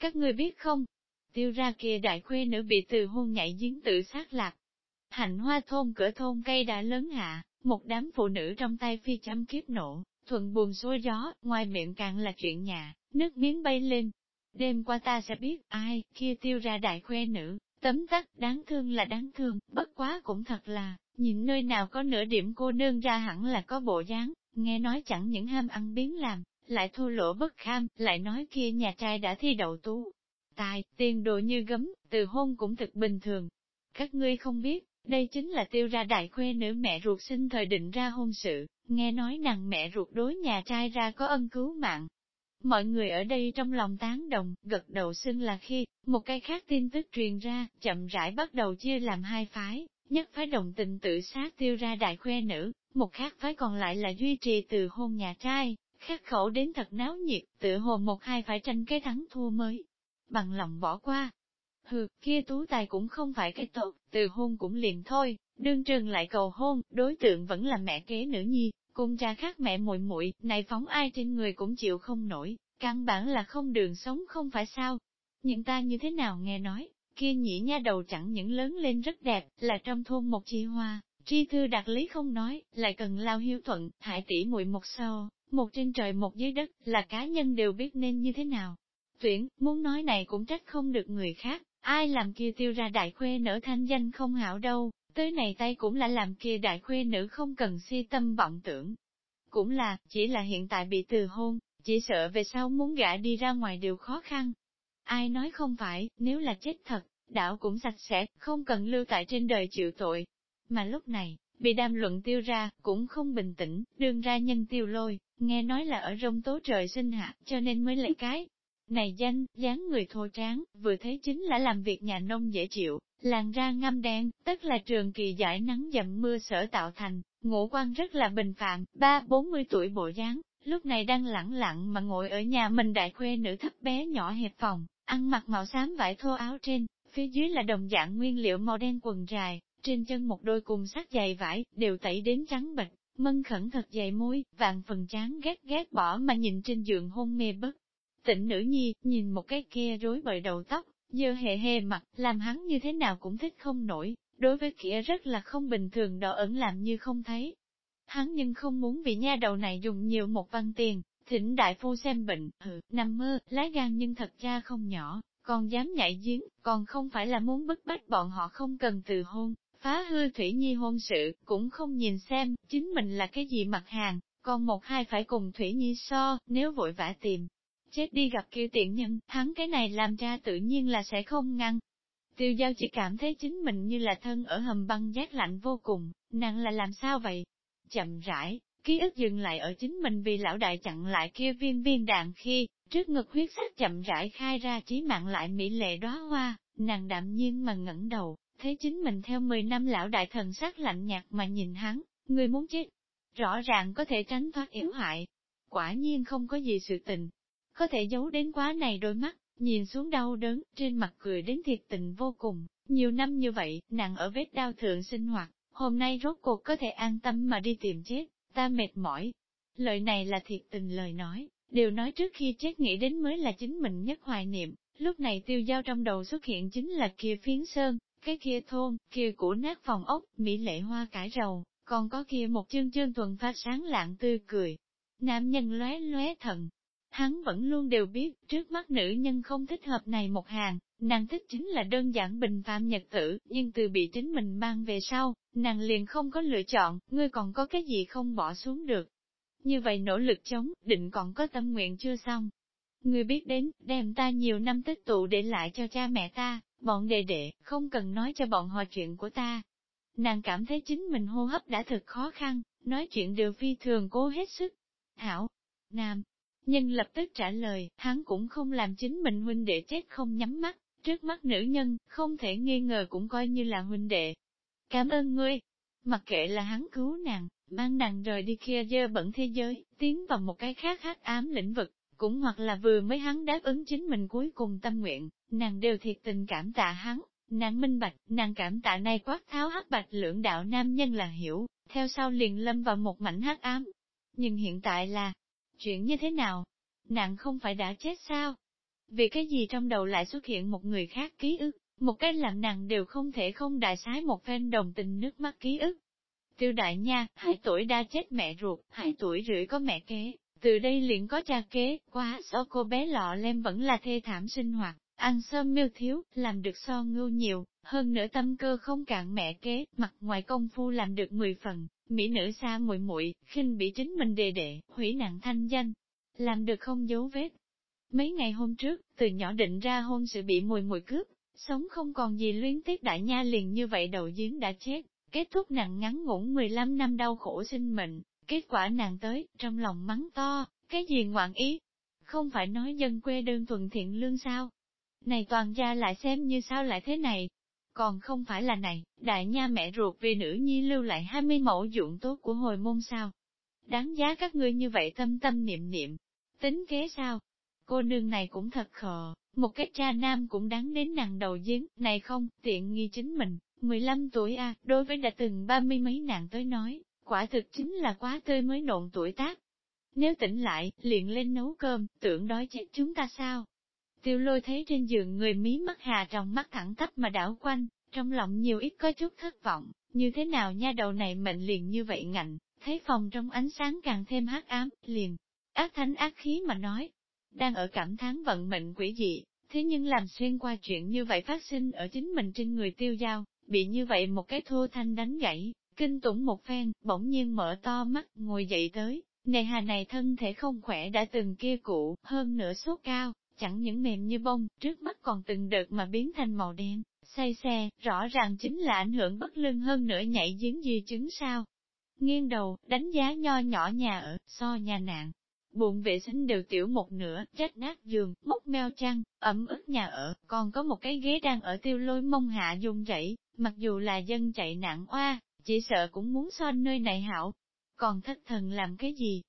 Các ngươi biết không? Tiêu ra kia đại khuê nữ bị từ hôn nhảy giếng tự sát lạc. Hạnh hoa thôn cửa thôn cây đã lớn hạ, một đám phụ nữ trong tay phi chăm kiếp nổ, thuận buồn xuôi gió, ngoài miệng càng là chuyện nhà, nước miếng bay lên. Đêm qua ta sẽ biết ai, kia tiêu ra đại khuê nữ, tấm tắc, đáng thương là đáng thương, bất quá cũng thật là, nhìn nơi nào có nửa điểm cô nương ra hẳn là có bộ dáng, nghe nói chẳng những ham ăn biến làm, lại thua lỗ bất kham, lại nói kia nhà trai đã thi đậu tú. Tài, tiền đồ như gấm, từ hôn cũng thực bình thường. Các ngươi không biết, đây chính là tiêu ra đại khuê nữ mẹ ruột sinh thời định ra hôn sự, nghe nói nàng mẹ ruột đối nhà trai ra có ân cứu mạng. Mọi người ở đây trong lòng tán đồng, gật đầu xưng là khi, một cái khác tin tức truyền ra, chậm rãi bắt đầu chia làm hai phái, nhất phái đồng tình tự sát tiêu ra đại khuê nữ, một khác phái còn lại là duy trì từ hôn nhà trai, khắc khẩu đến thật náo nhiệt, tự hồ một hai phải tranh cái thắng thua mới. Bằng lòng bỏ qua. Hừ, kia tú tài cũng không phải cái tốt, từ hôn cũng liền thôi, đương trường lại cầu hôn, đối tượng vẫn là mẹ kế nữ nhi, cùng cha khác mẹ muội muội này phóng ai trên người cũng chịu không nổi, căn bản là không đường sống không phải sao. Nhưng ta như thế nào nghe nói, kia nhị nha đầu chẳng những lớn lên rất đẹp, là trong thôn một chi hoa, tri thư đặc lý không nói, lại cần lao hiếu thuận, hại tỷ muội một sau, một trên trời một dưới đất, là cá nhân đều biết nên như thế nào. Tuyển, muốn nói này cũng trách không được người khác, ai làm kia tiêu ra đại khuê nở thanh danh không hảo đâu, tới này tay cũng là làm kia đại khuê nữ không cần si tâm vọng tưởng. Cũng là, chỉ là hiện tại bị từ hôn, chỉ sợ về sau muốn gã đi ra ngoài đều khó khăn. Ai nói không phải, nếu là chết thật, đảo cũng sạch sẽ, không cần lưu tại trên đời chịu tội. Mà lúc này, bị đam luận tiêu ra, cũng không bình tĩnh, đương ra nhân tiêu lôi, nghe nói là ở rông tố trời sinh hạ, cho nên mới lấy cái. Này danh, dáng người thô tráng, vừa thấy chính là làm việc nhà nông dễ chịu, làn da ngâm đen, tức là trường kỳ giải nắng dầm mưa sở tạo thành, ngũ quan rất là bình phạm, ba bốn mươi tuổi bộ dáng, lúc này đang lẳng lặng mà ngồi ở nhà mình đại khuê nữ thấp bé nhỏ hẹp phòng, ăn mặc màu xám vải thô áo trên, phía dưới là đồng dạng nguyên liệu màu đen quần dài, trên chân một đôi cùng sắc dày vải, đều tẩy đến trắng bệch, mân khẩn thật dày môi, vàng phần chán ghét ghét bỏ mà nhìn trên giường hôn mê bất. Tịnh nữ nhi, nhìn một cái kia rối bời đầu tóc, dơ hề hề mặt, làm hắn như thế nào cũng thích không nổi, đối với kia rất là không bình thường đỏ ẩn làm như không thấy. Hắn nhưng không muốn vì nha đầu này dùng nhiều một văn tiền, thỉnh đại phu xem bệnh, hừ, nằm mơ, lá gan nhưng thật ra không nhỏ, còn dám nhảy giếng, còn không phải là muốn bức bách bọn họ không cần từ hôn, phá hư Thủy Nhi hôn sự, cũng không nhìn xem, chính mình là cái gì mặt hàng, còn một hai phải cùng Thủy Nhi so, nếu vội vã tìm. Chết đi gặp kêu tiện nhân, hắn cái này làm ra tự nhiên là sẽ không ngăn. Tiêu giao chỉ cảm thấy chính mình như là thân ở hầm băng giác lạnh vô cùng, nàng là làm sao vậy? Chậm rãi, ký ức dừng lại ở chính mình vì lão đại chặn lại kia viên viên đạn khi, trước ngực huyết sắc chậm rãi khai ra trí mạng lại mỹ lệ đóa hoa, nàng đạm nhiên mà ngẩng đầu, thấy chính mình theo 10 năm lão đại thần sắc lạnh nhạt mà nhìn hắn, người muốn chết. Rõ ràng có thể tránh thoát yếu hại. Quả nhiên không có gì sự tình. Có thể giấu đến quá này đôi mắt, nhìn xuống đau đớn, trên mặt cười đến thiệt tình vô cùng. Nhiều năm như vậy, nàng ở vết đau thượng sinh hoạt, hôm nay rốt cuộc có thể an tâm mà đi tìm chết, ta mệt mỏi. Lời này là thiệt tình lời nói, điều nói trước khi chết nghĩ đến mới là chính mình nhất hoài niệm, lúc này tiêu giao trong đầu xuất hiện chính là kia phiến sơn, cái kia thôn, kia cũ nát phòng ốc, mỹ lệ hoa cải rầu, còn có kia một chương chương thuần phát sáng lạng tươi cười. Nam nhân lóe lóe thần. Hắn vẫn luôn đều biết, trước mắt nữ nhân không thích hợp này một hàng, nàng thích chính là đơn giản bình phạm nhật tử, nhưng từ bị chính mình mang về sau, nàng liền không có lựa chọn, ngươi còn có cái gì không bỏ xuống được. Như vậy nỗ lực chống, định còn có tâm nguyện chưa xong. Ngươi biết đến, đem ta nhiều năm tích tụ để lại cho cha mẹ ta, Bọn đệ đệ, không cần nói cho bọn họ chuyện của ta. Nàng cảm thấy chính mình hô hấp đã thật khó khăn, nói chuyện đều phi thường cố hết sức. Hảo, Nam, nhân lập tức trả lời, hắn cũng không làm chính mình huynh đệ chết không nhắm mắt, trước mắt nữ nhân, không thể nghi ngờ cũng coi như là huynh đệ. Cảm ơn ngươi, mặc kệ là hắn cứu nàng, mang nàng rời đi kia dơ bẩn thế giới, tiến vào một cái khác hát ám lĩnh vực, cũng hoặc là vừa mới hắn đáp ứng chính mình cuối cùng tâm nguyện, nàng đều thiệt tình cảm tạ hắn, nàng minh bạch, nàng cảm tạ nay quát tháo hắc bạch lưỡng đạo nam nhân là hiểu, theo sau liền lâm vào một mảnh hắc ám. Nhưng hiện tại là, chuyện như thế nào? Nàng không phải đã chết sao? Vì cái gì trong đầu lại xuất hiện một người khác ký ức, một cái làm nàng đều không thể không đại sái một phen đồng tình nước mắt ký ức. Tiêu đại nha, hai tuổi đã chết mẹ ruột, hai tuổi rưỡi có mẹ kế, từ đây liền có cha kế, quá so cô bé lọ lem vẫn là thê thảm sinh hoạt, ăn sơm miêu thiếu, làm được so ngưu nhiều, hơn nữa tâm cơ không cạn mẹ kế, mặt ngoài công phu làm được 10 phần, mỹ nữ xa muội muội khinh bị chính mình đề đệ, hủy nặng thanh danh, làm được không dấu vết. Mấy ngày hôm trước, từ nhỏ định ra hôn sự bị mùi mùi cướp, sống không còn gì luyến tiếc đại nha liền như vậy đầu giếng đã chết, kết thúc nặng ngắn ngủn 15 năm đau khổ sinh mệnh, kết quả nàng tới, trong lòng mắng to, cái gì ngoạn ý? Không phải nói dân quê đơn thuần thiện lương sao? Này toàn gia lại xem như sao lại thế này? Còn không phải là này, đại nha mẹ ruột vì nữ nhi lưu lại 20 mẫu dụng tốt của hồi môn sao? Đáng giá các ngươi như vậy tâm tâm niệm niệm, tính kế sao? Cô nương này cũng thật khờ, một cái cha nam cũng đáng đến nàng đầu giếng, này không, tiện nghi chính mình, 15 tuổi a đối với đã từng ba mươi mấy nàng tới nói, quả thực chính là quá tươi mới nộn tuổi tác. Nếu tỉnh lại, liền lên nấu cơm, tưởng đói chết chúng ta sao? Tiêu lôi thấy trên giường người mí mắt hà trong mắt thẳng tắp mà đảo quanh, trong lòng nhiều ít có chút thất vọng, như thế nào nha đầu này mệnh liền như vậy ngạnh, thấy phòng trong ánh sáng càng thêm hắc ám, liền, ác thánh ác khí mà nói, đang ở cảm thán vận mệnh quỷ dị, thế nhưng làm xuyên qua chuyện như vậy phát sinh ở chính mình trên người tiêu giao, bị như vậy một cái thô thanh đánh gãy, kinh tủng một phen, bỗng nhiên mở to mắt, ngồi dậy tới, nề hà này thân thể không khỏe đã từng kia cụ, hơn nữa sốt cao, chẳng những mềm như bông, trước mắt còn từng đợt mà biến thành màu đen, say xe, rõ ràng chính là ảnh hưởng bất lưng hơn nữa nhảy giếng di chứng sao. Nghiêng đầu, đánh giá nho nhỏ nhà ở, so nhà nạn, Bụng vệ sinh đều tiểu một nửa, chết nát giường, mốc meo chăn, ẩm ướt nhà ở, còn có một cái ghế đang ở tiêu lôi mông hạ dùng dậy, mặc dù là dân chạy nạn oa, chỉ sợ cũng muốn so nơi này hảo. Còn thất thần làm cái gì?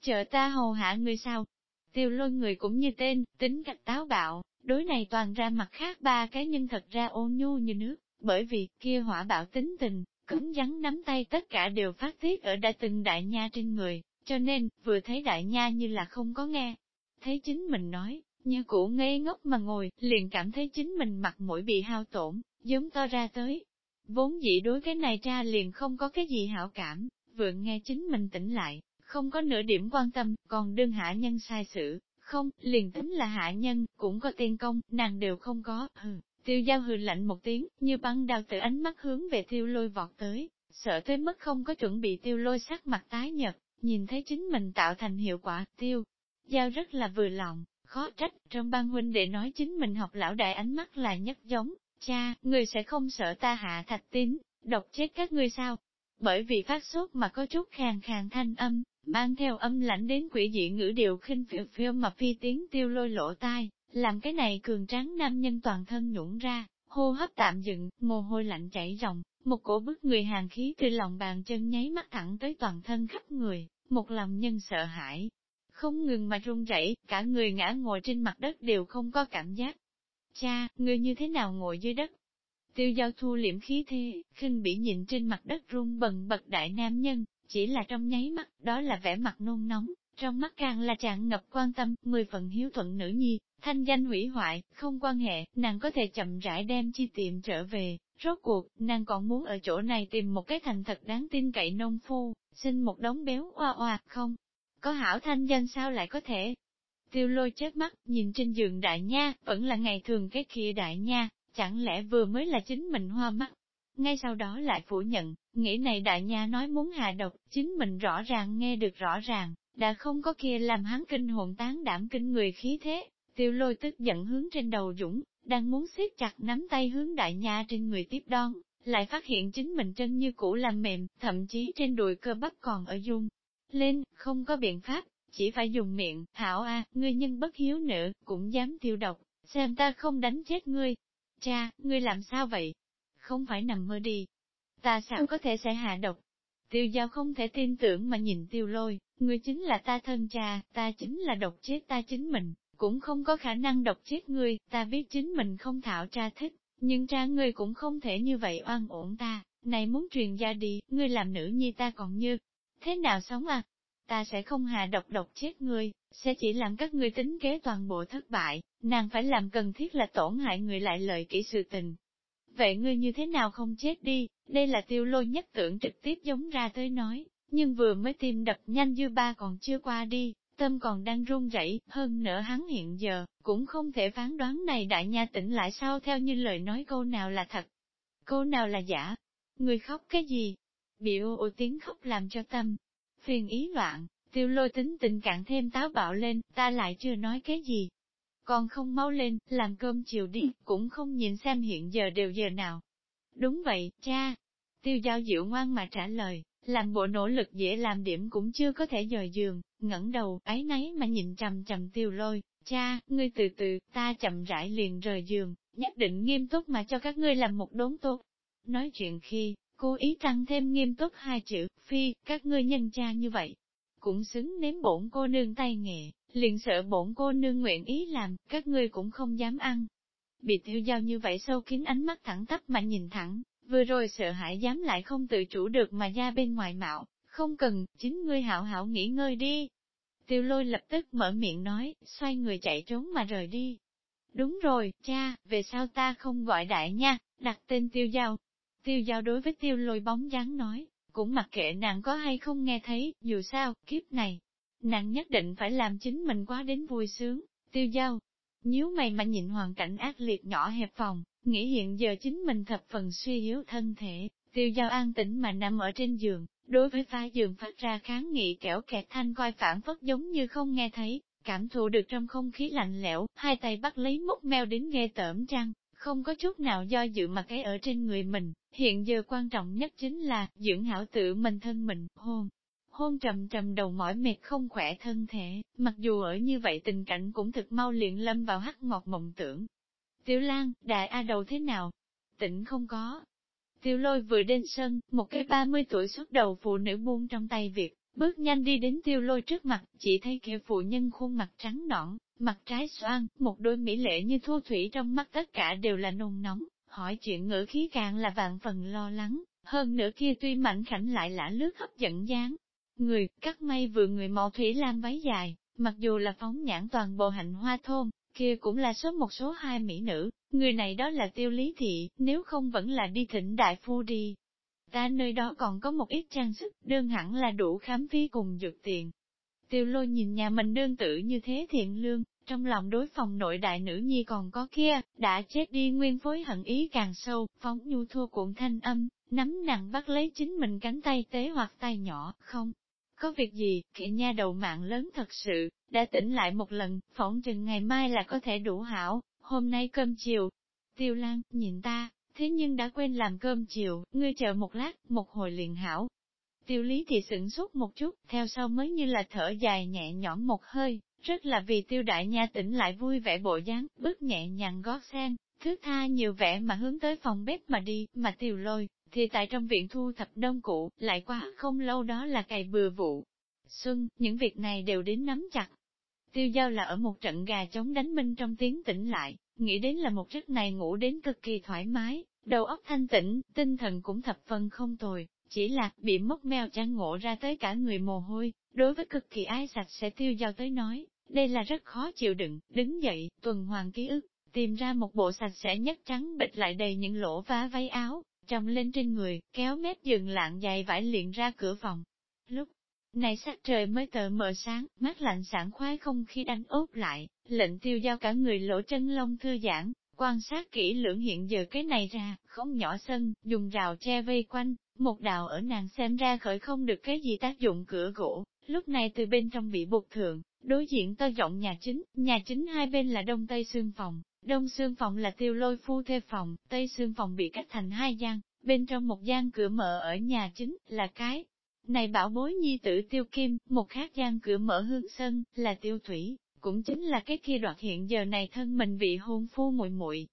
Chờ ta hầu hạ người sao? Tiêu lôi người cũng như tên, tính cách táo bạo, đối này toàn ra mặt khác ba cái nhân thật ra ôn nhu như nước, bởi vì kia hỏa bạo tính tình, cứng rắn nắm tay tất cả đều phát tiết ở đã từng đại nha trên người, cho nên, vừa thấy đại nha như là không có nghe. Thấy chính mình nói, như cũ ngây ngốc mà ngồi, liền cảm thấy chính mình mặt mũi bị hao tổn, giống to ra tới. Vốn dĩ đối cái này cha liền không có cái gì hảo cảm, vừa nghe chính mình tỉnh lại, không có nửa điểm quan tâm, còn đương hạ nhân sai sự, không, liền tính là hạ nhân, cũng có tiên công, nàng đều không có, hừ. Tiêu giao hừ lạnh một tiếng, như băng đào tự ánh mắt hướng về tiêu lôi vọt tới, sợ tới mức không có chuẩn bị tiêu lôi sắc mặt tái nhật, nhìn thấy chính mình tạo thành hiệu quả, tiêu. Giao rất là vừa lòng, khó trách, trong ban huynh để nói chính mình học lão đại ánh mắt là nhất giống, cha, người sẽ không sợ ta hạ thạch tín, độc chết các ngươi sao? Bởi vì phát sốt mà có chút khàn khàn thanh âm, mang theo âm lãnh đến quỷ dị ngữ điệu khinh phiêu phiêu mà phi tiếng tiêu lôi lỗ tai, làm cái này cường tráng nam nhân toàn thân nhũng ra, hô hấp tạm dừng, mồ hôi lạnh chảy ròng, một cổ bức người hàng khí từ lòng bàn chân nháy mắt thẳng tới toàn thân khắp người, một lòng nhân sợ hãi. Không ngừng mà run rẩy, cả người ngã ngồi trên mặt đất đều không có cảm giác. Cha, người như thế nào ngồi dưới đất? Tiêu giao thu liễm khí thế, khinh bị nhìn trên mặt đất run bần bật đại nam nhân, chỉ là trong nháy mắt, đó là vẻ mặt nôn nóng, trong mắt càng là tràn ngập quan tâm, mười phần hiếu thuận nữ nhi, thanh danh hủy hoại, không quan hệ, nàng có thể chậm rãi đem chi tiệm trở về, Rốt cuộc, nàng còn muốn ở chỗ này tìm một cái thành thật đáng tin cậy nông phu, xin một đống béo oa oa, không? Có hảo thanh danh sao lại có thể? Tiêu lôi chết mắt, nhìn trên giường đại nha, vẫn là ngày thường cái kia đại nha, chẳng lẽ vừa mới là chính mình hoa mắt? Ngay sau đó lại phủ nhận, nghĩ này đại nha nói muốn hạ độc, chính mình rõ ràng nghe được rõ ràng, đã không có kia làm hắn kinh hồn tán đảm kinh người khí thế. Tiêu lôi tức giận hướng trên đầu dũng, đang muốn siết chặt nắm tay hướng đại nha trên người tiếp đón, lại phát hiện chính mình chân như cũ làm mềm, thậm chí trên đùi cơ bắp còn ở dung. Lên, không có biện pháp, chỉ phải dùng miệng, hảo a, ngươi nhân bất hiếu nữ, cũng dám tiêu độc, xem ta không đánh chết ngươi. Cha, ngươi làm sao vậy? Không phải nằm mơ đi. Ta sao có thể sẽ hạ độc? Tiêu giao không thể tin tưởng mà nhìn tiêu lôi, ngươi chính là ta thân cha, ta chính là độc chết ta chính mình, cũng không có khả năng độc chết ngươi, ta biết chính mình không thảo cha thích, nhưng cha ngươi cũng không thể như vậy oan ổn ta, này muốn truyền ra đi, ngươi làm nữ nhi ta còn như, thế nào sống à? Ta sẽ không hà độc độc chết ngươi, sẽ chỉ làm các ngươi tính kế toàn bộ thất bại, nàng phải làm cần thiết là tổn hại người lại lợi kỹ sự tình. Vậy ngươi như thế nào không chết đi, đây là tiêu lôi nhất tưởng trực tiếp giống ra tới nói, nhưng vừa mới tim đập nhanh dư ba còn chưa qua đi, tâm còn đang run rẩy, hơn nữa hắn hiện giờ, cũng không thể phán đoán này đại nha tỉnh lại sao theo như lời nói câu nào là thật, câu nào là giả. Người khóc cái gì? Bị ô ô tiếng khóc làm cho tâm, phiền ý loạn, tiêu lôi tính tình càng thêm táo bạo lên, ta lại chưa nói cái gì. Còn không mau lên, làm cơm chiều đi, cũng không nhìn xem hiện giờ đều giờ nào. Đúng vậy, cha. Tiêu giao dịu ngoan mà trả lời, làm bộ nỗ lực dễ làm điểm cũng chưa có thể dời giường, ngẩng đầu, ấy nấy mà nhìn trầm trầm tiêu lôi, cha, ngươi từ từ, ta chậm rãi liền rời giường, nhất định nghiêm túc mà cho các ngươi làm một đốn tốt. Nói chuyện khi, cố ý tăng thêm nghiêm túc hai chữ, phi, các ngươi nhân cha như vậy, cũng xứng nếm bổn cô nương tay nghề liền sợ bổn cô nương nguyện ý làm, các ngươi cũng không dám ăn. Bị thiêu giao như vậy sâu kín ánh mắt thẳng tắp mà nhìn thẳng, vừa rồi sợ hãi dám lại không tự chủ được mà ra bên ngoài mạo, không cần, chính ngươi hảo hảo nghỉ ngơi đi. Tiêu lôi lập tức mở miệng nói, xoay người chạy trốn mà rời đi. Đúng rồi, cha, về sao ta không gọi đại nha, đặt tên tiêu giao. Tiêu giao đối với tiêu lôi bóng dáng nói, cũng mặc kệ nàng có hay không nghe thấy, dù sao, kiếp này, nàng nhất định phải làm chính mình quá đến vui sướng, tiêu giao. Nhíu mày mà nhìn hoàn cảnh ác liệt nhỏ hẹp phòng, nghĩ hiện giờ chính mình thập phần suy yếu thân thể, tiêu giao an tĩnh mà nằm ở trên giường, đối với phá giường phát ra kháng nghị kẻo kẹt thanh coi phản phất giống như không nghe thấy, cảm thụ được trong không khí lạnh lẽo, hai tay bắt lấy mốc meo đến nghe tởm trăng, không có chút nào do dự mà cái ở trên người mình, hiện giờ quan trọng nhất chính là, dưỡng hảo tự mình thân mình, hôn. Hôn trầm trầm đầu mỏi mệt không khỏe thân thể, mặc dù ở như vậy tình cảnh cũng thực mau liền lâm vào hắc ngọt mộng tưởng. Tiểu Lan, đại A đầu thế nào? Tỉnh không có. Tiểu lôi vừa đến sân, một cái 30 tuổi xuất đầu phụ nữ buông trong tay việc, bước nhanh đi đến tiêu lôi trước mặt, chỉ thấy kia phụ nhân khuôn mặt trắng nõn, mặt trái xoan, một đôi mỹ lệ như thu thủy trong mắt tất cả đều là nôn nóng, hỏi chuyện ngữ khí càng là vạn phần lo lắng, hơn nữa kia tuy mạnh khảnh lại lã lướt hấp dẫn dáng. Người, cắt may vừa người màu thủy lam váy dài, mặc dù là phóng nhãn toàn bộ hạnh hoa thôn, kia cũng là số một số hai mỹ nữ, người này đó là tiêu lý thị, nếu không vẫn là đi thỉnh đại phu đi. Ta nơi đó còn có một ít trang sức, đơn hẳn là đủ khám phí cùng dược tiền. Tiêu lôi nhìn nhà mình đơn tử như thế thiện lương, trong lòng đối phòng nội đại nữ nhi còn có kia, đã chết đi nguyên phối hận ý càng sâu, phóng nhu thua cuộn thanh âm, nắm nặng bắt lấy chính mình cánh tay tế hoặc tay nhỏ, không. Có việc gì, kệ nha đầu mạng lớn thật sự, đã tỉnh lại một lần, phỏng chừng ngày mai là có thể đủ hảo, hôm nay cơm chiều. Tiêu Lan, nhìn ta, thế nhưng đã quên làm cơm chiều, ngươi chờ một lát, một hồi liền hảo. Tiêu lý thì sửng sốt một chút, theo sau mới như là thở dài nhẹ nhõm một hơi, rất là vì tiêu đại nha tỉnh lại vui vẻ bộ dáng, bước nhẹ nhàng gót sen, thước tha nhiều vẻ mà hướng tới phòng bếp mà đi, mà tiều lôi, thì tại trong viện thu thập đông cụ, lại qua không lâu đó là cày bừa vụ. Xuân, những việc này đều đến nắm chặt. Tiêu giao là ở một trận gà chống đánh minh trong tiếng tỉnh lại, nghĩ đến là một giấc này ngủ đến cực kỳ thoải mái, đầu óc thanh tĩnh, tinh thần cũng thập phần không tồi, chỉ là bị mốc meo chăn ngộ ra tới cả người mồ hôi, đối với cực kỳ ái sạch sẽ tiêu giao tới nói, đây là rất khó chịu đựng, đứng dậy, tuần hoàn ký ức, tìm ra một bộ sạch sẽ nhất trắng bịch lại đầy những lỗ vá váy áo, trầm lên trên người, kéo mép giường lạng dài vải liền ra cửa phòng. Lúc này sắc trời mới tờ mờ sáng, mát lạnh sảng khoái không khí đánh ốp lại, lệnh tiêu giao cả người lỗ chân lông thư giãn, quan sát kỹ lưỡng hiện giờ cái này ra, không nhỏ sân, dùng rào che vây quanh, một đào ở nàng xem ra khởi không được cái gì tác dụng cửa gỗ, lúc này từ bên trong bị buộc thượng, đối diện to rộng nhà chính, nhà chính hai bên là đông tây xương phòng, đông xương phòng là tiêu lôi phu thê phòng, tây xương phòng bị cách thành hai gian, bên trong một gian cửa mở ở nhà chính, là cái. Này bảo bối nhi tử tiêu kim, một khác gian cửa mở hương sân, là tiêu thủy, cũng chính là cái kia đoạt hiện giờ này thân mình bị hôn phu muội muội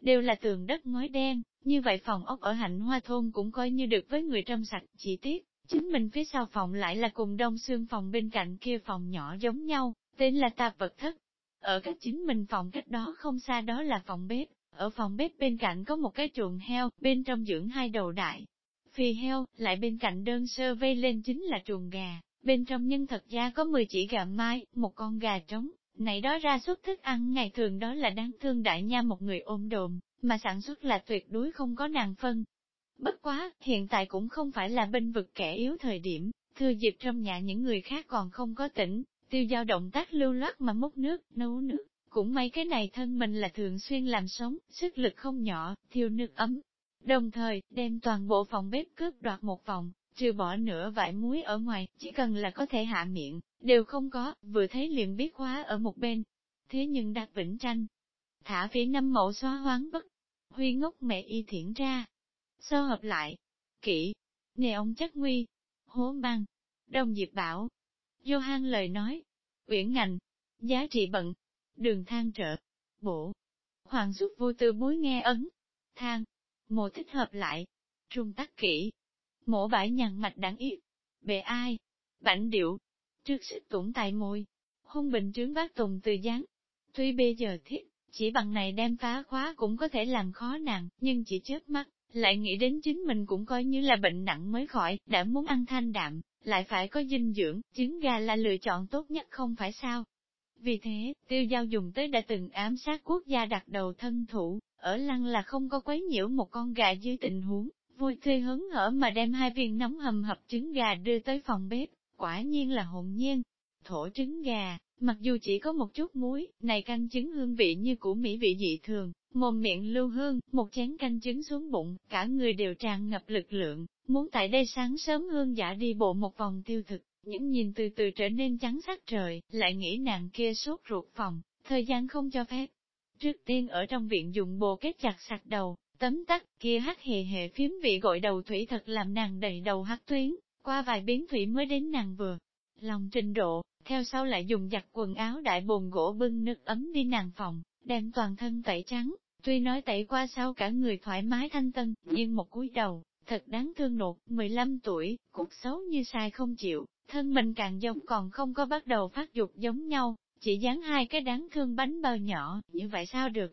Đều là tường đất ngói đen, như vậy phòng ốc ở hạnh hoa thôn cũng coi như được với người trong sạch, chỉ tiếc, chính mình phía sau phòng lại là cùng đông xương phòng bên cạnh kia phòng nhỏ giống nhau, tên là tạp vật thất. Ở cách chính mình phòng cách đó không xa đó là phòng bếp, ở phòng bếp bên cạnh có một cái chuồng heo, bên trong dưỡng hai đầu đại. Phi heo, lại bên cạnh đơn sơ vây lên chính là chuồng gà, bên trong nhân thật ra có 10 chỉ gà mái một con gà trống, Này đó ra xuất thức ăn ngày thường đó là đáng thương đại nha một người ôm đồm, mà sản xuất là tuyệt đối không có nàng phân. Bất quá, hiện tại cũng không phải là bên vực kẻ yếu thời điểm, thừa dịp trong nhà những người khác còn không có tỉnh, tiêu giao động tác lưu loát mà múc nước, nấu nước. Cũng may cái này thân mình là thường xuyên làm sống, sức lực không nhỏ, thiêu nước ấm. Đồng thời, đem toàn bộ phòng bếp cướp đoạt một vòng, trừ bỏ nửa vải muối ở ngoài, chỉ cần là có thể hạ miệng, đều không có, vừa thấy liền biết khóa ở một bên. Thế nhưng đặt vĩnh tranh, thả phía năm mẫu xóa hoáng bất, huy ngốc mẹ y thiển ra. Sơ hợp lại, kỹ, nè ông chắc nguy, hố băng, đông diệp bảo. Johan lời nói, uyển ngành, giá trị bận, đường thang trợ, bổ. Hoàng xuất vô tư bối nghe ấn, thang, mộ thích hợp lại, trung tắc kỹ, mổ bãi nhằn mạch đáng yêu. bề ai? Bảnh điệu. Trước sức tủng tại môi. Hôn bình trướng bác tùng từ dáng. Tuy bây giờ thiết, chỉ bằng này đem phá khóa cũng có thể làm khó nàng, nhưng chỉ chớp mắt, lại nghĩ đến chính mình cũng coi như là bệnh nặng mới khỏi, đã muốn ăn thanh đạm, lại phải có dinh dưỡng, trứng gà là lựa chọn tốt nhất không phải sao. Vì thế, tiêu giao dùng tới đã từng ám sát quốc gia đặt đầu thân thủ, ở lăng là không có quấy nhiễu một con gà dưới tình huống, vui tươi hứng hở mà đem hai viên nóng hầm hập trứng gà đưa tới phòng bếp, quả nhiên là hồn nhiên. Thổ trứng gà, mặc dù chỉ có một chút muối, này canh trứng hương vị như của mỹ vị dị thường, mồm miệng lưu hương, một chén canh trứng xuống bụng, cả người đều tràn ngập lực lượng, muốn tại đây sáng sớm hương giả đi bộ một vòng tiêu thực, những nhìn từ từ trở nên trắng sắc trời, lại nghĩ nàng kia sốt ruột phòng, thời gian không cho phép. Trước tiên ở trong viện dùng bồ kết chặt sạch đầu, Tấm tắc kia hắc hề hề phím vị gội đầu thủy thật làm nàng đầy đầu hắc tuyến, qua vài biến thủy mới đến nàng vừa. Lòng trình độ, theo sau lại dùng giặt quần áo đại bồn gỗ bưng nước ấm đi nàng phòng, đem toàn thân tẩy trắng, tuy nói tẩy qua sau cả người thoải mái thanh tân, nhưng một cúi đầu, thật đáng thương nột, 15 tuổi, cuộc xấu như sai không chịu, thân mình càng giống còn không có bắt đầu phát dục giống nhau, chỉ dán hai cái đáng thương bánh bao nhỏ, như vậy sao được,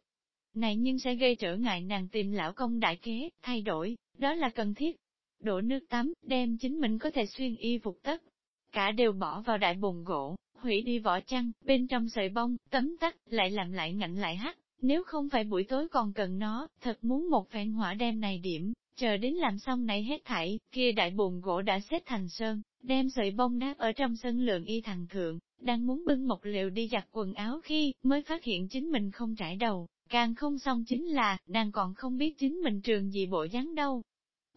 này nhưng sẽ gây trở ngại nàng tìm lão công đại kế, thay đổi, đó là cần thiết. Đổ nước tắm, đem chính mình có thể xuyên y phục tất. Cả đều bỏ vào đại bồn gỗ, hủy đi vỏ chăn, bên trong sợi bông, tấm tắt, lại làm lại ngạnh lại hắt. Nếu không phải buổi tối còn cần nó, thật muốn một phen hỏa đem này điểm, chờ đến làm xong này hết thảy, kia đại bồn gỗ đã xếp thành sơn, đem sợi bông đáp ở trong sân lượng y thằng thượng, đang muốn bưng một liệu đi giặt quần áo khi, mới phát hiện chính mình không trải đầu, Càng không xong chính là, nàng còn không biết chính mình trường gì bộ dáng đâu.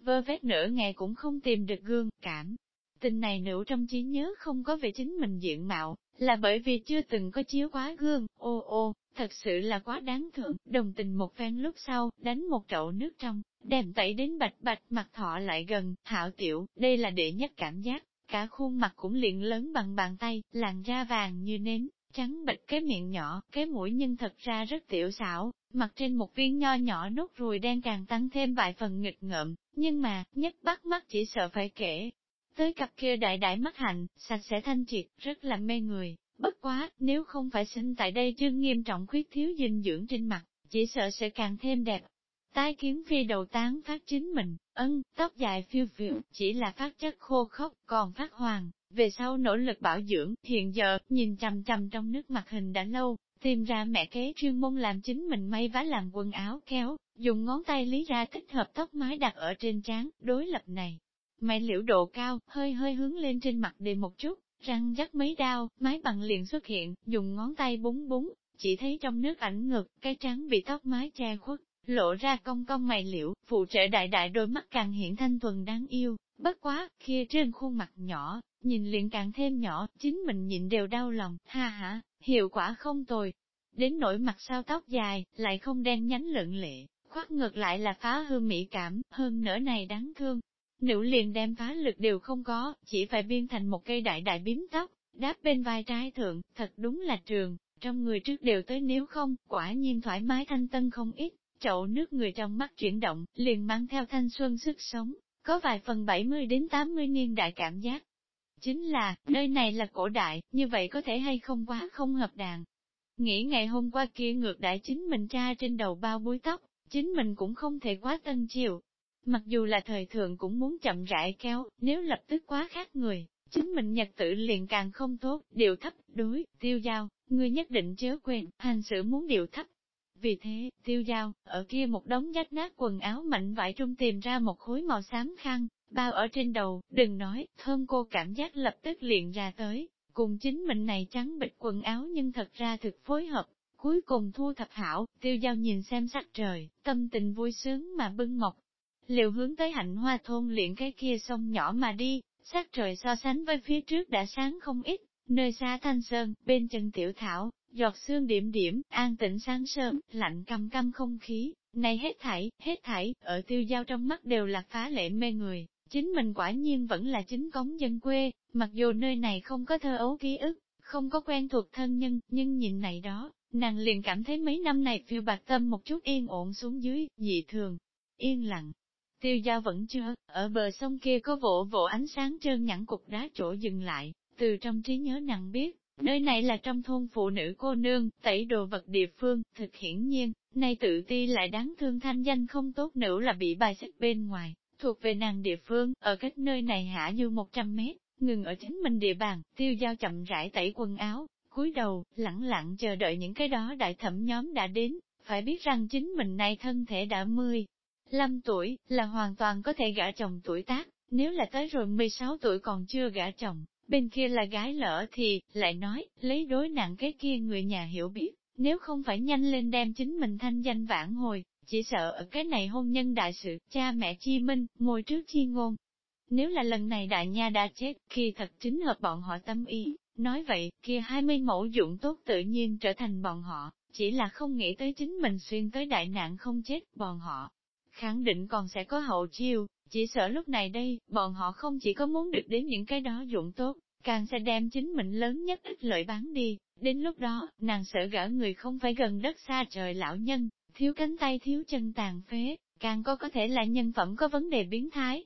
Vơ vét nửa ngày cũng không tìm được gương, cảm. Tình này nữ trong trí nhớ không có về chính mình diện mạo, là bởi vì chưa từng có chiếu quá gương, ô ô, thật sự là quá đáng thượng, đồng tình một phen lúc sau, đánh một chậu nước trong, đem tẩy đến bạch bạch mặt thọ lại gần, hảo tiểu, đây là đệ nhất cảm giác, cả khuôn mặt cũng liền lớn bằng bàn tay, làn da vàng như nến, Trắng bệch cái miệng nhỏ, cái mũi nhưng thật ra rất tiểu xảo, mặt trên một viên nho nhỏ nốt ruồi đen càng tăng thêm vài phần nghịch ngợm, nhưng mà, nhất bắt mắt chỉ sợ phải kể. Tới cặp kia đại đại mắt hạnh, sạch sẽ thanh triệt, rất là mê người, bất quá, nếu không phải sinh tại đây chương nghiêm trọng khuyết thiếu dinh dưỡng trên mặt, chỉ sợ sẽ càng thêm đẹp. Tái kiến phi đầu tán phát chính mình, ân, tóc dài phiêu phiêu, chỉ là phát chất khô khốc, còn phát hoàng, về sau nỗ lực bảo dưỡng, hiện giờ, nhìn chằm chằm trong nước mặt hình đã lâu, tìm ra mẹ kế chuyên môn làm chính mình may vá làm quần áo kéo, dùng ngón tay lý ra thích hợp tóc mái đặt ở trên trán, đối lập này. Mày liễu độ cao, hơi hơi hướng lên trên mặt đề một chút, răng rắc mấy đao, mái bằng liền xuất hiện, dùng ngón tay búng búng, chỉ thấy trong nước ảnh ngực, cái trắng bị tóc mái che khuất, lộ ra cong cong mày liễu, phụ trợ đại đại đôi mắt càng hiện thanh thuần đáng yêu, bất quá, kia trên khuôn mặt nhỏ, nhìn liền càng thêm nhỏ, chính mình nhìn đều đau lòng, ha ha, hiệu quả không tồi. Đến nỗi mặt sau tóc dài, lại không đen nhánh lợn lệ, khoác ngược lại là phá hư mỹ cảm, hơn nữa này đáng thương. Nữ liền đem phá lực đều không có, chỉ phải biên thành một cây đại đại bím tóc, đáp bên vai trái thượng, thật đúng là trường, trong người trước đều tới nếu không, quả nhiên thoải mái thanh tân không ít, chậu nước người trong mắt chuyển động, liền mang theo thanh xuân sức sống, có vài phần 70 đến 80 niên đại cảm giác. Chính là, nơi này là cổ đại, như vậy có thể hay không quá không hợp đàn. Nghĩ ngày hôm qua kia ngược đại chính mình tra trên đầu bao búi tóc, chính mình cũng không thể quá tân chiều. Mặc dù là thời thượng cũng muốn chậm rãi kéo, nếu lập tức quá khác người, chính mình nhật tự liền càng không tốt, điều thấp, đối, tiêu giao, ngươi nhất định chớ quên, hành sự muốn điều thấp. Vì thế, tiêu giao, ở kia một đống rách nát quần áo mạnh vải trung tìm ra một khối màu xám khăn, bao ở trên đầu, đừng nói, thơm cô cảm giác lập tức liền ra tới, cùng chính mình này trắng bịch quần áo nhưng thật ra thực phối hợp. Cuối cùng thu thập hảo, tiêu giao nhìn xem sắc trời, tâm tình vui sướng mà bưng mọc. Liều hướng tới hạnh hoa thôn luyện cái kia sông nhỏ mà đi, sắc trời so sánh với phía trước đã sáng không ít, nơi xa thanh sơn, bên chân tiểu thảo, giọt xương điểm điểm, an tĩnh sáng sớm, lạnh căm căm không khí, này hết thảy, hết thảy, ở tiêu giao trong mắt đều là phá lệ mê người, chính mình quả nhiên vẫn là chính cống dân quê, mặc dù nơi này không có thơ ấu ký ức, không có quen thuộc thân nhân, nhưng nhìn này đó, nàng liền cảm thấy mấy năm này phiêu bạc tâm một chút yên ổn xuống dưới, dị thường, yên lặng. Tiêu Gia vẫn chưa, ở bờ sông kia có vỗ vỗ ánh sáng trơn nhẵn cục đá chỗ dừng lại, từ trong trí nhớ nàng biết, nơi này là trong thôn phụ nữ cô nương, tẩy đồ vật địa phương, thực hiển nhiên, nay tự ti lại đáng thương thanh danh không tốt nữ là bị bài xích bên ngoài, thuộc về nàng địa phương, ở cách nơi này hạ như 100 mét, ngừng ở chính mình địa bàn, tiêu giao chậm rãi tẩy quần áo, cúi đầu, lặng lặng chờ đợi những cái đó đại thẩm nhóm đã đến, phải biết rằng chính mình này thân thể đã 10, 15 tuổi, là hoàn toàn có thể gả chồng tuổi tác, nếu là tới rồi 16 tuổi còn chưa gả chồng, bên kia là gái lỡ thì, lại nói, lấy đối nặng cái kia người nhà hiểu biết, nếu không phải nhanh lên đem chính mình thanh danh vãn hồi, chỉ sợ ở cái này hôn nhân đại sự, cha mẹ chi minh, ngồi trước chi ngôn. Nếu là lần này đại nha đã chết, khi thật chính hợp bọn họ tâm ý, nói vậy, kia hai mươi mẫu dụng tốt tự nhiên trở thành bọn họ, chỉ là không nghĩ tới chính mình xuyên tới đại nạn không chết, bọn họ. Khẳng định còn sẽ có hậu chiêu, chỉ sợ lúc này đây, bọn họ không chỉ có muốn được đến những cái đó dụng tốt, càng sẽ đem chính mình lớn nhất ít lợi bán đi. Đến lúc đó, nàng sợ gỡ người không phải gần đất xa trời lão nhân, thiếu cánh tay thiếu chân tàn phế, càng có có thể là nhân phẩm có vấn đề biến thái.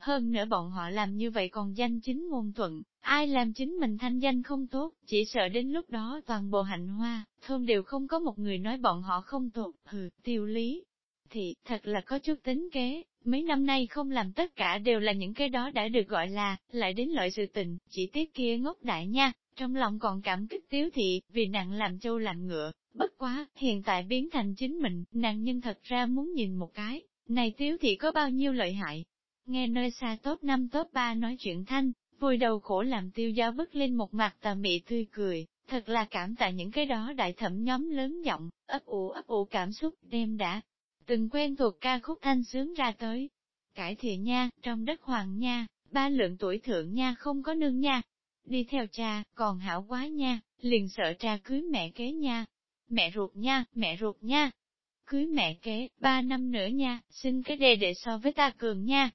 Hơn nữa bọn họ làm như vậy còn danh chính ngôn thuận, ai làm chính mình thanh danh không tốt, chỉ sợ đến lúc đó toàn bộ hạnh hoa, thôn đều không có một người nói bọn họ không tốt, hừ, tiêu lý. Thì, thật là có chút tính kế, mấy năm nay không làm tất cả đều là những cái đó đã được gọi là, lại đến loại sự tình, chỉ tiếc kia ngốc đại nha, trong lòng còn cảm kích tiếu thị, vì nặng làm châu làm ngựa, bất quá, hiện tại biến thành chính mình, nàng nhân thật ra muốn nhìn một cái, này tiếu thị có bao nhiêu lợi hại. Nghe nơi xa top 5 top 3 nói chuyện thanh, vùi đầu khổ làm tiêu giao bức lên một mặt tà mị tươi cười, thật là cảm tạ những cái đó đại thẩm nhóm lớn giọng, ấp ủ ấp ủ cảm xúc, đêm đã, từng quen thuộc ca khúc thanh sướng ra tới. Cải thiện nha, trong đất hoàng nha, ba lượng tuổi thượng nha không có nương nha. Đi theo cha, còn hảo quá nha, liền sợ cha cưới mẹ kế nha. Mẹ ruột nha, mẹ ruột nha. Cưới mẹ kế, ba năm nữa nha, xin cái đề đệ so với ta cường nha.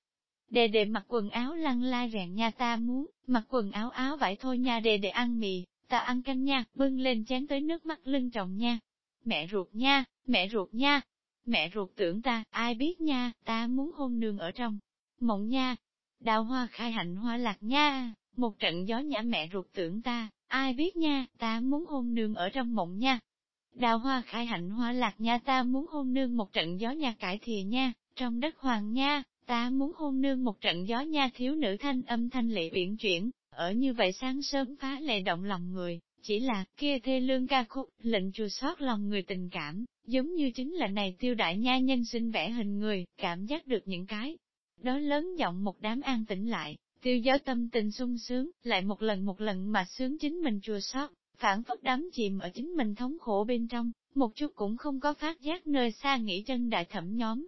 Đề đệ mặc quần áo lăn lai rèn nha ta muốn, mặc quần áo áo vải thôi nha đề đệ ăn mì, ta ăn canh nha, bưng lên chén tới nước mắt lưng trọng nha. Mẹ ruột nha, mẹ ruột nha, Mẹ ruột tưởng ta, ai biết nha, ta muốn hôn nương ở trong. Mộng nha, đào hoa khai hạnh hoa lạc nha, một trận gió nhã mẹ ruột tưởng ta, ai biết nha, ta muốn hôn nương ở trong mộng nha. Đào hoa khai hạnh hoa lạc nha ta muốn hôn nương một trận gió nha cải thìa nha, trong đất hoàng nha, ta muốn hôn nương một trận gió nha thiếu nữ thanh âm thanh lệ uyển chuyển, ở như vậy sáng sớm phá lệ động lòng người, chỉ là, kia thê lương ca khúc, lệnh chùa sót lòng người tình cảm, giống như chính là này tiêu đại nha nhân sinh vẽ hình người, cảm giác được những cái. Đó lớn giọng một đám an tĩnh lại, tiêu giáo tâm tình sung sướng, lại một lần một lần mà sướng chính mình chùa sót, phản phất đắm chìm ở chính mình thống khổ bên trong, một chút cũng không có phát giác nơi xa nghỉ chân đại thẩm nhóm.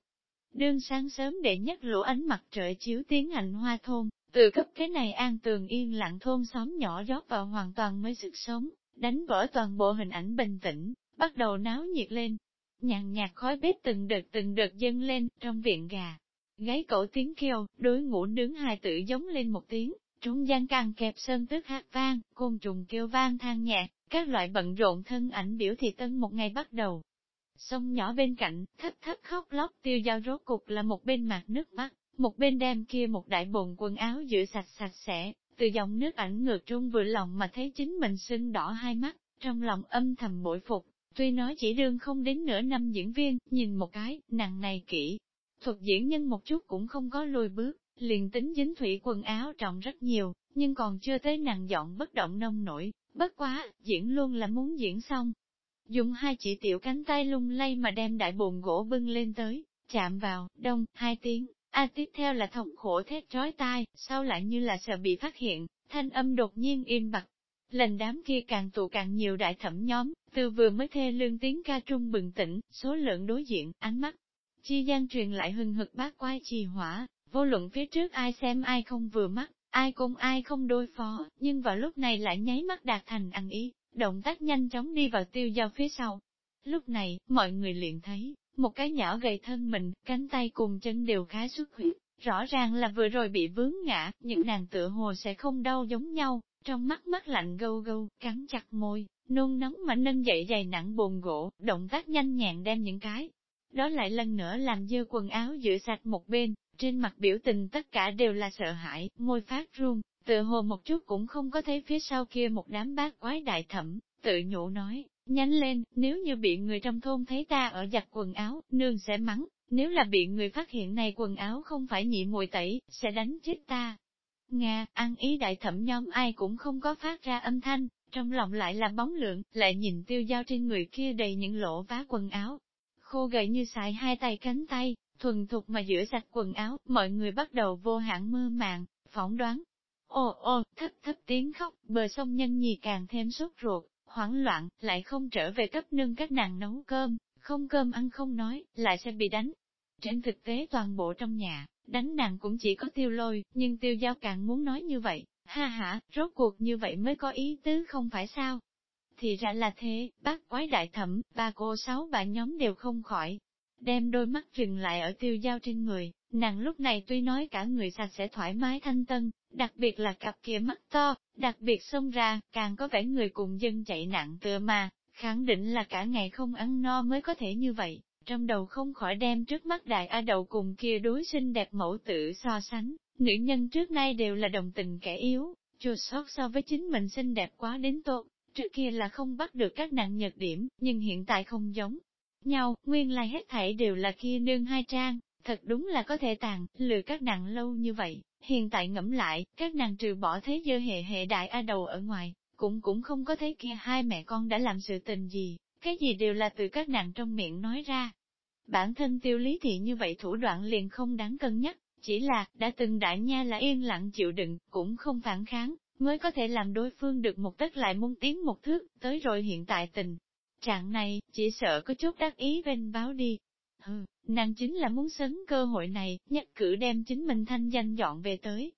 Đương sáng sớm để nhất lũ ánh mặt trời chiếu tiến hành hoa thôn, từ cấp cái này an tường yên lặng thôn xóm nhỏ rót vào hoàn toàn mới sức sống, đánh vỡ toàn bộ hình ảnh bình tĩnh, bắt đầu náo nhiệt lên. Nhàn nhạt khói bếp từng đợt từng đợt dâng lên, trong viện gà. Gáy cổ tiếng kêu, đối ngủ nướng hai tự giống lên một tiếng, trúng gian càng kẹp sơn tức hát vang, côn trùng kêu vang than nhẹ, các loại bận rộn thân ảnh biểu thị tân một ngày bắt đầu. Sông nhỏ bên cạnh, thấp thấp khóc lóc tiêu dao rốt cục là một bên mặt nước mắt, một bên đem kia một đại bồn quần áo rửa sạch sạch sẽ, từ dòng nước ảnh ngược trung vừa lòng mà thấy chính mình sưng đỏ hai mắt, trong lòng âm thầm bội phục, tuy nói chỉ đương không đến nửa năm diễn viên, nhìn một cái, nặng này kỹ. Thuật diễn nhân một chút cũng không có lùi bước, liền tính dính thủy quần áo trọng rất nhiều, nhưng còn chưa tới nặng dọn bất động nông nổi, Bất quá, diễn luôn là muốn diễn xong. Dùng hai chỉ tiểu cánh tay lung lay mà đem đại bồn gỗ bưng lên tới, chạm vào, đông, hai tiếng, a tiếp theo là thống khổ thét trói tai, sau lại như là sợ bị phát hiện, thanh âm đột nhiên im bặt. Lần đám kia càng tụ càng nhiều đại thẩm nhóm, từ vừa mới thê lương tiếng ca trung bừng tỉnh, số lượng đối diện, ánh mắt. Chi gian truyền lại hừng hực bát quái trì hỏa, vô luận phía trước ai xem ai không vừa mắt, ai cùng ai không đối phó, nhưng vào lúc này lại nháy mắt đạt thành ăn ý, động tác nhanh chóng đi vào tiêu giao phía sau. Lúc này, mọi người liền thấy, một cái nhỏ gầy thân mình, cánh tay cùng chân đều khá xuất huyết, rõ ràng là vừa rồi bị vướng ngã, những nàng tựa hồ sẽ không đau giống nhau, trong mắt mắt lạnh gâu gâu, cắn chặt môi, nôn nóng mà nâng dậy dày nặng bồn gỗ, động tác nhanh nhẹn đem những cái. Đó lại lần nữa làm dơ quần áo rửa sạch một bên, trên mặt biểu tình tất cả đều là sợ hãi, môi phát run, tựa hồ một chút cũng không có thấy phía sau kia một đám bát quái đại thẩm, tự nhủ nói, nhánh lên, nếu như bị người trong thôn thấy ta ở giặt quần áo, nương sẽ mắng, nếu là bị người phát hiện này quần áo không phải nhị mùi tẩy, sẽ đánh chết ta. Nga, ăn ý đại thẩm nhóm ai cũng không có phát ra âm thanh, trong lòng lại là bóng lượng, lại nhìn tiêu dao trên người kia đầy những lỗ vá quần áo. Khô gầy như xài hai tay cánh tay, thuần thục mà rửa sạch quần áo, mọi người bắt đầu vô hạn mơ màng, phỏng đoán. ô ô thấp thấp tiếng khóc, bờ sông nhân nhì càng thêm sốt ruột, hoảng loạn, lại không trở về cấp nương các nàng nấu cơm, không cơm ăn không nói, lại sẽ bị đánh. Trên thực tế toàn bộ trong nhà, đánh nàng cũng chỉ có tiêu lôi, nhưng tiêu giao càng muốn nói như vậy, ha ha, rốt cuộc như vậy mới có ý tứ không phải sao. Thì ra là thế, bác quái đại thẩm, ba cô sáu bà nhóm đều không khỏi, đem đôi mắt dừng lại ở tiêu giao trên người, nàng lúc này tuy nói cả người sạch sẽ thoải mái thanh tân, đặc biệt là cặp kia mắt to, đặc biệt xông ra, càng có vẻ người cùng dân chạy nặng tựa mà, khẳng định là cả ngày không ăn no mới có thể như vậy, trong đầu không khỏi đem trước mắt đại A đầu cùng kia đối xinh đẹp mẫu tử so sánh, nữ nhân trước nay đều là đồng tình kẻ yếu, chua sót so với chính mình xinh đẹp quá đến tốt, trước kia là không bắt được các nạn nhược điểm, nhưng hiện tại không giống. Nhau, nguyên lai hết thảy đều là kia nương hai trang, thật đúng là có thể tàn, lừa các nàng lâu như vậy, hiện tại ngẫm lại, các nàng trừ bỏ thế dơ hệ hệ đại A đầu ở ngoài, cũng cũng không có thấy kia hai mẹ con đã làm sự tình gì, cái gì đều là từ các nàng trong miệng nói ra. Bản thân tiêu lý thị như vậy thủ đoạn liền không đáng cân nhắc, chỉ là, đã từng đại nha là yên lặng chịu đựng, cũng không phản kháng, mới có thể làm đối phương được một tất lại muốn tiến một thước, tới rồi hiện tại tình. Trạng này, chỉ sợ có chút đắc ý bên báo đi. Hừ, nàng chính là muốn sấn cơ hội này, nhất cử đem chính mình thanh danh dọn về tới.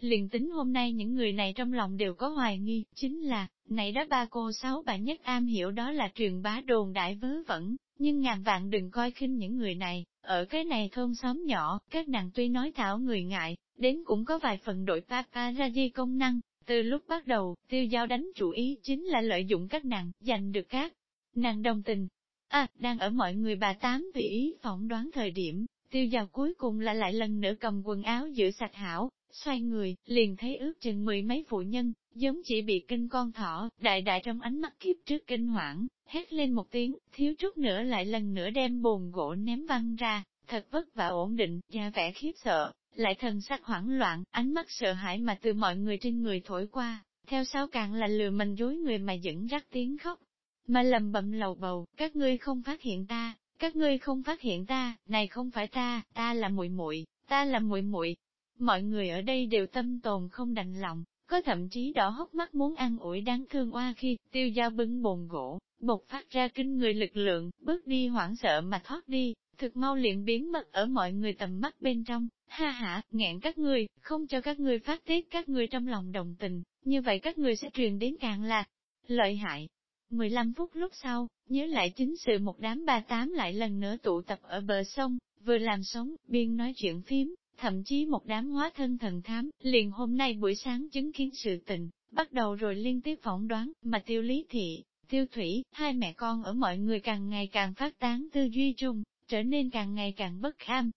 Liền tính hôm nay những người này trong lòng đều có hoài nghi, chính là, này đó ba cô sáu bà nhất am hiểu đó là truyền bá đồn đại vớ vẩn, nhưng ngàn vạn đừng coi khinh những người này, ở cái này thôn xóm nhỏ, các nàng tuy nói thảo người ngại, đến cũng có vài phần đội paparazzi công năng, từ lúc bắt đầu, tiêu giao đánh chủ ý chính là lợi dụng các nàng, giành được các nàng đồng tình. À, đang ở mọi người bà tám tùy ý phỏng đoán thời điểm, tiêu giao cuối cùng là lại lần nữa cầm quần áo giữ sạch hảo, xoay người, liền thấy ước chừng mười mấy phụ nhân, giống chỉ bị kinh con thỏ, đại đại trong ánh mắt kiếp trước kinh hoảng, hét lên một tiếng, thiếu chút nữa lại lần nữa đem bồn gỗ ném văng ra, thật vất vả ổn định, da vẻ khiếp sợ, lại thần sắc hoảng loạn, ánh mắt sợ hãi mà từ mọi người trên người thổi qua, theo sau càng là lừa mình dối người mà dẫn rắc tiếng khóc, mà lầm bậm lầu bầu, các ngươi không phát hiện ta, các ngươi không phát hiện ta, này không phải ta, ta là muội muội, ta là muội muội. Mọi người ở đây đều tâm tồn không đành lòng, có thậm chí đỏ hốc mắt muốn ăn ủi đáng thương oa khi tiêu dao bưng bồn gỗ, bột phát ra kinh người lực lượng, bước đi hoảng sợ mà thoát đi, thực mau liền biến mất ở mọi người tầm mắt bên trong, ha ha, nghẹn các ngươi, không cho các ngươi phát tiết các ngươi trong lòng đồng tình, như vậy các ngươi sẽ truyền đến càng là lợi hại. 15 phút lúc sau, nhớ lại chính sự một đám ba tám lại lần nữa tụ tập ở bờ sông, vừa làm sống, biên nói chuyện phím, thậm chí một đám hóa thân thần thám, liền hôm nay buổi sáng chứng kiến sự tình, bắt đầu rồi liên tiếp phỏng đoán, mà tiêu lý thị, tiêu thủy, hai mẹ con ở mọi người càng ngày càng phát tán tư duy chung, trở nên càng ngày càng bất kham.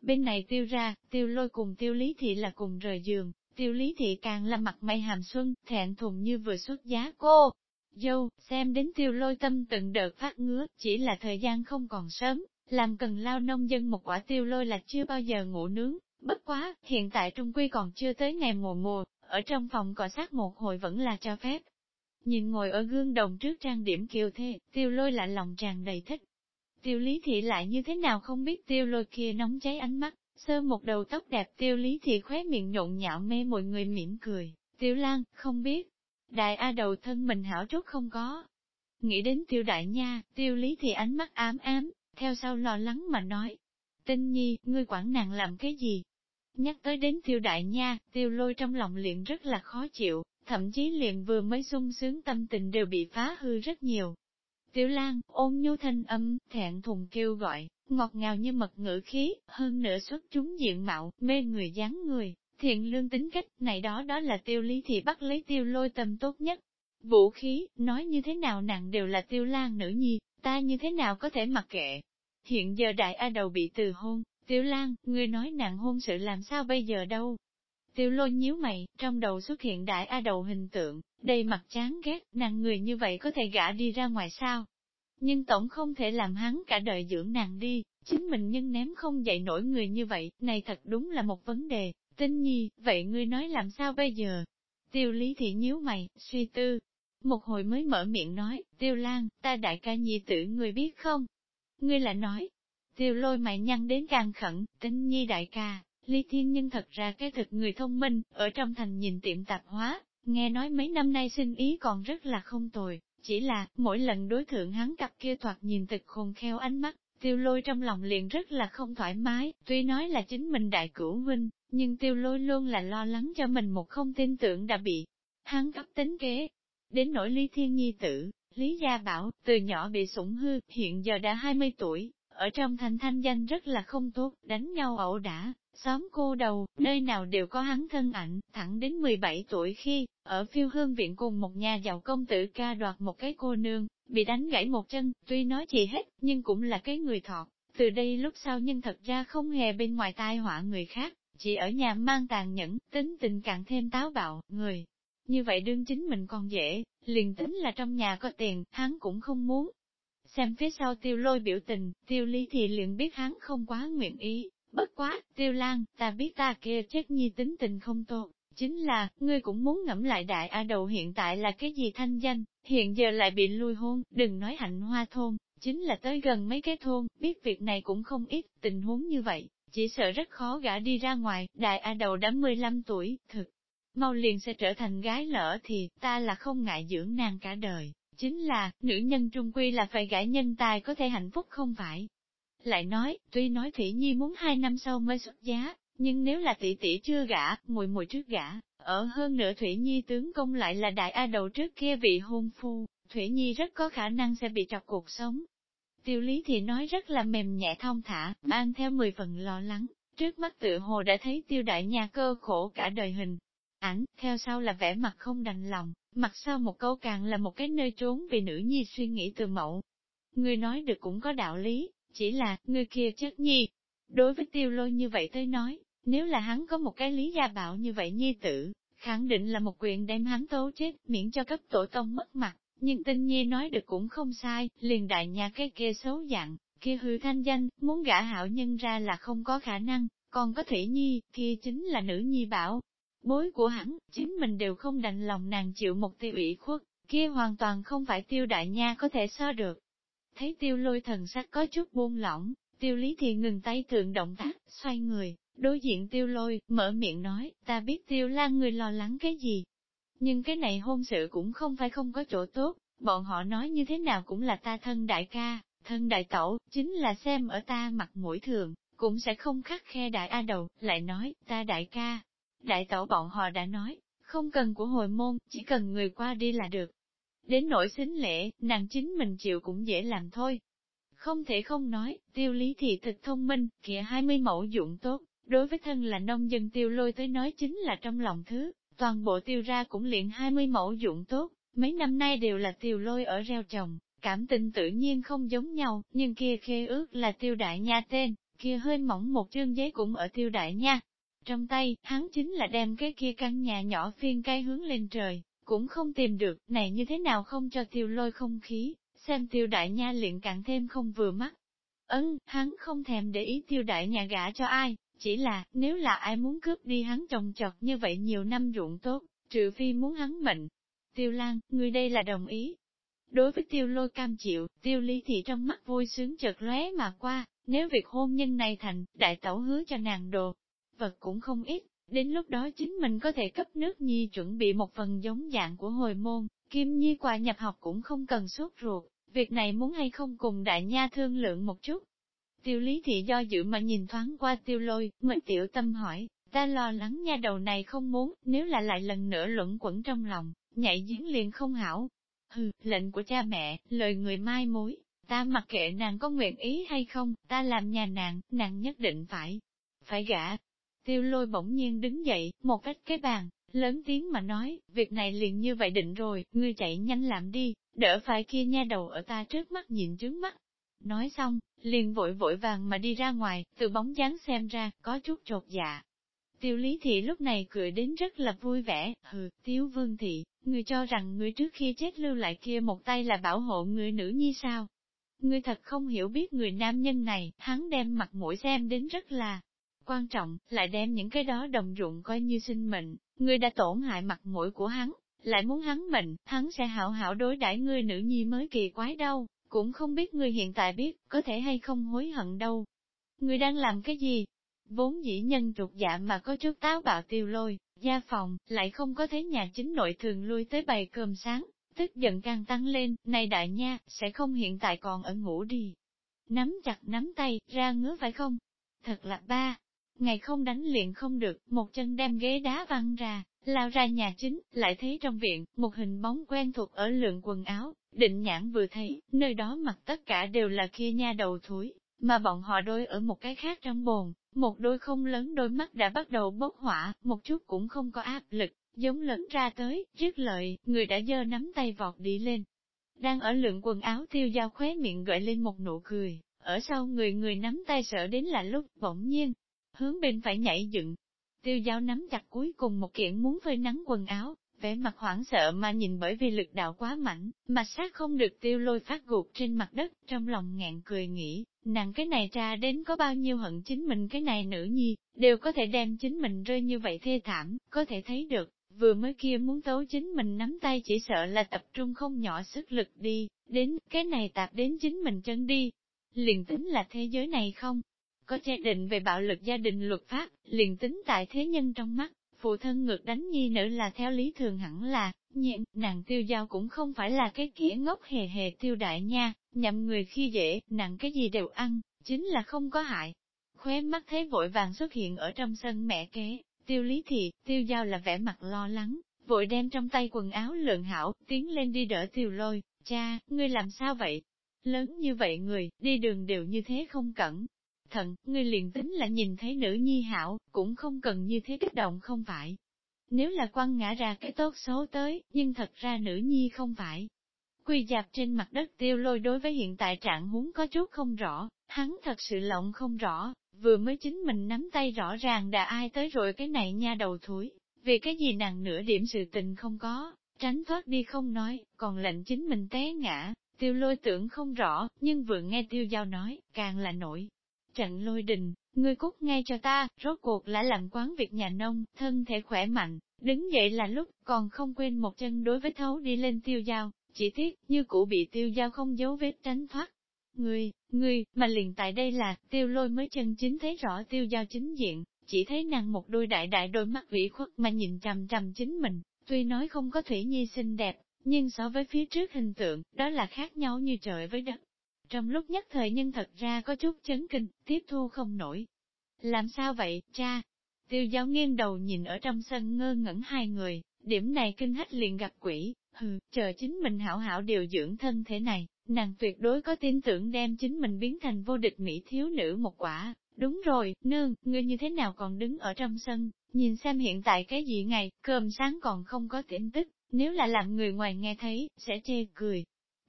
Bên này tiêu ra, tiêu lôi cùng tiêu lý thị là cùng rời giường, tiêu lý thị càng là mặt mày hàm xuân, thẹn thùng như vừa xuất giá cô. Dâu, xem đến tiêu lôi tâm từng đợt phát ngứa, chỉ là thời gian không còn sớm, làm cần lao nông dân một quả tiêu lôi là chưa bao giờ ngủ nướng, bất quá, hiện tại Trung Quy còn chưa tới ngày mùa mùa, ở trong phòng cọ sát một hồi vẫn là cho phép. nhìn ngồi ở gương đồng trước trang điểm kiều thê, tiêu lôi lại lòng tràn đầy thích. Tiêu lý thị lại như thế nào không biết tiêu lôi kia nóng cháy ánh mắt, sơ một đầu tóc đẹp tiêu lý thị khóe miệng nhộn nhạo mê mọi người mỉm cười, tiêu lan, không biết, đại A đầu thân mình hảo chút không có. Nghĩ đến tiêu đại nha, tiêu lý thì ánh mắt ám ám, theo sau lo lắng mà nói. Tinh nhi, ngươi quản nàng làm cái gì? Nhắc tới đến tiêu đại nha, tiêu lôi trong lòng liền rất là khó chịu, thậm chí liền vừa mới sung sướng tâm tình đều bị phá hư rất nhiều. Tiểu Lan, ôn nhu thanh âm, thẹn thùng kêu gọi, ngọt ngào như mật ngữ khí, hơn nữa xuất chúng diện mạo, mê người dáng người, thiện lương tính cách, này đó đó là tiêu lý thì bắt lấy tiêu lôi tâm tốt nhất. Vũ khí, nói như thế nào nặng đều là tiêu lan nữ nhi, ta như thế nào có thể mặc kệ. Hiện giờ đại A đầu bị từ hôn, tiêu lan, ngươi nói nặng hôn sự làm sao bây giờ đâu, Tiêu lôi nhíu mày, trong đầu xuất hiện đại A đầu hình tượng, đầy mặt chán ghét, nàng người như vậy có thể gã đi ra ngoài sao? Nhưng tổng không thể làm hắn cả đời dưỡng nàng đi, chính mình nhưng ném không dậy nổi người như vậy, này thật đúng là một vấn đề. Tinh nhi, vậy ngươi nói làm sao bây giờ? Tiêu lý thị nhíu mày, suy tư. Một hồi mới mở miệng nói, tiêu lan, ta đại ca nhi tử ngươi biết không? Ngươi lại nói, tiêu lôi mày nhăn đến càng khẩn, tinh nhi đại ca, Ly Thiên Nhân thật ra cái thực người thông minh, ở trong thành nhìn tiệm tạp hóa, nghe nói mấy năm nay sinh ý còn rất là không tồi, chỉ là, mỗi lần đối thượng hắn cặp kia thoạt nhìn thực khôn khéo ánh mắt, tiêu lôi trong lòng liền rất là không thoải mái, tuy nói là chính mình đại cửu huynh, nhưng tiêu lôi luôn là lo lắng cho mình một không tin tưởng đã bị hắn cấp tính kế. Đến nỗi Lý Thiên Nhi tử, Lý Gia Bảo, từ nhỏ bị sủng hư, hiện giờ đã 20 tuổi, ở trong thành thanh danh rất là không tốt, đánh nhau ẩu đả, Xóm cô đầu, nơi nào đều có hắn thân ảnh, thẳng đến 17 tuổi khi, ở phiêu hương viện cùng một nhà giàu công tử ca đoạt một cái cô nương, bị đánh gãy một chân, tuy nói chỉ hết, nhưng cũng là cái người thọt. Từ đây lúc sau nhưng thật ra không hề bên ngoài tai họa người khác, chỉ ở nhà mang tàn nhẫn, tính tình càng thêm táo bạo, người. Như vậy đương chính mình còn dễ, liền tính là trong nhà có tiền, hắn cũng không muốn. Xem phía sau tiêu lôi biểu tình, tiêu ly thì liền biết hắn không quá nguyện ý, Bất quá, tiêu lan, ta biết ta kia chết nhi tính tình không tốt, chính là, ngươi cũng muốn ngẫm lại đại A đầu hiện tại là cái gì thanh danh, hiện giờ lại bị lui hôn, đừng nói hạnh hoa thôn, chính là tới gần mấy cái thôn, biết việc này cũng không ít, tình huống như vậy, chỉ sợ rất khó gã đi ra ngoài, đại A đầu đã 15 tuổi, thực, mau liền sẽ trở thành gái lỡ thì, ta là không ngại dưỡng nàng cả đời, chính là, nữ nhân trung quy là phải gã nhân tài có thể hạnh phúc không phải, lại nói, tuy nói Thủy Nhi muốn hai năm sau mới xuất giá, nhưng nếu là tỷ tỷ chưa gả, mùi mùi trước gả, ở hơn nữa Thủy Nhi tướng công lại là đại A đầu trước kia vị hôn phu, Thủy Nhi rất có khả năng sẽ bị trọc cuộc sống. Tiêu lý thì nói rất là mềm nhẹ thong thả, mang theo mười phần lo lắng, trước mắt tự hồ đã thấy tiêu đại nhà cơ khổ cả đời hình. Ảnh, theo sau là vẻ mặt không đành lòng, mặt sau một câu càng là một cái nơi trốn vì nữ nhi suy nghĩ từ mẫu. Người nói được cũng có đạo lý, chỉ là, người kia chất nhi. Đối với tiêu lôi như vậy tới nói, nếu là hắn có một cái lý gia bảo như vậy nhi tử, khẳng định là một quyền đem hắn tố chết, miễn cho cấp tổ tông mất mặt. Nhưng tinh nhi nói được cũng không sai, liền đại nhà cái kia xấu dạng, kia hư thanh danh, muốn gả hảo nhân ra là không có khả năng, còn có thể nhi, kia chính là nữ nhi bảo. Bối của hắn, chính mình đều không đành lòng nàng chịu một tiêu ủy khuất, kia hoàn toàn không phải tiêu đại nha có thể so được. Thấy tiêu lôi thần sắc có chút buông lỏng, tiêu lý thì ngừng tay thượng động tác, xoay người, đối diện tiêu lôi, mở miệng nói, ta biết tiêu lan người lo lắng cái gì. Nhưng cái này hôn sự cũng không phải không có chỗ tốt, bọn họ nói như thế nào cũng là ta thân đại ca, thân đại tẩu, chính là xem ở ta mặt mũi thường, cũng sẽ không khắc khe đại A đầu, lại nói, ta đại ca. Đại tẩu bọn họ đã nói, không cần của hồi môn, chỉ cần người qua đi là được, Đến nỗi xính lễ, nàng chính mình chịu cũng dễ làm thôi. Không thể không nói, tiêu lý thị thực thông minh, kìa hai mươi mẫu dụng tốt, đối với thân là nông dân tiêu lôi tới nói chính là trong lòng thứ, toàn bộ tiêu ra cũng liền hai mươi mẫu dụng tốt, mấy năm nay đều là tiêu lôi ở reo trồng, cảm tình tự nhiên không giống nhau, nhưng kia khê ước là tiêu đại nha tên, kia hơi mỏng một chương giấy cũng ở tiêu đại nha. Trong tay, hắn chính là đem cái kia căn nhà nhỏ phiên cây hướng lên trời, cũng không tìm được, này như thế nào không cho tiêu lôi không khí, xem tiêu đại nha luyện càng thêm không vừa mắt. Ấn, hắn không thèm để ý tiêu đại nhà gả cho ai, chỉ là, nếu là ai muốn cướp đi hắn trồng trọt như vậy nhiều năm ruộng tốt, trừ phi muốn hắn mệnh. Tiêu Lan, ngươi đây là đồng ý. Đối với tiêu lôi cam chịu, tiêu lý thì trong mắt vui sướng chợt lóe mà qua, nếu việc hôn nhân này thành, đại tẩu hứa cho nàng đồ, vật cũng không ít, đến lúc đó chính mình có thể cấp nước nhi chuẩn bị một phần giống dạng của hồi môn, kim nhi qua nhập học cũng không cần sốt ruột, việc này muốn hay không cùng đại nha thương lượng một chút. Tiêu lý thị do dự mà nhìn thoáng qua tiêu lôi, mệnh tiểu tâm hỏi, ta lo lắng nha đầu này không muốn, nếu là lại lần nữa luẩn quẩn trong lòng, nhảy giếng liền không hảo. Hừ, lệnh của cha mẹ, lời người mai mối, ta mặc kệ nàng có nguyện ý hay không, ta làm nhà nàng, nàng nhất định phải, phải gả. Tiêu lôi bỗng nhiên đứng dậy, một cách cái bàn, lớn tiếng mà nói, việc này liền như vậy định rồi, ngươi chạy nhanh làm đi, đỡ phải kia nha đầu ở ta trước mắt nhìn trước mắt. Nói xong, liền vội vội vàng mà đi ra ngoài, từ bóng dáng xem ra, có chút trột dạ. Tiêu lý thị lúc này cười đến rất là vui vẻ, hừ, tiêu vương thị, người cho rằng người trước khi chết lưu lại kia một tay là bảo hộ người nữ nhi sao? người thật không hiểu biết người nam nhân này, hắn đem mặt mũi xem đến rất là quan trọng, lại đem những cái đó đồng ruộng coi như sinh mệnh, người đã tổn hại mặt mũi của hắn, lại muốn hắn mệnh, hắn sẽ hảo hảo đối đãi ngươi nữ nhi mới kỳ quái đâu, cũng không biết người hiện tại biết, có thể hay không hối hận đâu. người đang làm cái gì? Vốn dĩ nhân trục dạ mà có chút táo bạo tiêu lôi, gia phòng, lại không có thấy nhà chính nội thường lui tới bày cơm sáng, tức giận càng tăng lên, này đại nha, sẽ không hiện tại còn ở ngủ đi. Nắm chặt nắm tay, ra ngứa phải không? Thật là ba, ngày không đánh liền không được, một chân đem ghế đá văng ra, lao ra nhà chính, lại thấy trong viện, một hình bóng quen thuộc ở lượng quần áo, định nhãn vừa thấy, nơi đó mặt tất cả đều là kia nha đầu thúi, mà bọn họ đôi ở một cái khác trong bồn, một đôi không lớn đôi mắt đã bắt đầu bốc hỏa, một chút cũng không có áp lực, giống lớn ra tới, trước lợi, người đã dơ nắm tay vọt đi lên. Đang ở lượng quần áo tiêu dao khóe miệng gợi lên một nụ cười, ở sau người người nắm tay sợ đến là lúc bỗng nhiên, hướng bên phải nhảy dựng. Tiêu giáo nắm chặt cuối cùng một kiện muốn phơi nắng quần áo, vẻ mặt hoảng sợ mà nhìn bởi vì lực đạo quá mạnh, mà sát không được tiêu lôi phát gục trên mặt đất, trong lòng ngẹn cười nghĩ, nàng cái này ra đến có bao nhiêu hận chính mình cái này nữ nhi, đều có thể đem chính mình rơi như vậy thê thảm, có thể thấy được, vừa mới kia muốn tấu chính mình nắm tay chỉ sợ là tập trung không nhỏ sức lực đi, đến, cái này tạp đến chính mình chân đi. Liền tính là thế giới này không, có chế định về bạo lực gia đình luật pháp, liền tính tại thế nhân trong mắt, phụ thân ngược đánh nhi nữ là theo lý thường hẳn là, nhện, nàng tiêu giao cũng không phải là cái kĩa ngốc hề hề tiêu đại nha, nhậm người khi dễ, nặng cái gì đều ăn, chính là không có hại. Khóe mắt thế vội vàng xuất hiện ở trong sân mẹ kế, tiêu lý thị, tiêu giao là vẻ mặt lo lắng, vội đem trong tay quần áo lượng hảo, tiến lên đi đỡ tiêu lôi, cha, ngươi làm sao vậy? Lớn như vậy người, đi đường đều như thế không cẩn, thận, ngươi liền tính là nhìn thấy nữ nhi hảo, cũng không cần như thế kích động không phải. Nếu là quăng ngã ra cái tốt xấu tới, nhưng thật ra nữ nhi không phải. quỳ dạp trên mặt đất tiêu lôi đối với hiện tại trạng huống có chút không rõ, hắn thật sự lộng không rõ, vừa mới chính mình nắm tay rõ ràng đã ai tới rồi cái này nha đầu thúi, vì cái gì nàng nửa điểm sự tình không có, tránh thoát đi không nói, còn lệnh chính mình té ngã, tiêu lôi tưởng không rõ, nhưng vừa nghe tiêu giao nói, càng là nổi, Trận lôi đình, ngươi cút ngay cho ta, rốt cuộc là làm quán việc nhà nông, thân thể khỏe mạnh, đứng dậy là lúc, còn không quên một chân đối với thấu đi lên tiêu dao, chỉ tiếc, như cũ bị tiêu dao không giấu vết tránh thoát. Ngươi, ngươi, mà liền tại đây là, tiêu lôi mới chân chính thấy rõ tiêu dao chính diện, chỉ thấy nàng một đôi đại đại đôi mắt vĩ khuất mà nhìn trầm trầm chính mình, tuy nói không có thủy nhi xinh đẹp, nhưng so với phía trước hình tượng, đó là khác nhau như trời với đất. Trong lúc nhất thời nhân thật ra có chút chấn kinh, tiếp thu không nổi. Làm sao vậy, cha? Tiêu giáo nghiêng đầu nhìn ở trong sân ngơ ngẩn hai người, điểm này kinh hách liền gặp quỷ, hừ, chờ chính mình hảo hảo điều dưỡng thân thể này, nàng tuyệt đối có tin tưởng đem chính mình biến thành vô địch mỹ thiếu nữ một quả. Đúng rồi, nương, ngươi như thế nào còn đứng ở trong sân, nhìn xem hiện tại cái gì ngày, cơm sáng còn không có tin tức, nếu là làm người ngoài nghe thấy, sẽ chê cười.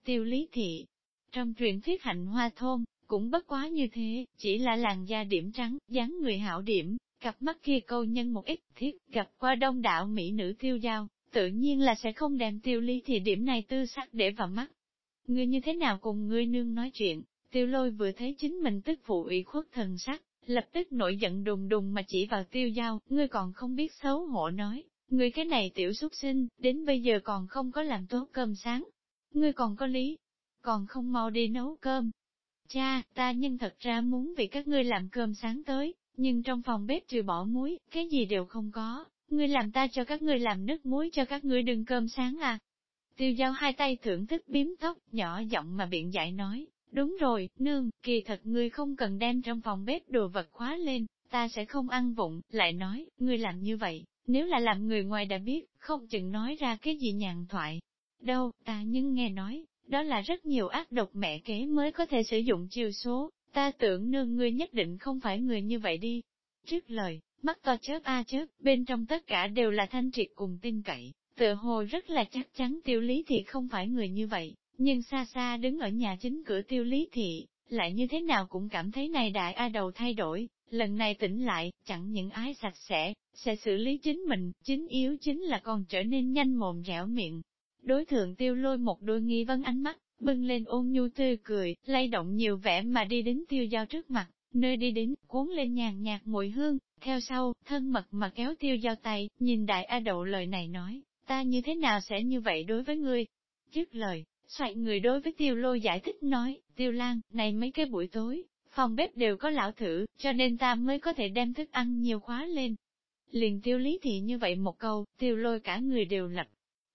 Tiêu lý thị, trong truyền thuyết hạnh hoa thôn, cũng bất quá như thế, chỉ là làn da điểm trắng, dáng người hảo điểm, cặp mắt kia câu nhân một ít thiết, gặp qua đông đạo mỹ nữ tiêu giao, tự nhiên là sẽ không đem tiêu ly thì điểm này tư sắc để vào mắt. Ngươi như thế nào cùng ngươi nương nói chuyện, tiêu lôi vừa thấy chính mình tức phụ ủy khuất thần sắc, lập tức nổi giận đùng đùng mà chỉ vào tiêu giao, ngươi còn không biết xấu hổ nói, Ngươi cái này tiểu xuất sinh, đến bây giờ còn không có làm tốt cơm sáng. Ngươi còn có lý, còn không mau đi nấu cơm. Cha, ta nhân thật ra muốn vì các ngươi làm cơm sáng tới, nhưng trong phòng bếp trừ bỏ muối, cái gì đều không có, ngươi làm ta cho các ngươi làm nước muối cho các ngươi đừng cơm sáng à. Tiêu giao hai tay thưởng thức biếm tóc, nhỏ giọng mà biện giải nói, đúng rồi, nương, kỳ thật ngươi không cần đem trong phòng bếp đồ vật khóa lên, ta sẽ không ăn vụng, lại nói, ngươi làm như vậy, nếu là làm người ngoài đã biết, không chừng nói ra cái gì nhàn thoại. Đâu, ta nhưng nghe nói, đó là rất nhiều ác độc mẹ kế mới có thể sử dụng chiêu số, ta tưởng nương ngươi nhất định không phải người như vậy đi. Trước lời, mắt to chớp a chớp, bên trong tất cả đều là thanh triệt cùng tin cậy, tựa hồ rất là chắc chắn tiêu lý thị không phải người như vậy, nhưng xa xa đứng ở nhà chính cửa tiêu lý thị, lại như thế nào cũng cảm thấy này đại A đầu thay đổi, lần này tỉnh lại, chẳng những ái sạch sẽ, sẽ xử lý chính mình, chính yếu chính là còn trở nên nhanh mồm dẻo miệng. Đối thượng tiêu lôi một đôi nghi vấn ánh mắt, bưng lên ôn nhu tươi cười, lay động nhiều vẻ mà đi đến tiêu giao trước mặt, nơi đi đến, cuốn lên nhàn nhạt mùi hương, theo sau, thân mật mà kéo tiêu giao tay, nhìn đại A đậu lời này nói, ta như thế nào sẽ như vậy đối với ngươi? Trước lời, xoay người đối với tiêu lôi giải thích nói, tiêu lan, này mấy cái buổi tối, phòng bếp đều có lão thử, cho nên ta mới có thể đem thức ăn nhiều khóa lên. Liền tiêu lý thị như vậy một câu, tiêu lôi cả người đều lập,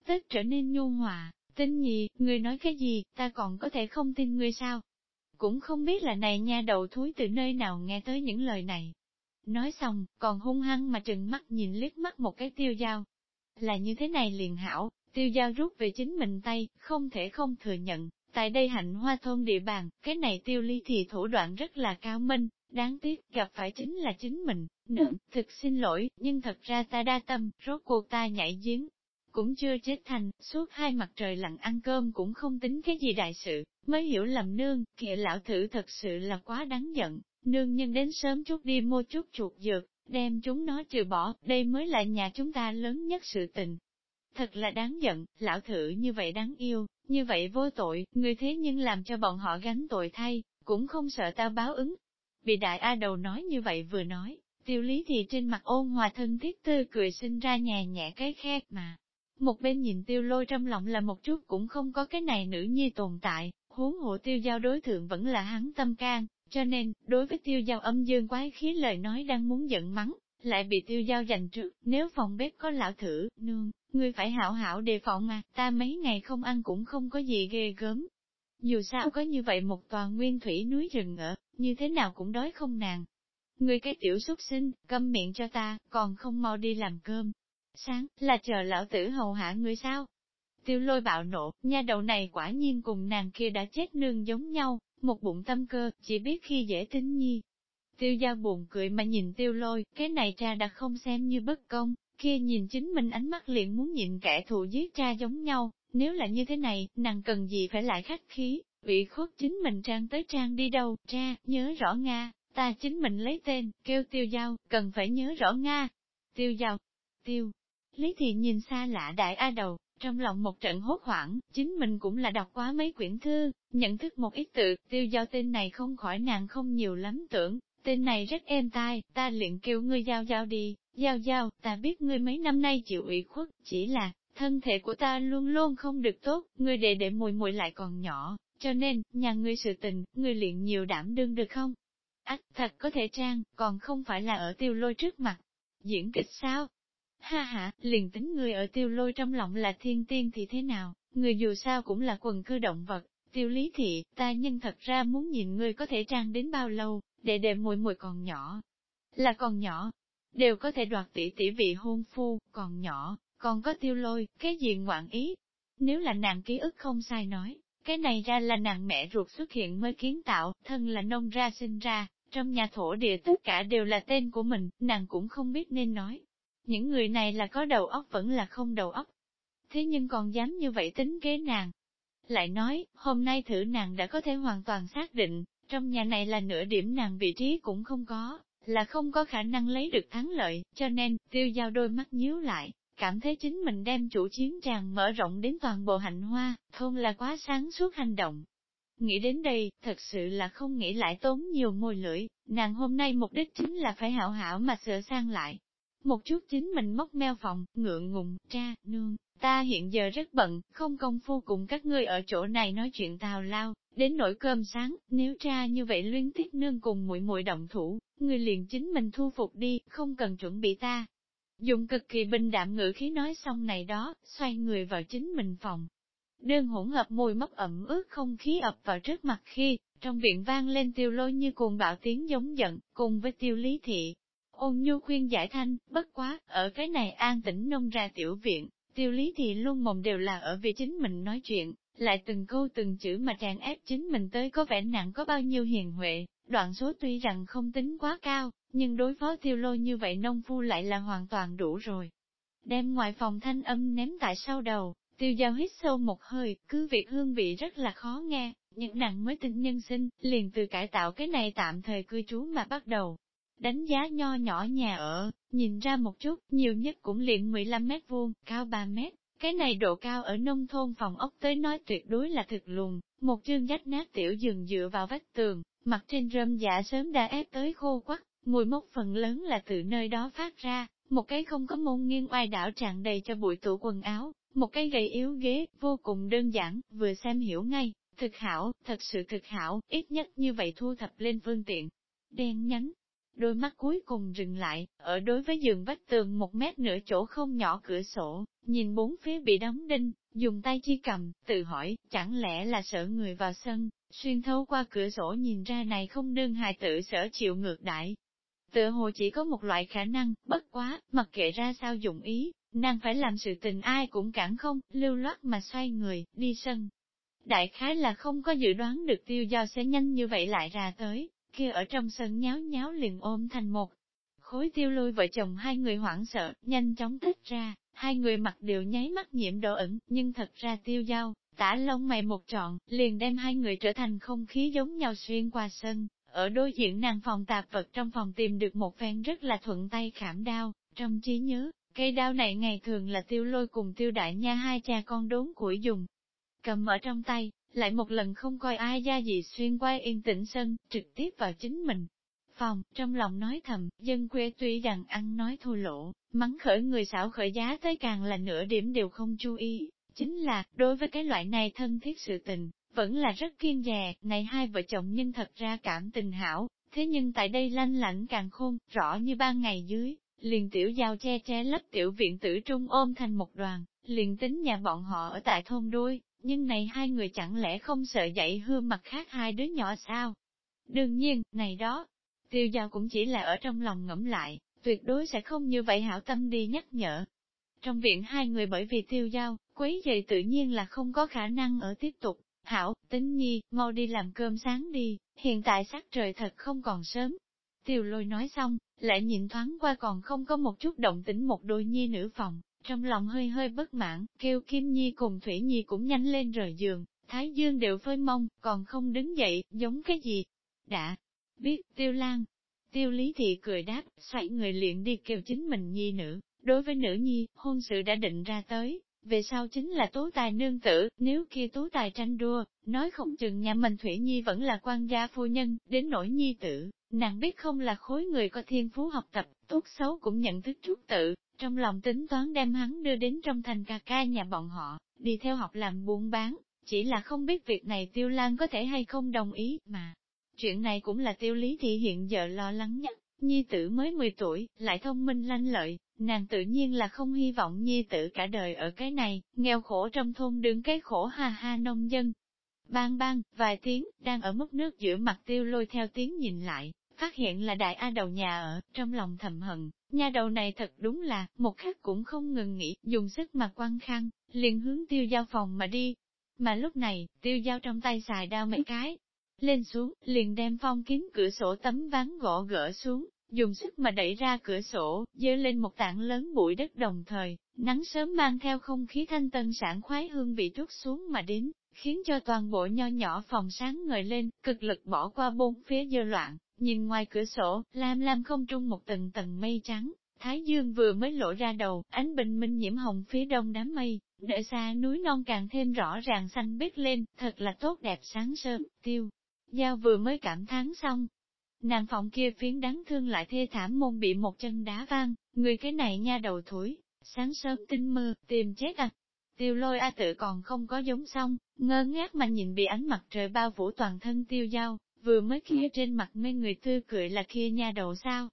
tức trở nên nhu hòa, tin nhị, người nói cái gì, ta còn có thể không tin ngươi sao? Cũng không biết là này nha đầu thúi từ nơi nào nghe tới những lời này. Nói xong, còn hung hăng mà trừng mắt nhìn liếc mắt một cái tiêu dao. Là như thế này liền hảo, tiêu dao rút về chính mình tay, không thể không thừa nhận, Tại đây hạnh hoa thôn địa bàn, cái này tiêu ly thì thủ đoạn rất là cao minh, đáng tiếc gặp phải chính là chính mình, nữ, thực xin lỗi, nhưng thật ra ta đa tâm, rốt cuộc ta nhảy giếng. Cũng chưa chết thành, suốt hai mặt trời lặng ăn cơm cũng không tính cái gì đại sự, mới hiểu lầm nương, kìa lão thử thật sự là quá đáng giận, nương nhân đến sớm chút đi mua chút chuột dược, đem chúng nó trừ bỏ, đây mới là nhà chúng ta lớn nhất sự tình. Thật là đáng giận, lão thử như vậy đáng yêu, như vậy vô tội, người thế nhưng làm cho bọn họ gánh tội thay, cũng không sợ ta báo ứng. Bị đại A đầu nói như vậy vừa nói, tiêu lý thì trên mặt ôn hòa thân thiết tươi cười sinh ra nhẹ nhẹ cái khét mà. Một bên nhìn tiêu lôi trong lòng là một chút cũng không có cái này nữ nhi tồn tại, huống hộ tiêu giao đối thượng vẫn là hắn tâm can, cho nên, đối với tiêu giao âm dương quái khí lời nói đang muốn giận mắng, lại bị tiêu giao giành trước, nếu phòng bếp có lão thử, nương, ngươi phải hảo hảo đề phòng mà, ta mấy ngày không ăn cũng không có gì ghê gớm. Dù sao có như vậy một tòa nguyên thủy núi rừng ở, như thế nào cũng đói không nàng. Ngươi cái tiểu xuất sinh, câm miệng cho ta, còn không mau đi làm cơm. Sáng, là chờ lão tử hầu hạ ngươi sao? Tiêu lôi bạo nộ, nha đầu này quả nhiên cùng nàng kia đã chết nương giống nhau, một bụng tâm cơ, chỉ biết khi dễ tính nhi, Tiêu gia buồn cười mà nhìn tiêu lôi, cái này cha đã không xem như bất công, kia nhìn chính mình ánh mắt liền muốn nhìn kẻ thù giết cha giống nhau, nếu là như thế này, nàng cần gì phải lại khách khí, bị khuất chính mình trang tới trang đi đâu, cha, nhớ rõ Nga, ta chính mình lấy tên, kêu tiêu giao, cần phải nhớ rõ Nga. Tiêu giao, tiêu, Lý Thị nhìn xa lạ đại A đầu, trong lòng một trận hốt hoảng, chính mình cũng là đọc quá mấy quyển thư, nhận thức một ít tự, tiêu giao tên này không khỏi nàng không nhiều lắm tưởng, tên này rất êm tai, ta liền kêu ngươi giao giao đi, giao giao, ta biết ngươi mấy năm nay chịu ủy khuất, chỉ là, thân thể của ta luôn luôn không được tốt, ngươi đệ đệ mùi mùi lại còn nhỏ, cho nên, nhà ngươi sự tình, ngươi luyện nhiều đảm đương được không? Ách, thật có thể trang, còn không phải là ở tiêu lôi trước mặt. Diễn kịch sao? Ha ha, liền tính người ở tiêu lôi trong lòng là thiên tiên thì thế nào, người dù sao cũng là quần cư động vật, tiêu lý thị, ta nhân thật ra muốn nhìn ngươi có thể trang đến bao lâu, để đệ muội muội còn nhỏ, là còn nhỏ, đều có thể đoạt tỷ tỷ vị hôn phu, còn nhỏ, còn có tiêu lôi, cái gì ngoạn ý. Nếu là nàng ký ức không sai nói, cái này ra là nàng mẹ ruột xuất hiện mới kiến tạo, thân là nông ra sinh ra, trong nhà thổ địa tất cả đều là tên của mình, nàng cũng không biết nên nói. Những người này là có đầu óc vẫn là không đầu óc. Thế nhưng còn dám như vậy tính kế nàng. Lại nói, hôm nay thử nàng đã có thể hoàn toàn xác định, trong nhà này là nửa điểm nàng vị trí cũng không có, là không có khả năng lấy được thắng lợi, cho nên, tiêu giao đôi mắt nhíu lại, cảm thấy chính mình đem chủ chiến tràng mở rộng đến toàn bộ hạnh hoa, thôn là quá sáng suốt hành động. Nghĩ đến đây, thật sự là không nghĩ lại tốn nhiều môi lưỡi, nàng hôm nay mục đích chính là phải hảo hảo mà sửa sang lại một chút chính mình móc meo phòng, ngượng ngùng, cha, nương, ta hiện giờ rất bận, không công phu cùng các ngươi ở chỗ này nói chuyện tào lao, đến nỗi cơm sáng, nếu cha như vậy liên tiếp nương cùng muội muội động thủ, người liền chính mình thu phục đi, không cần chuẩn bị ta. Dùng cực kỳ bình đạm ngữ khí nói xong này đó, xoay người vào chính mình phòng. Đơn hỗn hợp mùi mất ẩm ướt không khí ập vào trước mặt khi, trong viện vang lên tiêu lôi như cuồng bạo tiếng giống giận, cùng với tiêu lý thị. Ôn nhu khuyên giải thanh, bất quá, ở cái này an tĩnh nông ra tiểu viện, tiêu lý thì luôn mồm đều là ở vì chính mình nói chuyện, lại từng câu từng chữ mà tràn ép chính mình tới có vẻ nặng có bao nhiêu hiền huệ, đoạn số tuy rằng không tính quá cao, nhưng đối phó tiêu lôi như vậy nông phu lại là hoàn toàn đủ rồi. Đem ngoài phòng thanh âm ném tại sau đầu, tiêu giao hít sâu một hơi, cứ việc hương vị rất là khó nghe, những nặng mới tinh nhân sinh, liền từ cải tạo cái này tạm thời cư trú mà bắt đầu. Đánh giá nho nhỏ nhà ở, nhìn ra một chút, nhiều nhất cũng liền 15 mét vuông, cao 3 mét. Cái này độ cao ở nông thôn phòng ốc tới nói tuyệt đối là thực lùn, một chương rách nát tiểu giường dựa vào vách tường, mặt trên rơm dạ sớm đã ép tới khô quắc, mùi mốc phần lớn là từ nơi đó phát ra, một cái không có môn nghiêng oai đảo tràn đầy cho bụi tủ quần áo, một cái gầy yếu ghế, vô cùng đơn giản, vừa xem hiểu ngay, thực hảo, thật sự thực hảo, ít nhất như vậy thu thập lên phương tiện. Đen nhánh, đôi mắt cuối cùng dừng lại, ở đối với giường vách tường một mét nửa chỗ không nhỏ cửa sổ, nhìn bốn phía bị đóng đinh, dùng tay chi cầm, tự hỏi, chẳng lẽ là sợ người vào sân, xuyên thấu qua cửa sổ nhìn ra này không đương hài tự sở chịu ngược đại. Tự hồ chỉ có một loại khả năng, bất quá, mặc kệ ra sao dụng ý, nàng phải làm sự tình ai cũng cản không, lưu loát mà xoay người, đi sân. Đại khái là không có dự đoán được tiêu giao sẽ nhanh như vậy lại ra tới, kia ở trong sân nháo nháo liền ôm thành một. Khối tiêu lôi vợ chồng hai người hoảng sợ, nhanh chóng tách ra, hai người mặt đều nháy mắt nhiễm độ ẩn, nhưng thật ra tiêu giao, tả lông mày một trọn, liền đem hai người trở thành không khí giống nhau xuyên qua sân, ở đối diện nàng phòng tạp vật trong phòng tìm được một phen rất là thuận tay khảm đao, trong trí nhớ, cây đao này ngày thường là tiêu lôi cùng tiêu đại nha hai cha con đốn củi dùng. Cầm ở trong tay, lại một lần không coi ai ra gì xuyên qua yên tĩnh sân, trực tiếp vào chính mình. Phòng, trong lòng nói thầm, dân quê tuy rằng ăn nói thô lỗ, mắng khởi người xảo khởi giá tới càng là nửa điểm đều không chú ý, chính là, đối với cái loại này thân thiết sự tình, vẫn là rất kiên dè, này hai vợ chồng nhưng thật ra cảm tình hảo, thế nhưng tại đây lanh lạnh càng khôn, rõ như ban ngày dưới, liền tiểu giao che che lấp tiểu viện tử trung ôm thành một đoàn, liền tính nhà bọn họ ở tại thôn đuôi, nhưng này hai người chẳng lẽ không sợ dậy hư mặt khác hai đứa nhỏ sao? Đương nhiên, này đó, tiêu giao cũng chỉ là ở trong lòng ngẫm lại, tuyệt đối sẽ không như vậy hảo tâm đi nhắc nhở. Trong viện hai người bởi vì tiêu giao, quấy dậy tự nhiên là không có khả năng ở tiếp tục. Hảo, tính nhi, mau đi làm cơm sáng đi, hiện tại sắc trời thật không còn sớm. Tiêu lôi nói xong, lại nhìn thoáng qua còn không có một chút động tĩnh một đôi nhi nữ phòng, trong lòng hơi hơi bất mãn, kêu Kim Nhi cùng Thủy Nhi cũng nhanh lên rời giường, Thái Dương đều phơi mông, còn không đứng dậy, giống cái gì? Đã, biết, Tiêu Lan. Tiêu Lý Thị cười đáp, xoay người liền đi kêu chính mình Nhi nữ, đối với nữ Nhi, hôn sự đã định ra tới, về sau chính là tú tài nương tử, nếu kia tú tài tranh đua, nói không chừng nhà mình Thủy Nhi vẫn là quan gia phu nhân, đến nỗi Nhi tử, nàng biết không là khối người có thiên phú học tập, tốt xấu cũng nhận thức chút tự, trong lòng tính toán đem hắn đưa đến trong thành ca ca nhà bọn họ, đi theo học làm buôn bán, chỉ là không biết việc này Tiêu Lan có thể hay không đồng ý, mà. Chuyện này cũng là Tiêu Lý Thị hiện giờ lo lắng nhất, Nhi tử mới 10 tuổi, lại thông minh lanh lợi, nàng tự nhiên là không hy vọng Nhi tử cả đời ở cái này, nghèo khổ trong thôn đứng cái khổ ha ha nông dân. Bang bang, vài tiếng, đang ở mức nước giữa mặt tiêu lôi theo tiếng nhìn lại, phát hiện là đại A đầu nhà ở, trong lòng thầm hận, nhà đầu này thật đúng là, một khắc cũng không ngừng nghỉ, dùng sức mà quan khăn, liền hướng tiêu giao phòng mà đi. Mà lúc này, tiêu giao trong tay xài đao mấy cái, lên xuống, liền đem phong kín cửa sổ tấm ván gỗ gỡ xuống, dùng sức mà đẩy ra cửa sổ, dơ lên một tảng lớn bụi đất đồng thời, nắng sớm mang theo không khí thanh tân sản khoái hương bị trút xuống mà đến, khiến cho toàn bộ nho nhỏ phòng sáng ngời lên, cực lực bỏ qua bốn phía dơ loạn, Nhìn ngoài cửa sổ, lam lam không trung một tầng tầng mây trắng, Thái dương vừa mới lộ ra đầu, ánh bình minh nhiễm hồng phía đông đám mây, đợi xa núi non càng thêm rõ ràng xanh biếc lên, thật là tốt đẹp sáng sớm, tiêu. Giao vừa mới cảm thán xong. Nàng phòng kia phiến đáng thương lại thê thảm môn bị một chân đá vang, người cái này nha đầu thối, sáng sớm tinh mơ, tìm chết à. Tiêu lôi A tự còn không có giống xong, ngơ ngác mà nhìn bị ánh mặt trời bao phủ toàn thân tiêu dao, vừa mới kia trên mặt mấy người tươi cười là kia nha đầu sao.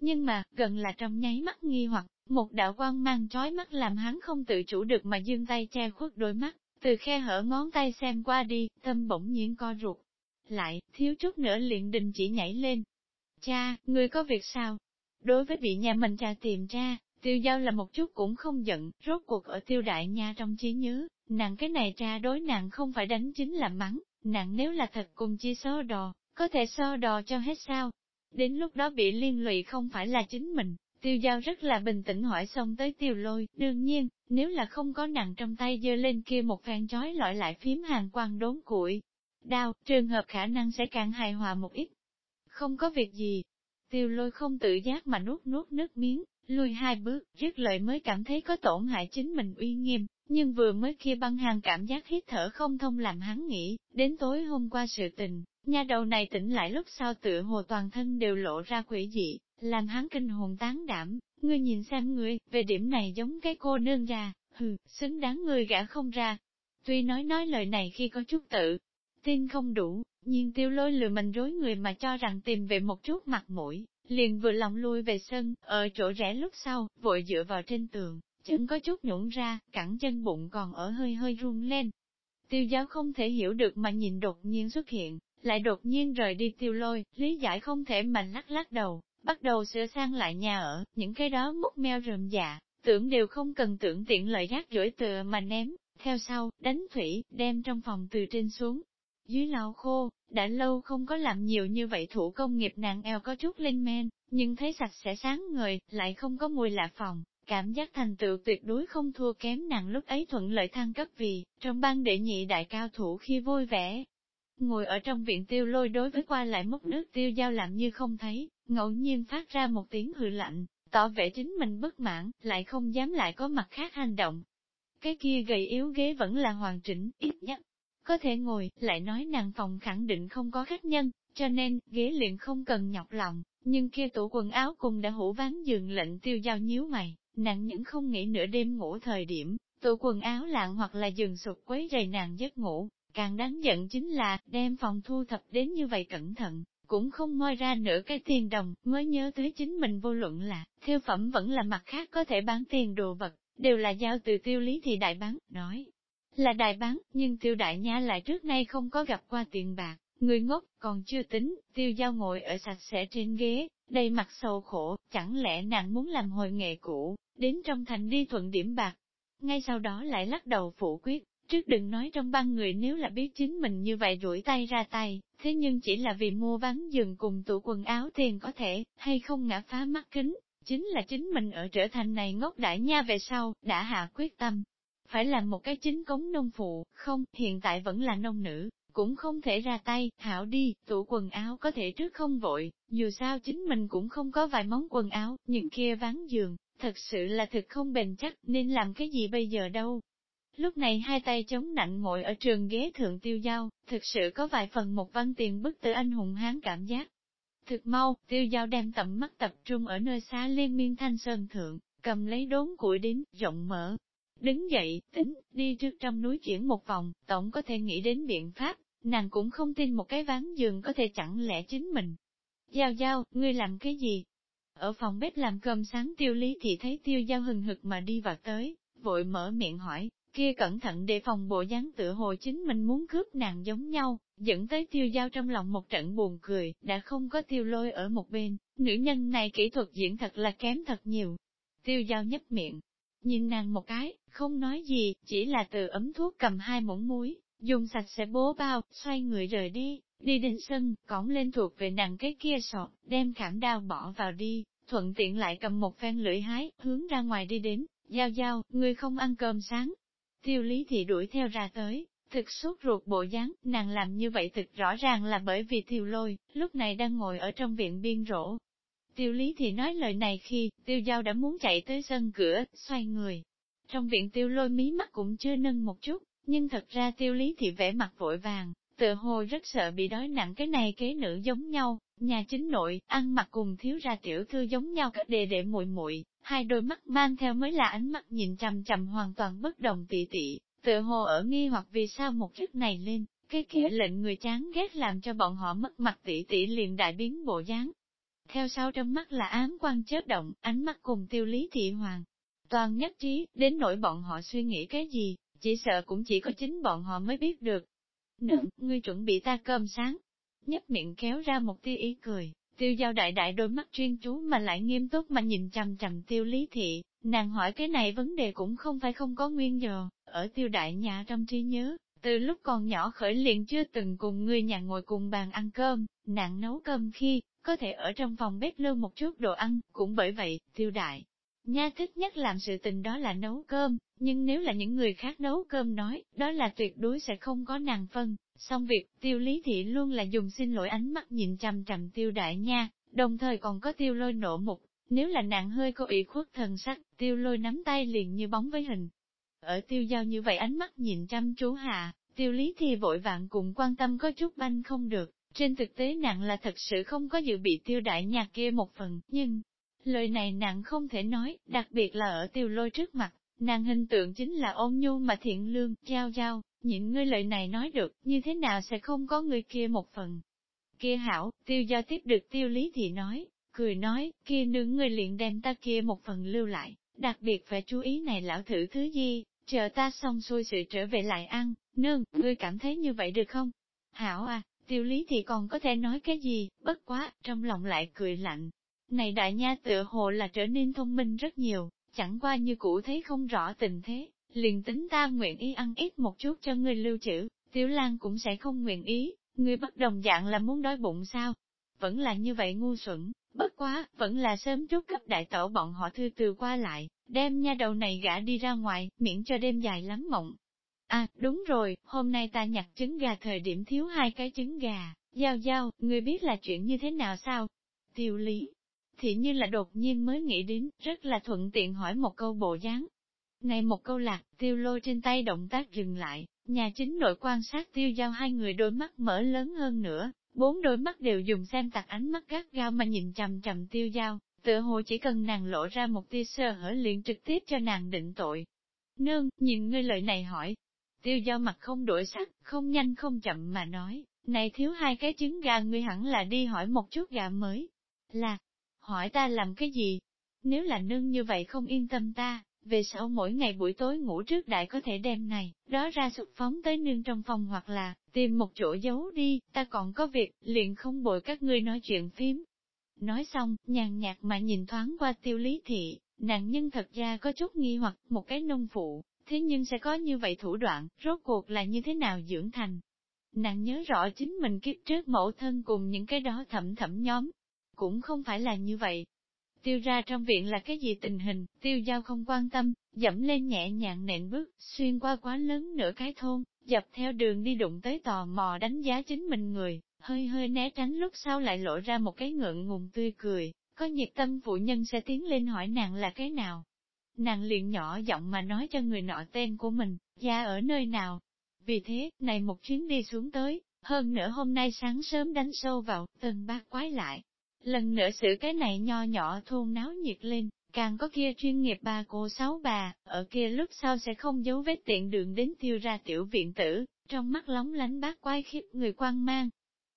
Nhưng mà, gần là trong nháy mắt nghi hoặc, một đạo quang mang trói mắt làm hắn không tự chủ được mà dương tay che khuất đôi mắt, từ khe hở ngón tay xem qua đi, tâm bỗng nhiên co ruột. Lại, thiếu chút nữa liền đình chỉ nhảy lên. Cha, người có việc sao? Đối với bị nhà mình cha tìm ra, tiêu giao là một chút cũng không giận, rốt cuộc ở tiêu đại nha trong trí nhớ, nàng cái này ra đối nàng không phải đánh chính là mắng, nàng nếu là thật cùng chi sơ đò, có thể sơ đò cho hết sao? Đến lúc đó bị liên lụy không phải là chính mình, tiêu giao rất là bình tĩnh hỏi xong tới tiêu lôi, đương nhiên, nếu là không có nàng trong tay dơ lên kia một phen chói lọi lại phím hàng quang đốn cuội. đau, trường hợp khả năng sẽ càng hài hòa một ít. Không có việc gì. Tiêu lôi không tự giác mà nuốt nuốt nước miếng, lui hai bước, dứt lời mới cảm thấy có tổn hại chính mình uy nghiêm, nhưng vừa mới kia băng hàng cảm giác hít thở không thông làm hắn nghĩ, đến tối hôm qua sự tình, nhà đầu này tỉnh lại lúc sau tựa hồ toàn thân đều lộ ra quỷ dị, làm hắn kinh hồn tán đảm, ngươi nhìn xem ngươi, về điểm này giống cái cô nương ra, hừ, xứng đáng ngươi gã không ra. Tuy nói nói lời này khi có chút tự, tin không đủ, nhưng tiêu lôi lừa mình rối người mà cho rằng tìm về một chút mặt mũi, liền vừa lòng lui về sân, ở chỗ rẽ lúc sau, vội dựa vào trên tường, chân có chút nhũn ra, cẳng chân bụng còn ở hơi hơi run lên. Tiêu giáo không thể hiểu được mà nhìn đột nhiên xuất hiện, lại đột nhiên rời đi tiêu lôi, lý giải không thể mà lắc lắc đầu, bắt đầu sửa sang lại nhà ở, những cái đó múc meo rườm dạ, tưởng đều không cần tưởng tiện lợi rác rưởi tựa mà ném, theo sau, đánh thủy, đem trong phòng từ trên xuống. Dưới lau khô, đã lâu không có làm nhiều như vậy thủ công nghiệp nàng eo có chút lên men, nhưng thấy sạch sẽ sáng người, lại không có mùi lạ phòng, cảm giác thành tựu tuyệt đối không thua kém nàng lúc ấy thuận lợi thăng cấp vì, trong ban đệ nhị đại cao thủ khi vui vẻ. Ngồi ở trong viện tiêu lôi đối với qua lại múc nước tiêu giao làm như không thấy, ngẫu nhiên phát ra một tiếng hư lạnh, tỏ vẻ chính mình bất mãn, lại không dám lại có mặt khác hành động. Cái kia gầy yếu ghế vẫn là hoàn chỉnh, ít nhất, có thể ngồi, lại nói nàng phòng khẳng định không có khách nhân, cho nên, ghế liền không cần nhọc lòng, nhưng kia tủ quần áo cùng đã hủ ván giường lệnh tiêu giao nhíu mày, nàng những không nghĩ nửa đêm ngủ thời điểm, tủ quần áo lạng hoặc là giường sụt quấy rầy nàng giấc ngủ, càng đáng giận chính là, đem phòng thu thập đến như vậy cẩn thận, cũng không moi ra nửa cái tiền đồng, mới nhớ tới chính mình vô luận là, theo phẩm vẫn là mặt khác có thể bán tiền đồ vật, đều là giao từ tiêu lý thì đại bán, nói là đại bán, nhưng tiêu đại nha lại trước nay không có gặp qua tiền bạc, người ngốc, còn chưa tính, tiêu giao ngồi ở sạch sẽ trên ghế, đầy mặt sầu khổ, chẳng lẽ nàng muốn làm hồi nghệ cũ, đến trong thành đi thuận điểm bạc. Ngay sau đó lại lắc đầu phủ quyết, Trước đừng nói trong băng người nếu là biết chính mình như vậy rủi tay ra tay, thế nhưng chỉ là vì mua bán giường cùng tủ quần áo tiền có thể, hay không ngã phá mắt kính, chính là chính mình ở trở thành này ngốc đại nha về sau, đã hạ quyết tâm. Phải làm một cái chính cống nông phụ, không, hiện tại vẫn là nông nữ, cũng không thể ra tay, hảo đi, tủ quần áo có thể trước không vội, dù sao chính mình cũng không có vài món quần áo, những kia ván giường, thật sự là thực không bền chắc, nên làm cái gì bây giờ đâu, Lúc này hai tay chống nạnh ngồi ở trường ghế thượng tiêu giao, thực sự có vài phần một văn tiền bức tử anh hùng hán cảm giác. Thực mau, tiêu giao đem tầm mắt tập trung ở nơi xa liên miên thanh sơn thượng, cầm lấy đốn củi đến, rộng mở. Đứng dậy, tính, đi trước trong núi chuyển một vòng, tổng có thể nghĩ đến biện pháp, nàng cũng không tin một cái ván giường có thể chẳng lẽ chính mình. Giao giao, ngươi làm cái gì? Ở phòng bếp làm cơm sáng tiêu lý thì thấy tiêu giao hừng hực mà đi vào tới, vội mở miệng hỏi, kia cẩn thận đề phòng bộ dáng tựa hồ chính mình muốn cướp nàng giống nhau, dẫn tới tiêu giao trong lòng một trận buồn cười, đã không có tiêu lôi ở một bên, nữ nhân này kỹ thuật diễn thật là kém thật nhiều. Tiêu giao nhấp miệng, nhìn nàng một cái, không nói gì, chỉ là từ ấm thuốc cầm hai muỗng muối, dùng sạch sẽ bố bao, xoay người rời đi, đi đến sân, cõng lên thuộc về nàng cái kia sọt, đem khảm đao bỏ vào đi, thuận tiện lại cầm một phen lưỡi hái, hướng ra ngoài đi đến, giao giao, người không ăn cơm sáng, Tiêu lý thị đuổi theo ra tới, thực sốt ruột bộ dáng, nàng làm như vậy thực rõ ràng là bởi vì tiêu lôi, lúc này đang ngồi ở trong viện biên rổ. Tiêu lý thì nói lời này khi, tiêu giao đã muốn chạy tới sân cửa, xoay người. Trong viện tiêu lôi mí mắt cũng chưa nâng một chút, nhưng thật ra tiêu lý thị vẻ mặt vội vàng, tựa hồ rất sợ bị đói nặng cái này kế nữ giống nhau, nhà chính nội, ăn mặc cùng thiếu ra tiểu thư giống nhau các đề đệ muội muội hai đôi mắt mang theo mới là ánh mắt nhìn chằm chằm hoàn toàn bất đồng tị tị, tựa hồ ở nghi hoặc vì sao một chức này lên, cái kia lệnh người chán ghét làm cho bọn họ mất mặt tỷ tỷ liền đại biến bộ dáng. Theo sau trong mắt là ám quan chớp động, ánh mắt cùng tiêu lý thị hoàng. Toàn nhất trí, đến nỗi bọn họ suy nghĩ cái gì, chỉ sợ cũng chỉ có chính bọn họ mới biết được. Nương, ngươi chuẩn bị ta cơm sáng. Nhấp miệng kéo ra một tia ý cười, tiêu giao đại đại đôi mắt chuyên chú mà lại nghiêm túc mà nhìn chằm chằm tiêu lý thị, nàng hỏi cái này vấn đề cũng không phải không có nguyên do, ở tiêu đại nhà trong trí nhớ, từ lúc còn nhỏ khởi liền chưa từng cùng người nhà ngồi cùng bàn ăn cơm, nàng nấu cơm khi, có thể ở trong phòng bếp lưu một chút đồ ăn, cũng bởi vậy, tiêu đại. Nha thích nhất làm sự tình đó là nấu cơm, nhưng nếu là những người khác nấu cơm nói, đó là tuyệt đối sẽ không có nàng phân. Xong việc, tiêu lý thị luôn là dùng xin lỗi ánh mắt nhìn chằm chằm tiêu đại nha, đồng thời còn có tiêu lôi nổ mục. Nếu là nàng hơi có ủy khuất thần sắc, tiêu lôi nắm tay liền như bóng với hình, ở tiêu giao như vậy ánh mắt nhìn chăm chú hạ, tiêu lý thì vội vàng cùng quan tâm có chút banh không được, trên thực tế nàng là thật sự không có dự bị tiêu đại nhạc kia một phần, nhưng, lời này nàng không thể nói, đặc biệt là ở tiêu lôi trước mặt, nàng hình tượng chính là ôn nhu mà thiện lương, giao giao, những ngươi lời này nói được, như thế nào sẽ không có người kia một phần. Kia hảo, tiêu do tiếp được tiêu lý thì nói, cười nói, kia nương người liền đem ta kia một phần lưu lại, đặc biệt phải chú ý này lão thử thứ gì, chờ ta xong xuôi sự trở về lại ăn, nương, ngươi cảm thấy như vậy được không? Hảo à, tiêu lý thì còn có thể nói cái gì, bất quá, trong lòng lại cười lạnh. Này đại nha tựa hồ là trở nên thông minh rất nhiều, chẳng qua như cũ thấy không rõ tình thế, liền tính ta nguyện ý ăn ít một chút cho ngươi lưu trữ, tiểu lan cũng sẽ không nguyện ý, ngươi bất đồng dạng là muốn đói bụng sao? Vẫn là như vậy ngu xuẩn, bất quá, vẫn là sớm chút cấp đại tổ bọn họ thư từ qua lại, đem nha đầu này gã đi ra ngoài, miễn cho đêm dài lắm mộng. À, đúng rồi, hôm nay ta nhặt trứng gà thời điểm thiếu hai cái trứng gà, giao giao, ngươi biết là chuyện như thế nào sao? Tiêu lý, thì như là đột nhiên mới nghĩ đến, rất là thuận tiện hỏi một câu bộ dáng. Này một câu lạc, tiêu lôi trên tay động tác dừng lại, nhà chính nội quan sát tiêu giao hai người đôi mắt mở lớn hơn nữa, bốn đôi mắt đều dùng xem tạc ánh mắt gắt gao mà nhìn chầm chầm tiêu giao, tựa hồ chỉ cần nàng lộ ra một tia sơ hở liền trực tiếp cho nàng định tội. Nương, nhìn ngươi lời này hỏi. Tiêu giao mặt không đổi sắc, không nhanh không chậm mà nói, này thiếu hai cái trứng gà ngươi hẳn là đi hỏi một chút gà mới. Là, hỏi ta làm cái gì? Nếu là nương như vậy không yên tâm ta, về sau mỗi ngày buổi tối ngủ trước đại có thể đem này, đó ra sụp phóng tới nương trong phòng hoặc là, tìm một chỗ giấu đi, ta còn có việc, liền không bội các ngươi nói chuyện phím, Nói xong, nhàn nhạt mà nhìn thoáng qua tiêu lý thị, nàng nhân thật ra có chút nghi hoặc một cái nông phụ, thế nhưng sẽ có như vậy thủ đoạn, rốt cuộc là như thế nào dưỡng thành. Nàng nhớ rõ chính mình kiếp trước mẫu thân cùng những cái đó thẩm thẩm nhóm, cũng không phải là như vậy. Tiêu ra trong viện là cái gì tình hình, tiêu giao không quan tâm, dẫm lên nhẹ nhàng nện bước, xuyên qua quá lớn nửa cái thôn, dập theo đường đi đụng tới tò mò đánh giá chính mình người, hơi hơi né tránh lúc sau lại lộ ra một cái ngượng ngùng tươi cười, có nhiệt tâm phụ nhân sẽ tiến lên hỏi nàng là cái nào. Nàng liền nhỏ giọng mà nói cho người nọ tên của mình, gia ở nơi nào. Vì thế, này một chuyến đi xuống tới, hơn nữa hôm nay sáng sớm đánh sâu vào, tân bác quái lại. Lần nữa xử cái này nho nhỏ thôn náo nhiệt lên, càng có kia chuyên nghiệp ba cô sáu bà, ở kia lúc sau sẽ không giấu vết tiện đường đến tiêu ra tiểu viện tử, trong mắt lóng lánh bác quái khiếp người quan mang,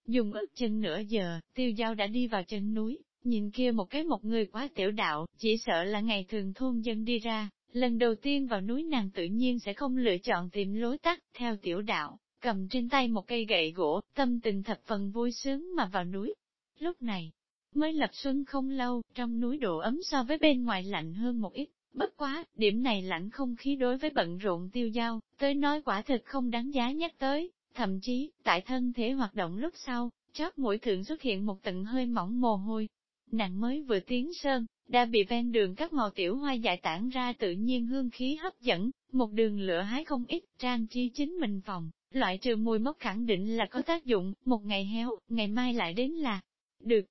Dùng ước chân nửa giờ, tiêu giao đã đi vào chân núi, nhìn kia một cái một người quá tiểu đạo, chỉ sợ là ngày thường thôn dân đi ra, lần đầu tiên vào núi nàng tự nhiên sẽ không lựa chọn tìm lối tắt, theo tiểu đạo, cầm trên tay một cây gậy gỗ, tâm tình thập phần vui sướng mà vào núi. Lúc này, mới lập xuân không lâu, trong núi độ ấm so với bên ngoài lạnh hơn một ít, bất quá, điểm này lạnh không khí đối với bận rộn tiêu giao, tới nói quả thực không đáng giá nhắc tới, Thậm chí, tại thân thể hoạt động lúc sau, chót mũi thượng xuất hiện một tận hơi mỏng mồ hôi. Nàng mới vừa tiến sơn, đã bị ven đường các màu tiểu hoa dại tản ra tự nhiên hương khí hấp dẫn, một đường lửa hái không ít, trang trí chính mình phòng, loại trừ mùi mốc khẳng định là có tác dụng, một ngày héo, ngày mai lại đến là, được.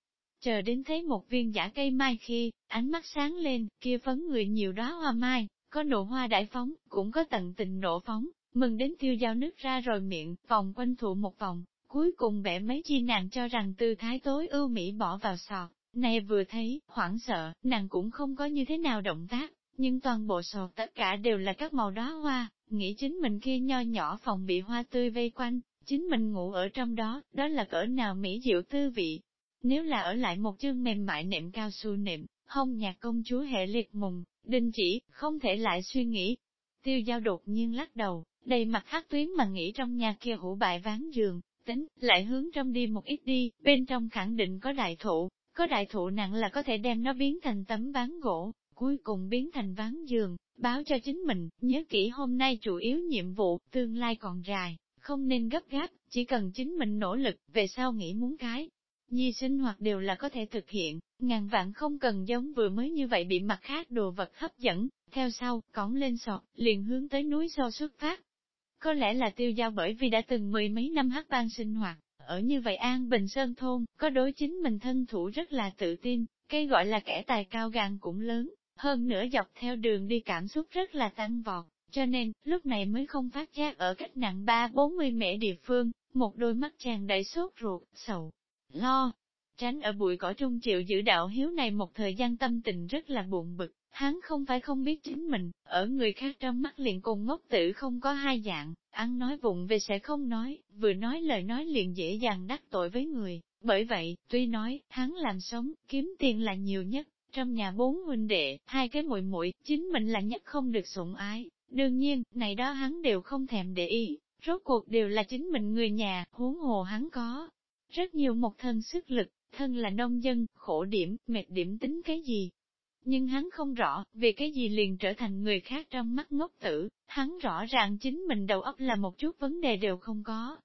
Chờ đến thấy một viên giả cây mai khi, ánh mắt sáng lên, kia phấn người nhiều đóa hoa mai, có nụ hoa đại phóng, cũng có tận tình nộ phóng, mừng đến tiêu dao nước ra rồi miệng, vòng quanh thụ một vòng, cuối cùng bẻ mấy chi nàng cho rằng tư thái tối ưu mỹ bỏ vào sọt, Này vừa thấy, hoảng sợ, nàng cũng không có như thế nào động tác, nhưng toàn bộ sọt tất cả đều là các màu đóa hoa, nghĩ chính mình kia nho nhỏ phòng bị hoa tươi vây quanh, chính mình ngủ ở trong đó, đó là cỡ nào mỹ diệu tư vị. Nếu là ở lại một chương mềm mại nệm cao su nệm, hông nhạc công chúa hệ liệt mùng, đình chỉ, không thể lại suy nghĩ. Tiêu giao đột nhiên lắc đầu, đầy mặt hát tuyến mà nghĩ trong nhà kia hủ bại ván giường, tính, lại hướng trong đi một ít đi, bên trong khẳng định có đại thụ, có đại thụ nặng là có thể đem nó biến thành tấm ván gỗ, cuối cùng biến thành ván giường, báo cho chính mình, nhớ kỹ hôm nay chủ yếu nhiệm vụ, tương lai còn dài, không nên gấp gáp, chỉ cần chính mình nỗ lực, về sau nghĩ muốn cái. Nhi sinh hoạt đều là có thể thực hiện, ngàn vạn không cần giống vừa mới như vậy bị mặt khác đồ vật hấp dẫn, theo sau, cõng lên sọt, liền hướng tới núi sâu xuất phát. Có lẽ là tiêu giao bởi vì đã từng mười mấy năm hát ban sinh hoạt, ở như vậy An Bình Sơn Thôn, có đối chính mình thân thủ rất là tự tin, cây gọi là kẻ tài cao gan cũng lớn, hơn nữa dọc theo đường đi cảm xúc rất là tăng vọt, cho nên, lúc này mới không phát giác ở cách nặng ba bốn mươi mễ địa phương, một đôi mắt tràn đầy sốt ruột, sầu, lo. Tránh ở bụi cỏ trung chịu giữ đạo hiếu này một thời gian tâm tình rất là buồn bực, hắn không phải không biết chính mình, ở người khác trong mắt liền cùng ngốc tử không có hai dạng, ăn nói vụng về sẽ không nói, vừa nói lời nói liền dễ dàng đắc tội với người. Bởi vậy, tuy nói, hắn làm sống, kiếm tiền là nhiều nhất, trong nhà bốn huynh đệ, hai cái muội muội, chính mình là nhất không được sủng ái. Đương nhiên, này đó hắn đều không thèm để ý, rốt cuộc đều là chính mình người nhà, huống hồ hắn có. Rất nhiều một thân sức lực, thân là nông dân, khổ điểm, mệt điểm tính cái gì. Nhưng hắn không rõ, vì cái gì liền trở thành người khác trong mắt ngốc tử, hắn rõ ràng chính mình đầu óc là một chút vấn đề đều không có.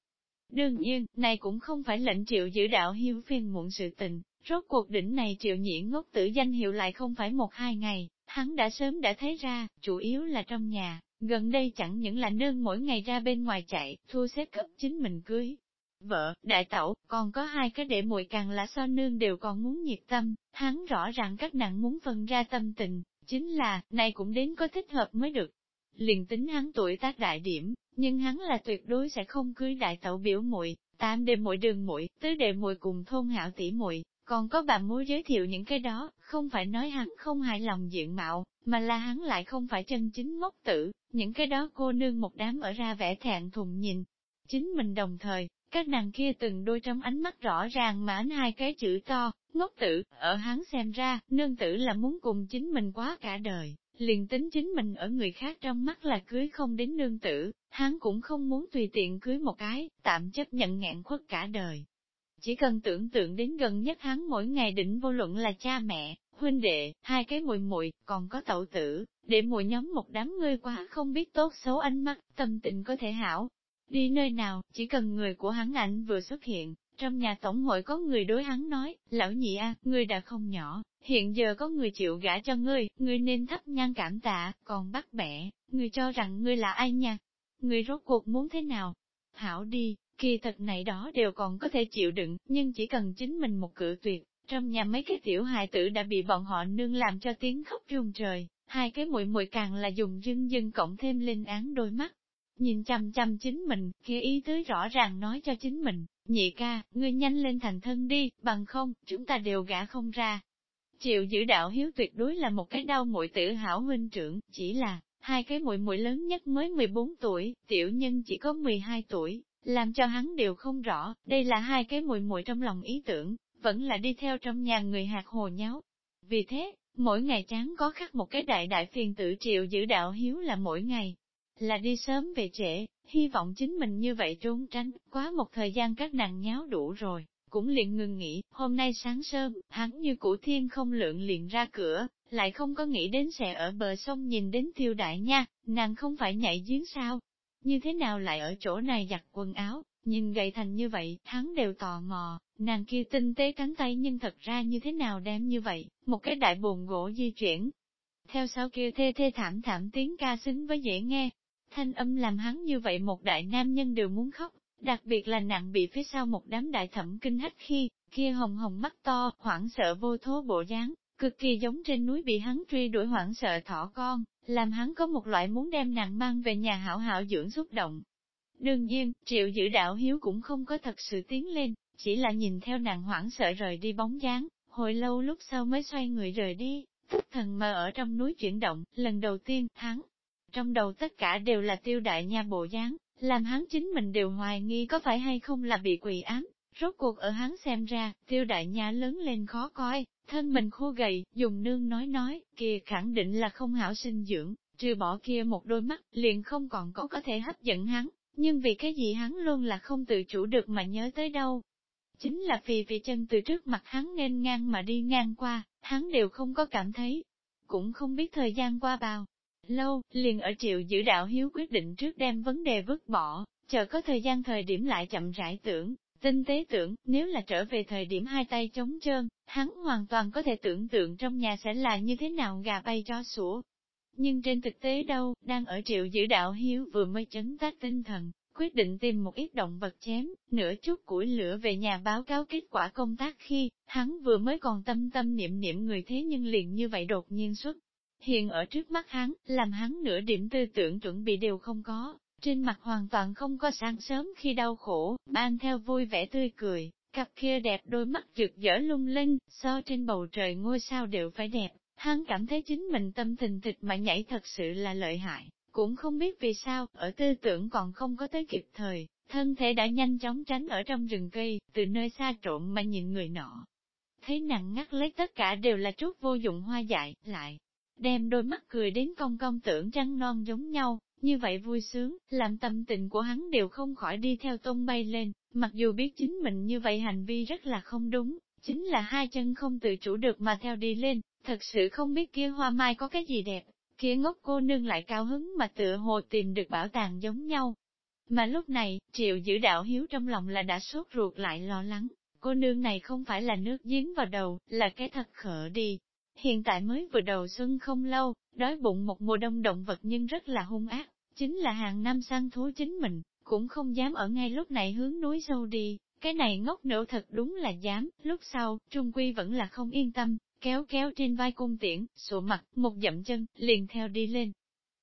Đương nhiên, này cũng không phải lệnh triệu giữ đạo hiếu phiền muộn sự tình, Rốt cuộc đỉnh này triệu nhĩ ngốc tử danh hiệu lại không phải một hai ngày, hắn đã sớm đã thấy ra, chủ yếu là trong nhà, gần đây chẳng những là nương mỗi ngày ra bên ngoài chạy, thu xếp cấp chính mình cưới. Vợ, đại tẩu, còn có hai cái để muội càng là so nương đều còn muốn nhiệt tâm, hắn rõ ràng các nàng muốn phân ra tâm tình, chính là, này cũng đến có thích hợp mới được. Liền tính hắn tuổi tác đại điểm, nhưng hắn là tuyệt đối sẽ không cưới đại tẩu biểu muội, tam đệ muội đường muội, tứ đệ muội cùng thôn hảo tỷ muội, còn có bà muốn giới thiệu những cái đó, không phải nói hắn không hài lòng diện mạo, mà là hắn lại không phải chân chính ngốc tử, những cái đó cô nương một đám ở ra vẻ thẹn thùng nhìn. Chính mình đồng thời, các nàng kia từng đôi trong ánh mắt rõ ràng mà ánh hai cái chữ to, ngốc tử, ở hắn xem ra, nương tử là muốn cùng chính mình quá cả đời, liền tính chính mình ở người khác trong mắt là cưới không đến nương tử, hắn cũng không muốn tùy tiện cưới một cái, tạm chấp nhận ngạn khuất cả đời. Chỉ cần tưởng tượng đến gần nhất hắn mỗi ngày đỉnh vô luận là cha mẹ, huynh đệ, hai cái muội muội, còn có tẩu tử, để muội nhóm một đám ngươi quá không biết tốt xấu ánh mắt, tâm tình có thể hảo. Đi nơi nào, chỉ cần người của hắn ảnh vừa xuất hiện, trong nhà tổng hội có người đối hắn nói, lão nhị a, ngươi đã không nhỏ, hiện giờ có người chịu gả cho ngươi, ngươi nên thấp nhan cảm tạ, còn bắt bẻ, ngươi cho rằng ngươi là ai nha? Ngươi rốt cuộc muốn thế nào? Hảo đi, Kỳ thật này đó đều còn có thể chịu đựng, nhưng chỉ cần chính mình một cự tuyệt, trong nhà mấy cái tiểu hài tử đã bị bọn họ nương làm cho tiếng khóc rung trời, hai cái muội muội càng là dùng dưng dưng cộng thêm linh án đôi mắt. Nhìn chăm chăm chính mình, kia ý tứ rõ ràng nói cho chính mình, nhị ca, ngươi nhanh lên thành thân đi, bằng không, chúng ta đều gã không ra. Chịu giữ đạo hiếu tuyệt đối là một cái đau muội tử hảo huynh trưởng, chỉ là, hai cái muội muội lớn nhất mới 14 tuổi, tiểu nhân chỉ có 12 tuổi, làm cho hắn đều không rõ, đây là hai cái muội muội trong lòng ý tưởng, vẫn là đi theo trong nhà người hạt hồ nháo. Vì thế, mỗi ngày chán có khắc một cái đại đại phiền tự triệu giữ đạo hiếu là mỗi ngày, là đi sớm về trễ, hy vọng chính mình như vậy trốn tránh, quá một thời gian các nàng nháo đủ rồi, cũng liền ngừng nghỉ, hôm nay sáng sớm, hắn như củ thiên không lượng liền ra cửa, lại không có nghĩ đến sẽ ở bờ sông nhìn đến tiêu đại nha, nàng không phải nhảy giếng sao, như thế nào lại ở chỗ này giặt quần áo, nhìn gầy thành như vậy, hắn đều tò mò, nàng kia tinh tế cánh tay nhưng thật ra như thế nào đem như vậy, một cái đại bồn gỗ di chuyển. Theo sau kia thê thê thảm thảm tiếng ca xứng với dễ nghe, thanh âm làm hắn như vậy một đại nam nhân đều muốn khóc, đặc biệt là nặng bị phía sau một đám đại thẩm kinh hách khi, kia hồng hồng mắt to, hoảng sợ vô thố bộ dáng, cực kỳ giống trên núi bị hắn truy đuổi hoảng sợ thỏ con, làm hắn có một loại muốn đem nàng mang về nhà hảo hảo dưỡng xúc động. Đương nhiên, triệu giữ đạo hiếu cũng không có thật sự tiến lên, chỉ là nhìn theo nàng hoảng sợ rời đi bóng dáng, hồi lâu lúc sau mới xoay người rời đi, thức thần mà ở trong núi chuyển động, lần đầu tiên, hắn. Trong đầu tất cả đều là tiêu đại nha bộ dáng, làm hắn chính mình đều hoài nghi có phải hay không là bị quỷ ám. Rốt cuộc ở hắn xem ra, tiêu đại nha lớn lên khó coi, thân mình khô gầy, dùng nương nói nói, kia khẳng định là không hảo sinh dưỡng, trừ bỏ kia một đôi mắt, liền không còn có có thể hấp dẫn hắn, nhưng vì cái gì hắn luôn là không tự chủ được mà nhớ tới đâu. Chính là vì vì chân từ trước mặt hắn nên ngang mà đi ngang qua, hắn đều không có cảm thấy. Cũng không biết thời gian qua bao lâu, liền ở triệu giữ đạo hiếu quyết định trước đem vấn đề vứt bỏ, chờ có thời gian thời điểm lại chậm rãi tưởng, tinh tế tưởng, nếu là trở về thời điểm hai tay trống trơn, hắn hoàn toàn có thể tưởng tượng trong nhà sẽ là như thế nào gà bay cho sủa. Nhưng trên thực tế đâu, đang ở triệu giữ đạo hiếu vừa mới chấn tác tinh thần, quyết định tìm một ít động vật chém, nửa chút củi lửa về nhà báo cáo kết quả công tác khi, hắn vừa mới còn tâm tâm niệm niệm người thế nhưng liền như vậy đột nhiên xuất. Hiện ở trước mắt hắn, làm hắn nửa điểm tư tưởng chuẩn bị đều không có, trên mặt hoàn toàn không có sáng sớm khi đau khổ, mang theo vui vẻ tươi cười, cặp kia đẹp đôi mắt rực rỡ lung linh, so trên bầu trời ngôi sao đều phải đẹp, hắn cảm thấy chính mình tâm tình thịt mà nhảy thật sự là lợi hại, cũng không biết vì sao, ở tư tưởng còn không có tới kịp thời, thân thể đã nhanh chóng tránh ở trong rừng cây, từ nơi xa trộm mà nhìn người nọ. Thấy nặng ngắt lấy tất cả đều là chút vô dụng hoa dại, lại, đem đôi mắt cười đến cong cong tưởng trăng non giống nhau, như vậy vui sướng, làm tâm tình của hắn đều không khỏi đi theo tung bay lên, mặc dù biết chính mình như vậy hành vi rất là không đúng, chính là hai chân không tự chủ được mà theo đi lên, thật sự không biết kia hoa mai có cái gì đẹp, kia ngốc cô nương lại cao hứng mà tựa hồ tìm được bảo tàng giống nhau. Mà lúc này, triệu giữ đạo hiếu trong lòng là đã sốt ruột lại lo lắng, cô nương này không phải là nước giếng vào đầu, là cái thật khở đi. Hiện tại mới vừa đầu xuân không lâu, đói bụng một mùa đông động vật nhưng rất là hung ác, chính là hàng năm săn thú chính mình, cũng không dám ở ngay lúc này hướng núi sâu đi, cái này ngốc nổ thật đúng là dám, lúc sau, Trung Quy vẫn là không yên tâm, kéo kéo trên vai cung tiễn, sụ mặt, một dậm chân, liền theo đi lên.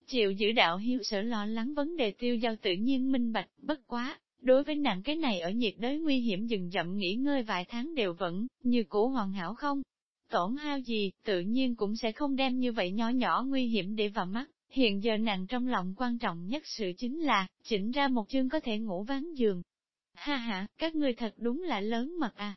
Triệu giữ đạo hiếu sở lo lắng vấn đề tiêu giao tự nhiên minh bạch, bất quá, đối với nặng cái này ở nhiệt đới nguy hiểm dừng dậm nghỉ ngơi vài tháng đều vẫn, như cũ hoàn hảo không. Tổn hao gì, tự nhiên cũng sẽ không đem như vậy nhỏ nhỏ nguy hiểm để vào mắt. Hiện giờ nàng trong lòng quan trọng nhất sự chính là, chỉnh ra một chương có thể ngủ ván giường. Ha ha, các ngươi thật đúng là lớn mật à,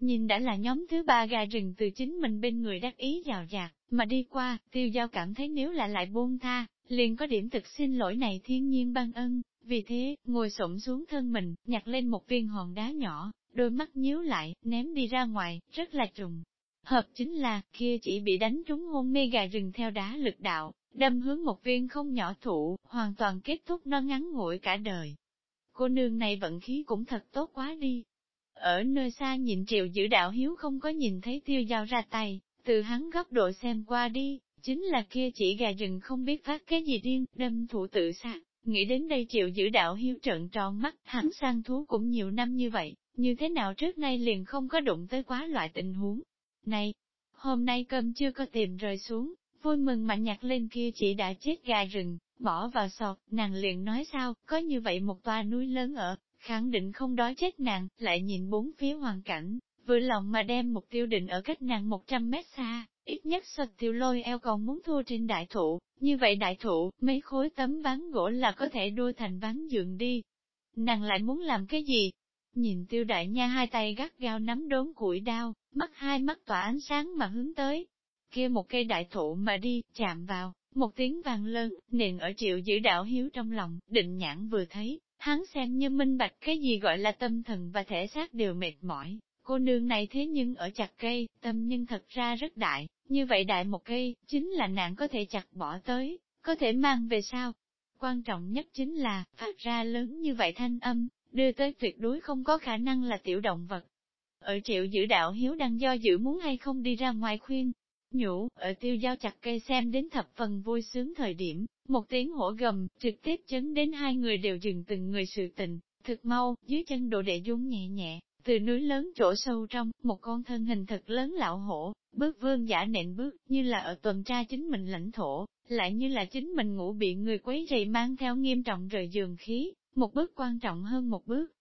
Nhìn đã là nhóm thứ ba gà rừng từ chính mình bên người đắc ý rào rạc, mà đi qua, tiêu giao cảm thấy nếu là lại buông tha, liền có điểm thực xin lỗi này thiên nhiên ban ân, vì thế, ngồi xổm xuống thân mình, nhặt lên một viên hòn đá nhỏ, đôi mắt nhíu lại, ném đi ra ngoài, rất là trùng. Hợp chính là, kia chỉ bị đánh trúng hôn mê gà rừng theo đá lực đạo, đâm hướng một viên không nhỏ thụ, hoàn toàn kết thúc nó ngắn ngủi cả đời. Cô nương này vận khí cũng thật tốt quá đi, ở nơi xa nhìn triệu giữ đạo hiếu không có nhìn thấy tiêu dao ra tay, từ hắn góc độ xem qua đi, chính là kia chỉ gà rừng không biết phát cái gì điên, đâm thủ tự sát. Nghĩ đến đây triệu giữ đạo hiếu trợn tròn mắt, hắn sang thú cũng nhiều năm như vậy, như thế nào trước nay liền không có đụng tới quá loại tình huống. Này, hôm nay cơm chưa có tìm rơi xuống, vui mừng mà nhặt lên kia chỉ đã chết gà rừng, bỏ vào sọt, nàng liền nói sao, có như vậy một toa núi lớn ở, khẳng định không đói chết nàng, lại nhìn bốn phía hoàn cảnh, vừa lòng mà đem mục tiêu định ở cách nàng 100 mét xa, ít nhất sọt tiêu lôi eo còn muốn thua trên đại thụ, như vậy đại thụ, mấy khối tấm ván gỗ là có thể đua thành ván giường đi. Nàng lại muốn làm cái gì? Nhìn tiêu đại nha hai tay gắt gao nắm đốn củi đao, mắt hai mắt tỏa ánh sáng mà hướng tới. kia một cây đại thụ mà đi, chạm vào, một tiếng vàng lớn, nền ở triệu giữ đạo hiếu trong lòng, định nhãn vừa thấy, Hắn xem như minh bạch cái gì gọi là tâm thần và thể xác đều mệt mỏi. Cô nương này thế nhưng ở chặt cây, tâm nhưng thật ra rất đại, như vậy đại một cây, chính là nạn có thể chặt bỏ tới, có thể mang về sao. Quan trọng nhất chính là, phát ra lớn như vậy thanh âm, đưa tới tuyệt đối không có khả năng là tiểu động vật. Ở triệu giữ đạo hiếu đang do dự muốn hay không đi ra ngoài khuyên, nhủ, ở tiêu giao chặt cây xem đến thập phần vui sướng thời điểm, một tiếng hổ gầm, trực tiếp chấn đến hai người đều dừng từng người sự tình, thực mau, dưới chân độ đệ dung nhẹ nhẹ, từ núi lớn chỗ sâu trong, một con thân hình thật lớn lão hổ, bước vương giả nện bước, như là ở tuần tra chính mình lãnh thổ, lại như là chính mình ngủ bị người quấy rầy mang theo nghiêm trọng rời giường khí, một bước quan trọng hơn một bước.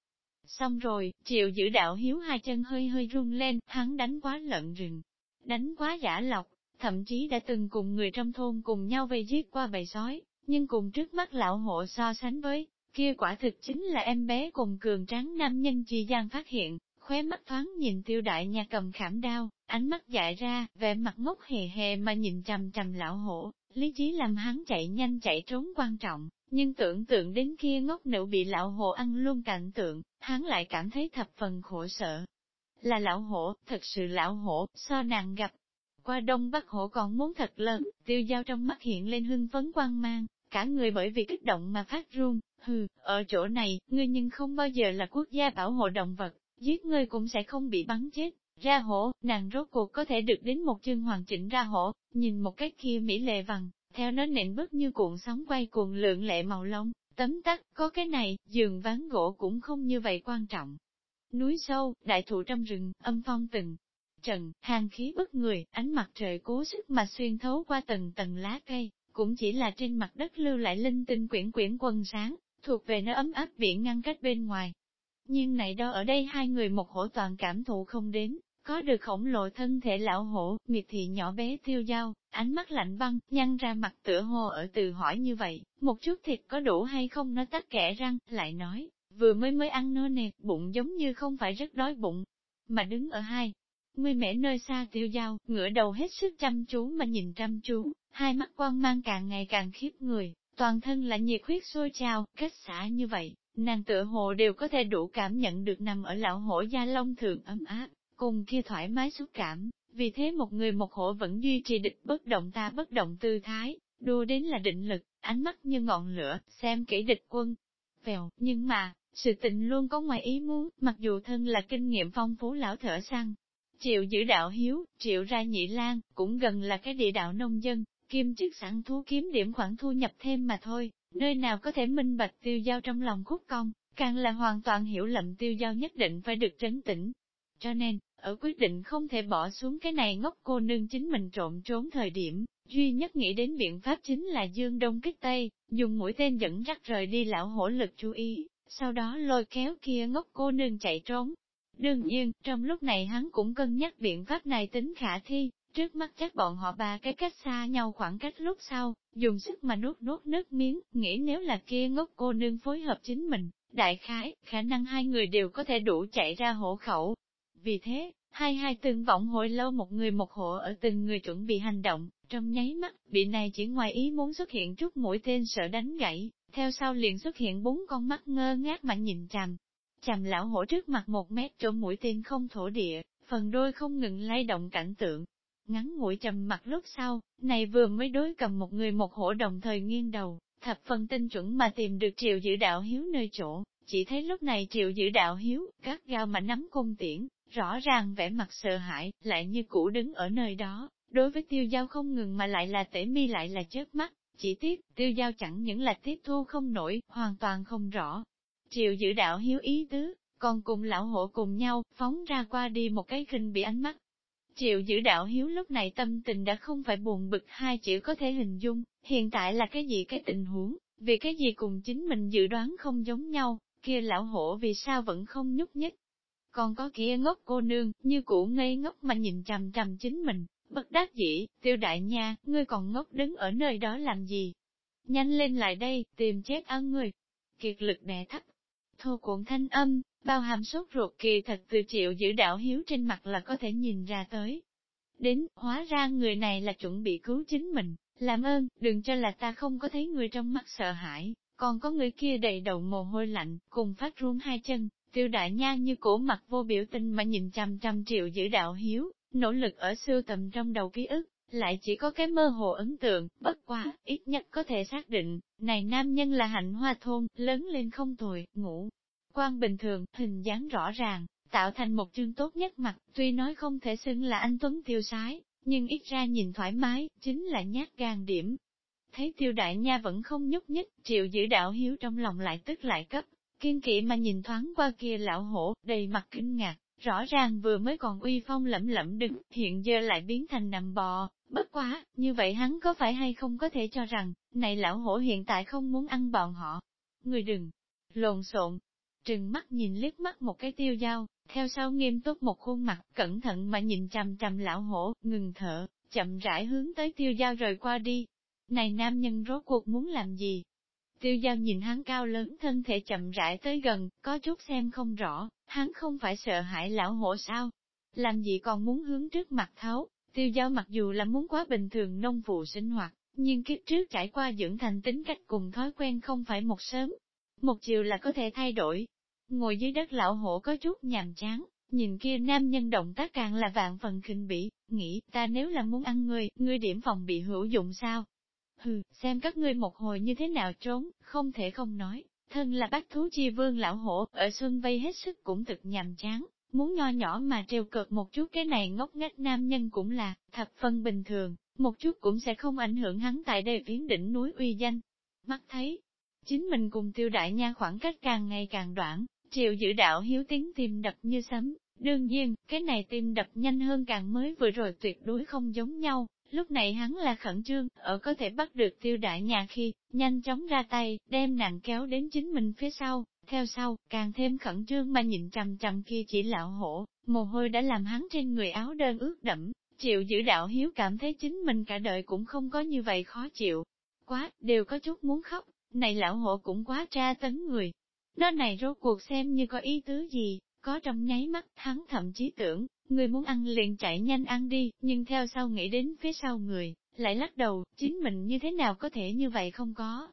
Xong rồi, triệu giữ đạo hiếu hai chân hơi hơi run lên, hắn đánh quá lợn rừng, đánh quá giả lọc, thậm chí đã từng cùng người trong thôn cùng nhau vây giết qua bầy sói, nhưng cùng trước mắt lão hộ so sánh với, kia quả thực chính là em bé cùng cường tráng nam nhân chi gian phát hiện, khóe mắt thoáng nhìn tiêu đại nhà cầm khảm đao, ánh mắt dại ra, vẻ mặt ngốc hề hề mà nhìn chằm chằm lão hổ, lý trí làm hắn chạy nhanh chạy trốn quan trọng, nhưng tưởng tượng đến kia ngốc nữ bị lão hổ ăn luôn cảnh tượng, hắn lại cảm thấy thập phần khổ sở. Là lão hổ, thật sự lão hổ, so nàng gặp. Qua đông bắc hổ còn muốn thật lớn, tiêu dao trong mắt hiện lên hưng phấn quang mang, cả người bởi vì kích động mà phát run, hừ, ở chỗ này, ngươi nhưng không bao giờ là quốc gia bảo hộ động vật, giết ngươi cũng sẽ không bị bắn chết. Ra hổ, nàng rốt cuộc có thể được đến một chương hoàn chỉnh ra hổ, nhìn một cái kia mỹ lệ vằn, theo nó nện bước như cuộn sóng quay cuồng lượng lệ màu lông, tấm tắc, có cái này, giường ván gỗ cũng không như vậy quan trọng. Núi sâu, đại thụ trong rừng, âm phong từng trần, hàng khí bức người, ánh mặt trời cố sức mà xuyên thấu qua tầng tầng lá cây, cũng chỉ là trên mặt đất lưu lại linh tinh quyển quyển quần sáng, thuộc về nơi ấm áp biển ngăn cách bên ngoài. Nhưng này đó ở đây hai người một hổ toàn cảm thụ không đến, có được khổng lồ thân thể lão hổ, miệt thị nhỏ bé tiêu dao, ánh mắt lạnh băng, nhăn ra mặt tựa hồ ở từ hỏi như vậy, một chút thịt có đủ hay không nó tắt kẻ răng, lại nói, vừa mới mới ăn no nè, bụng giống như không phải rất đói bụng, mà đứng ở hai. Mươi mẻ nơi xa tiêu dao, ngửa đầu hết sức chăm chú mà nhìn chăm chú, hai mắt quang mang càng ngày càng khiếp người, toàn thân là nhiệt huyết sôi trào, cách xả như vậy, nàng tựa hồ đều có thể đủ cảm nhận được nằm ở lão hổ da lông thường ấm áp, cùng kia thoải mái xúc cảm, vì thế một người một hổ vẫn duy trì địch bất động ta bất động tư thái, đua đến là định lực, ánh mắt như ngọn lửa, xem kỹ địch quân. Vèo, nhưng mà, sự tình luôn có ngoài ý muốn, mặc dù thân là kinh nghiệm phong phú lão thở săn. Triệu giữ đạo hiếu, triệu ra nhị lan, cũng gần là cái địa đạo nông dân, kim chức sẵn thú kiếm điểm khoản thu nhập thêm mà thôi, nơi nào có thể minh bạch tiêu giao trong lòng khúc công, càng là hoàn toàn hiểu lầm tiêu giao nhất định phải được trấn tĩnh. Cho nên, ở quyết định không thể bỏ xuống cái này ngốc cô nương chính mình trộm trốn thời điểm, duy nhất nghĩ đến biện pháp chính là dương đông kích tây, dùng mũi tên dẫn rắc rời đi lão hổ lực chú ý, sau đó lôi kéo kia ngốc cô nương chạy trốn. Đương nhiên, trong lúc này hắn cũng cân nhắc biện pháp này tính khả thi, trước mắt chắc bọn họ ba cái cách xa nhau khoảng cách lúc sau, dùng sức mà nuốt nuốt nước miếng, nghĩ nếu là kia ngốc cô nương phối hợp chính mình, đại khái, khả năng hai người đều có thể đủ chạy ra hổ khẩu. Vì thế, hai hai từng vọng hồi lâu một người một hộ ở từng người chuẩn bị hành động, trong nháy mắt, bị này chỉ ngoài ý muốn xuất hiện trước mũi tên sợ đánh gãy, theo sau liền xuất hiện bốn con mắt ngơ ngác mà nhìn chằm. Chằm lão hổ trước mặt một mét chỗ mũi tên không thổ địa, phần đôi không ngừng lay động cảnh tượng, ngắn ngủi trầm mặt lúc sau, này vừa mới đối cầm một người một hổ đồng thời nghiêng đầu, thập phần tinh chuẩn mà tìm được triệu giữ đạo hiếu nơi chỗ, chỉ thấy lúc này triệu giữ đạo hiếu, các gao mà nắm cung tiễn, rõ ràng vẻ mặt sợ hãi, lại như cũ đứng ở nơi đó, đối với tiêu giao không ngừng mà lại là tể mi lại là chớp mắt, chỉ tiếc, tiêu giao chẳng những là tiếp thu không nổi, hoàn toàn không rõ. Triệu giữ đạo hiếu ý tứ, còn cùng lão hộ cùng nhau, phóng ra qua đi một cái khinh bị ánh mắt, Triệu giữ đạo hiếu lúc này tâm tình đã không phải buồn bực hai chữ có thể hình dung, hiện tại là cái gì cái tình huống, vì cái gì cùng chính mình dự đoán không giống nhau, kia lão hổ vì sao vẫn không nhúc nhích. Còn có kia ngốc cô nương, như cũ ngây ngốc mà nhìn chằm chằm chính mình, bất đắc dĩ, tiêu đại nha, ngươi còn ngốc đứng ở nơi đó làm gì? Nhanh lên lại đây, tìm chết ăn người. Kiệt lực đè thấp, thô cuộn thanh âm, bao hàm sốt ruột kỳ thật từ triệu giữ đạo hiếu trên mặt là có thể nhìn ra tới. Đến, hóa ra người này là chuẩn bị cứu chính mình, làm ơn, đừng cho là ta không có thấy người trong mắt sợ hãi, còn có người kia đầy đầu mồ hôi lạnh, cùng phát run hai chân, tiêu đại nha như cổ mặt vô biểu tình mà nhìn trăm trăm triệu giữ đạo hiếu, nỗ lực ở sưu tầm trong đầu ký ức, lại chỉ có cái mơ hồ ấn tượng, bất quá, ít nhất có thể xác định, này nam nhân là hạnh hoa thôn, lớn lên không tồi, ngủ, quan bình thường, hình dáng rõ ràng, tạo thành một chương tốt nhất mặt, tuy nói không thể xưng là anh Tuấn tiêu sái, nhưng ít ra nhìn thoải mái, chính là nhát gan điểm. Thấy tiêu đại nha vẫn không nhúc nhích, triệu giữ đạo hiếu trong lòng lại tức lại cấp, kiên kỵ mà nhìn thoáng qua kia lão hổ, đầy mặt kinh ngạc, rõ ràng vừa mới còn uy phong lẫm lẫm đứng, hiện giờ lại biến thành nằm bò, bất quá, như vậy hắn có phải hay không có thể cho rằng, này lão hổ hiện tại không muốn ăn bọn họ. Người đừng, lộn xộn, trừng mắt nhìn liếc mắt một cái tiêu dao, theo sau nghiêm túc một khuôn mặt, cẩn thận mà nhìn chằm chằm lão hổ, ngừng thở, chậm rãi hướng tới tiêu dao rời qua đi. Này nam nhân rốt cuộc muốn làm gì? Tiêu giao nhìn hắn cao lớn thân thể chậm rãi tới gần, có chút xem không rõ, hắn không phải sợ hãi lão hổ sao? Làm gì còn muốn hướng trước mặt tháo, tiêu giao mặc dù là muốn quá bình thường nông vụ sinh hoạt, nhưng kiếp trước trải qua dưỡng thành tính cách cùng thói quen không phải một sớm, một chiều là có thể thay đổi. Ngồi dưới đất lão hổ có chút nhàm chán, nhìn kia nam nhân động tác càng là vạn phần khinh bỉ, nghĩ ta nếu là muốn ăn ngươi, ngươi điểm phòng bị hữu dụng sao? Hừ, xem các ngươi một hồi như thế nào trốn, không thể không nói, thân là bác thú chi vương lão hổ, ở xuân vây hết sức cũng thực nhàm chán, muốn nho nhỏ mà trêu cợt một chút cái này ngốc nghếch nam nhân cũng là, thập phân bình thường, một chút cũng sẽ không ảnh hưởng hắn tại đây phiến đỉnh núi uy danh. Mắt thấy, chính mình cùng tiêu đại nha khoảng cách càng ngày càng đoạn, triệu giữ đạo hiếu tiếng tim đập như sấm, đương nhiên, cái này tim đập nhanh hơn càng mới vừa rồi tuyệt đối không giống nhau, lúc này hắn là khẩn trương, ở có thể bắt được tiêu đại nhà khi, nhanh chóng ra tay, đem nàng kéo đến chính mình phía sau, theo sau, càng thêm khẩn trương mà nhìn chằm chằm kia chỉ lão hổ, mồ hôi đã làm hắn trên người áo đơn ướt đẫm, chịu giữ đạo hiếu cảm thấy chính mình cả đời cũng không có như vậy khó chịu. Quá, đều có chút muốn khóc, này lão hổ cũng quá tra tấn người. Nó này rốt cuộc xem như có ý tứ gì, có trong nháy mắt, hắn thậm chí tưởng, người muốn ăn liền chạy nhanh ăn đi, nhưng theo sau nghĩ đến phía sau người, lại lắc đầu, chính mình như thế nào có thể như vậy không có.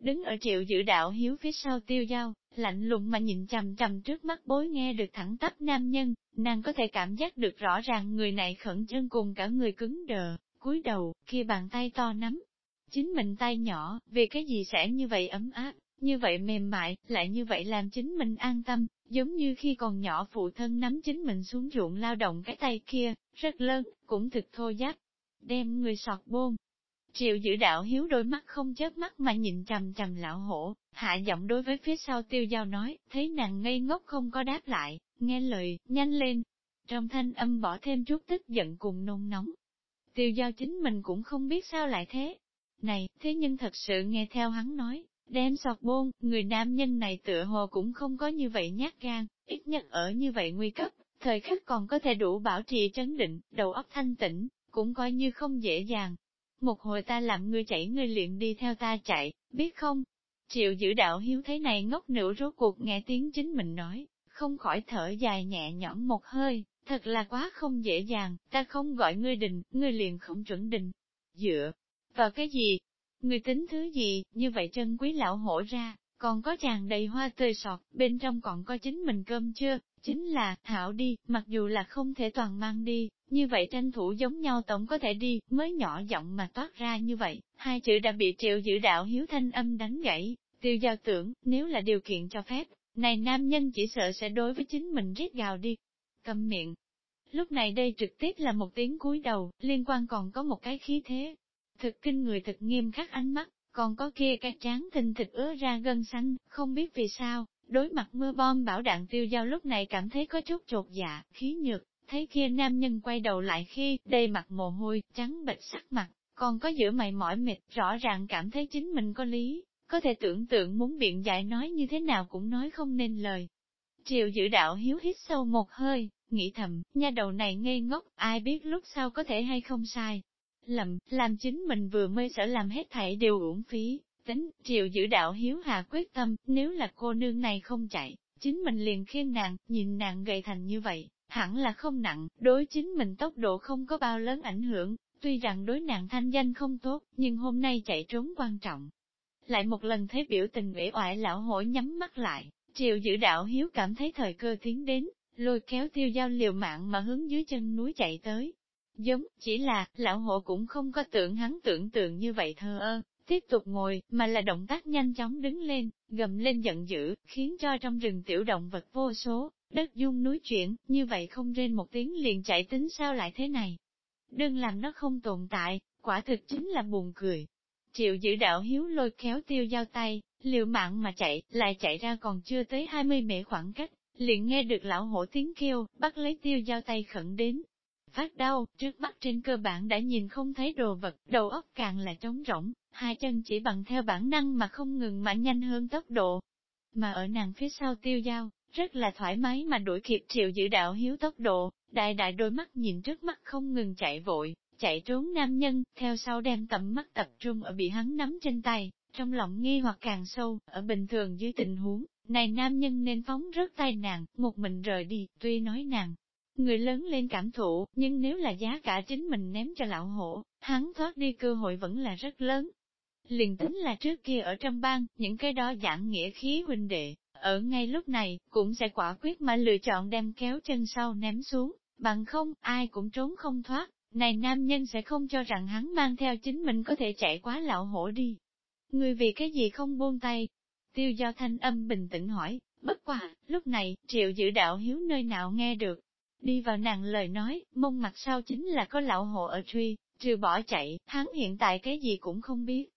Đứng ở triệu giữ đạo hiếu phía sau tiêu dao, lạnh lùng mà nhìn chằm chằm trước mắt bối nghe được thẳng tắp nam nhân, nàng có thể cảm giác được rõ ràng người này khẩn chân cùng cả người cứng đờ, cúi đầu, kia bàn tay to nắm. Chính mình tay nhỏ, vì cái gì sẽ như vậy ấm áp, như vậy mềm mại, lại như vậy làm chính mình an tâm, giống như khi còn nhỏ phụ thân nắm chính mình xuống ruộng lao động cái tay kia, rất lớn, cũng thực thô giáp, đem người sọt bôn. Triệu giữ đạo hiếu đôi mắt không chớp mắt mà nhìn trầm trầm lão hổ, hạ giọng đối với phía sau tiêu giao nói, thấy nàng ngây ngốc không có đáp lại, nghe lời, nhanh lên. Trong thanh âm bỏ thêm chút tức giận cùng nôn nóng. Tiêu giao chính mình cũng không biết sao lại thế. Này, thế nhưng thật sự nghe theo hắn nói, Đem sọt bôn, người nam nhân này tựa hồ cũng không có như vậy nhát gan, ít nhất ở như vậy nguy cấp, thời khắc còn có thể đủ bảo trì trấn định, đầu óc thanh tĩnh, cũng coi như không dễ dàng. Một hồi ta làm ngươi chạy ngươi liền đi theo ta chạy, biết không? Triệu giữ đạo hiếu thế này ngốc nữ rốt cuộc nghe tiếng chính mình nói, không khỏi thở dài nhẹ nhõm một hơi, thật là quá không dễ dàng, ta không gọi ngươi đình, ngươi liền không chuẩn đình. Dựa vào cái gì, Người tính thứ gì, như vậy chân quý lão hổ ra, còn có chàng đầy hoa tươi sọt, bên trong còn có chính mình cơm chưa, chính là, hảo đi, mặc dù là không thể toàn mang đi, như vậy tranh thủ giống nhau tổng có thể đi, mới nhỏ giọng mà toát ra như vậy, hai chữ đã bị triệu giữ đạo hiếu thanh âm đánh gãy, tiêu giao tưởng, nếu là điều kiện cho phép, này nam nhân chỉ sợ sẽ đối với chính mình rít gào đi, cầm miệng. Lúc này đây trực tiếp là một tiếng cúi đầu, liên quan còn có một cái khí thế, thực kinh người thực nghiêm khắc ánh mắt, còn có kia cái tráng thình thịt ứa ra gân xanh, không biết vì sao, đối mặt mưa bom bảo đạn tiêu giao lúc này cảm thấy có chút trột dạ, khí nhược, thấy kia nam nhân quay đầu lại khi, đầy mặt mồ hôi, trắng bệch sắc mặt, còn có giữa mày mỏi mệt, rõ ràng cảm thấy chính mình có lý, có thể tưởng tượng muốn biện giải nói như thế nào cũng nói không nên lời. Triệu giữ đạo hiếu hít sâu một hơi, nghĩ thầm, nha đầu này ngây ngốc, ai biết lúc sau có thể hay không sai, lầm, làm chính mình vừa mới sở làm hết thảy đều uổng phí, tính, triệu giữ đạo hiếu hạ quyết tâm, nếu là cô nương này không chạy, chính mình liền khiêng nàng, nhìn nàng gầy thành như vậy, hẳn là không nặng, đối chính mình tốc độ không có bao lớn ảnh hưởng, tuy rằng đối nàng thanh danh không tốt, nhưng hôm nay chạy trốn quan trọng. Lại một lần thấy biểu tình uể oải lão hổ nhắm mắt lại, triệu giữ đạo hiếu cảm thấy thời cơ tiến đến, lôi kéo tiêu giao liều mạng mà hướng dưới chân núi chạy tới, Giống, chỉ là, lão hộ cũng không có tưởng hắn tưởng tượng như vậy thơ ơ, tiếp tục ngồi, mà là động tác nhanh chóng đứng lên, gầm lên giận dữ, khiến cho trong rừng tiểu động vật vô số, đất dung núi chuyển, như vậy không rên một tiếng liền chạy tính sao lại thế này. Đừng làm nó không tồn tại, quả thực chính là buồn cười. Triệu giữ đạo hiếu lôi kéo tiêu giao tay, liều mạng mà chạy, lại chạy ra còn chưa tới 20 mễ khoảng cách, liền nghe được lão hổ tiếng kêu, bắt lấy tiêu giao tay khẩn đến, phát đau, trước mắt trên cơ bản đã nhìn không thấy đồ vật, đầu óc càng là trống rỗng, hai chân chỉ bằng theo bản năng mà không ngừng mà nhanh hơn tốc độ. mà ở nàng phía sau tiêu dao rất là thoải mái mà đuổi kịp triệu giữ đạo hiếu tốc độ, đại đại đôi mắt nhìn trước mắt không ngừng chạy vội, chạy trốn nam nhân, theo sau đem tầm mắt tập trung ở bị hắn nắm trên tay, trong lòng nghi hoặc càng sâu, ở bình thường dưới tình huống, này nam nhân nên phóng rớt tay nàng, một mình rời đi, tuy nói nàng, người lớn lên cảm thụ, nhưng nếu là giá cả chính mình ném cho lão hổ, hắn thoát đi cơ hội vẫn là rất lớn. Liền tính là trước kia ở trong bang, những cái đó giảng nghĩa khí huynh đệ, ở ngay lúc này, cũng sẽ quả quyết mà lựa chọn đem kéo chân sau ném xuống, bằng không, ai cũng trốn không thoát, này nam nhân sẽ không cho rằng hắn mang theo chính mình có thể chạy quá lão hổ đi. Người vì cái gì không buông tay? Tiêu giao thanh âm bình tĩnh hỏi, bất quả, lúc này, triệu giữ đạo hiếu nơi nào nghe được. Đi vào nàng lời nói, mông mặt sau chính là có lão hộ ở truy, trừ bỏ chạy, hắn hiện tại cái gì cũng không biết.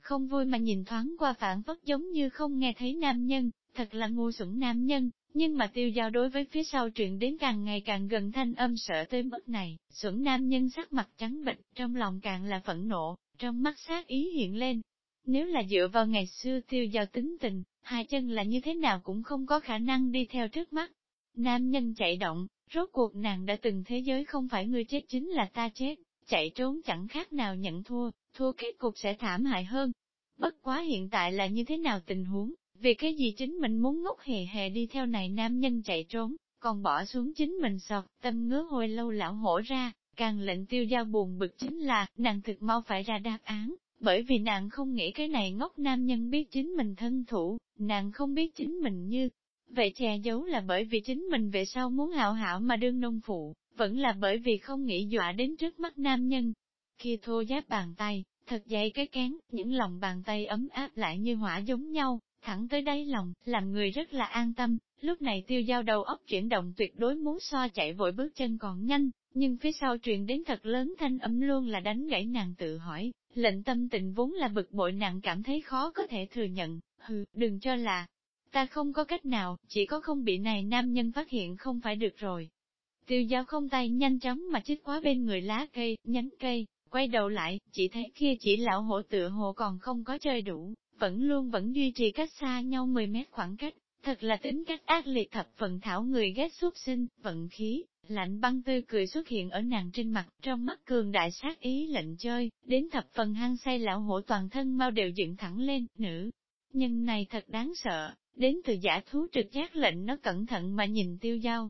Không vui mà nhìn thoáng qua phản vất giống như không nghe thấy nam nhân, thật là ngu xuẩn nam nhân, nhưng mà tiêu giao đối với phía sau chuyện đến càng ngày càng gần thanh âm sợ tới mức này, xuẩn nam nhân sắc mặt trắng bệnh, trong lòng càng là phẫn nộ, trong mắt sát ý hiện lên. Nếu là dựa vào ngày xưa tiêu giao tính tình, hai chân là như thế nào cũng không có khả năng đi theo trước mắt. Nam nhân chạy động, rốt cuộc nàng đã từng thế giới không phải người chết chính là ta chết, chạy trốn chẳng khác nào nhận thua, thua kết cục sẽ thảm hại hơn. Bất quá hiện tại là như thế nào tình huống, vì cái gì chính mình muốn ngốc hề hề đi theo này nam nhân chạy trốn, còn bỏ xuống chính mình sọt, tâm ngứa hồi lâu lão hổ ra, càng lệnh tiêu giao buồn bực chính là, nàng thực mau phải ra đáp án, bởi vì nàng không nghĩ cái này ngốc nam nhân biết chính mình thân thủ, nàng không biết chính mình như. Vậy che giấu là bởi vì chính mình về sau muốn hảo hảo mà đương nông phụ, vẫn là bởi vì không nghĩ dọa đến trước mắt nam nhân. Kia thô giáp bàn tay, thật dày cái kén, những lòng bàn tay ấm áp lại như hỏa giống nhau, thẳng tới đáy lòng, làm người rất là an tâm, lúc này tiêu giao đầu óc chuyển động tuyệt đối muốn so chạy vội bước chân còn nhanh, nhưng phía sau truyền đến thật lớn thanh âm luôn là đánh gãy nàng tự hỏi, lệnh tâm tình vốn là bực bội nàng cảm thấy khó có thể thừa nhận, hừ, đừng cho là, ta không có cách nào, chỉ có không bị này nam nhân phát hiện không phải được rồi. Tiêu giao không tay nhanh chóng mà chích quá bên người lá cây, nhánh cây, quay đầu lại, chỉ thấy kia chỉ lão hổ tựa hồ còn không có chơi đủ, vẫn luôn vẫn duy trì cách xa nhau 10 mét khoảng cách, thật là tính cách ác liệt thập phần thảo người ghét xuất sinh, vận khí, lạnh băng tươi cười xuất hiện ở nàng trên mặt, trong mắt cường đại sát ý lệnh chơi, đến thập phần hăng say lão hổ toàn thân mau đều dựng thẳng lên, nữ. Nhân này thật đáng sợ, đến từ giả thú trực giác lệnh nó cẩn thận mà nhìn tiêu dao.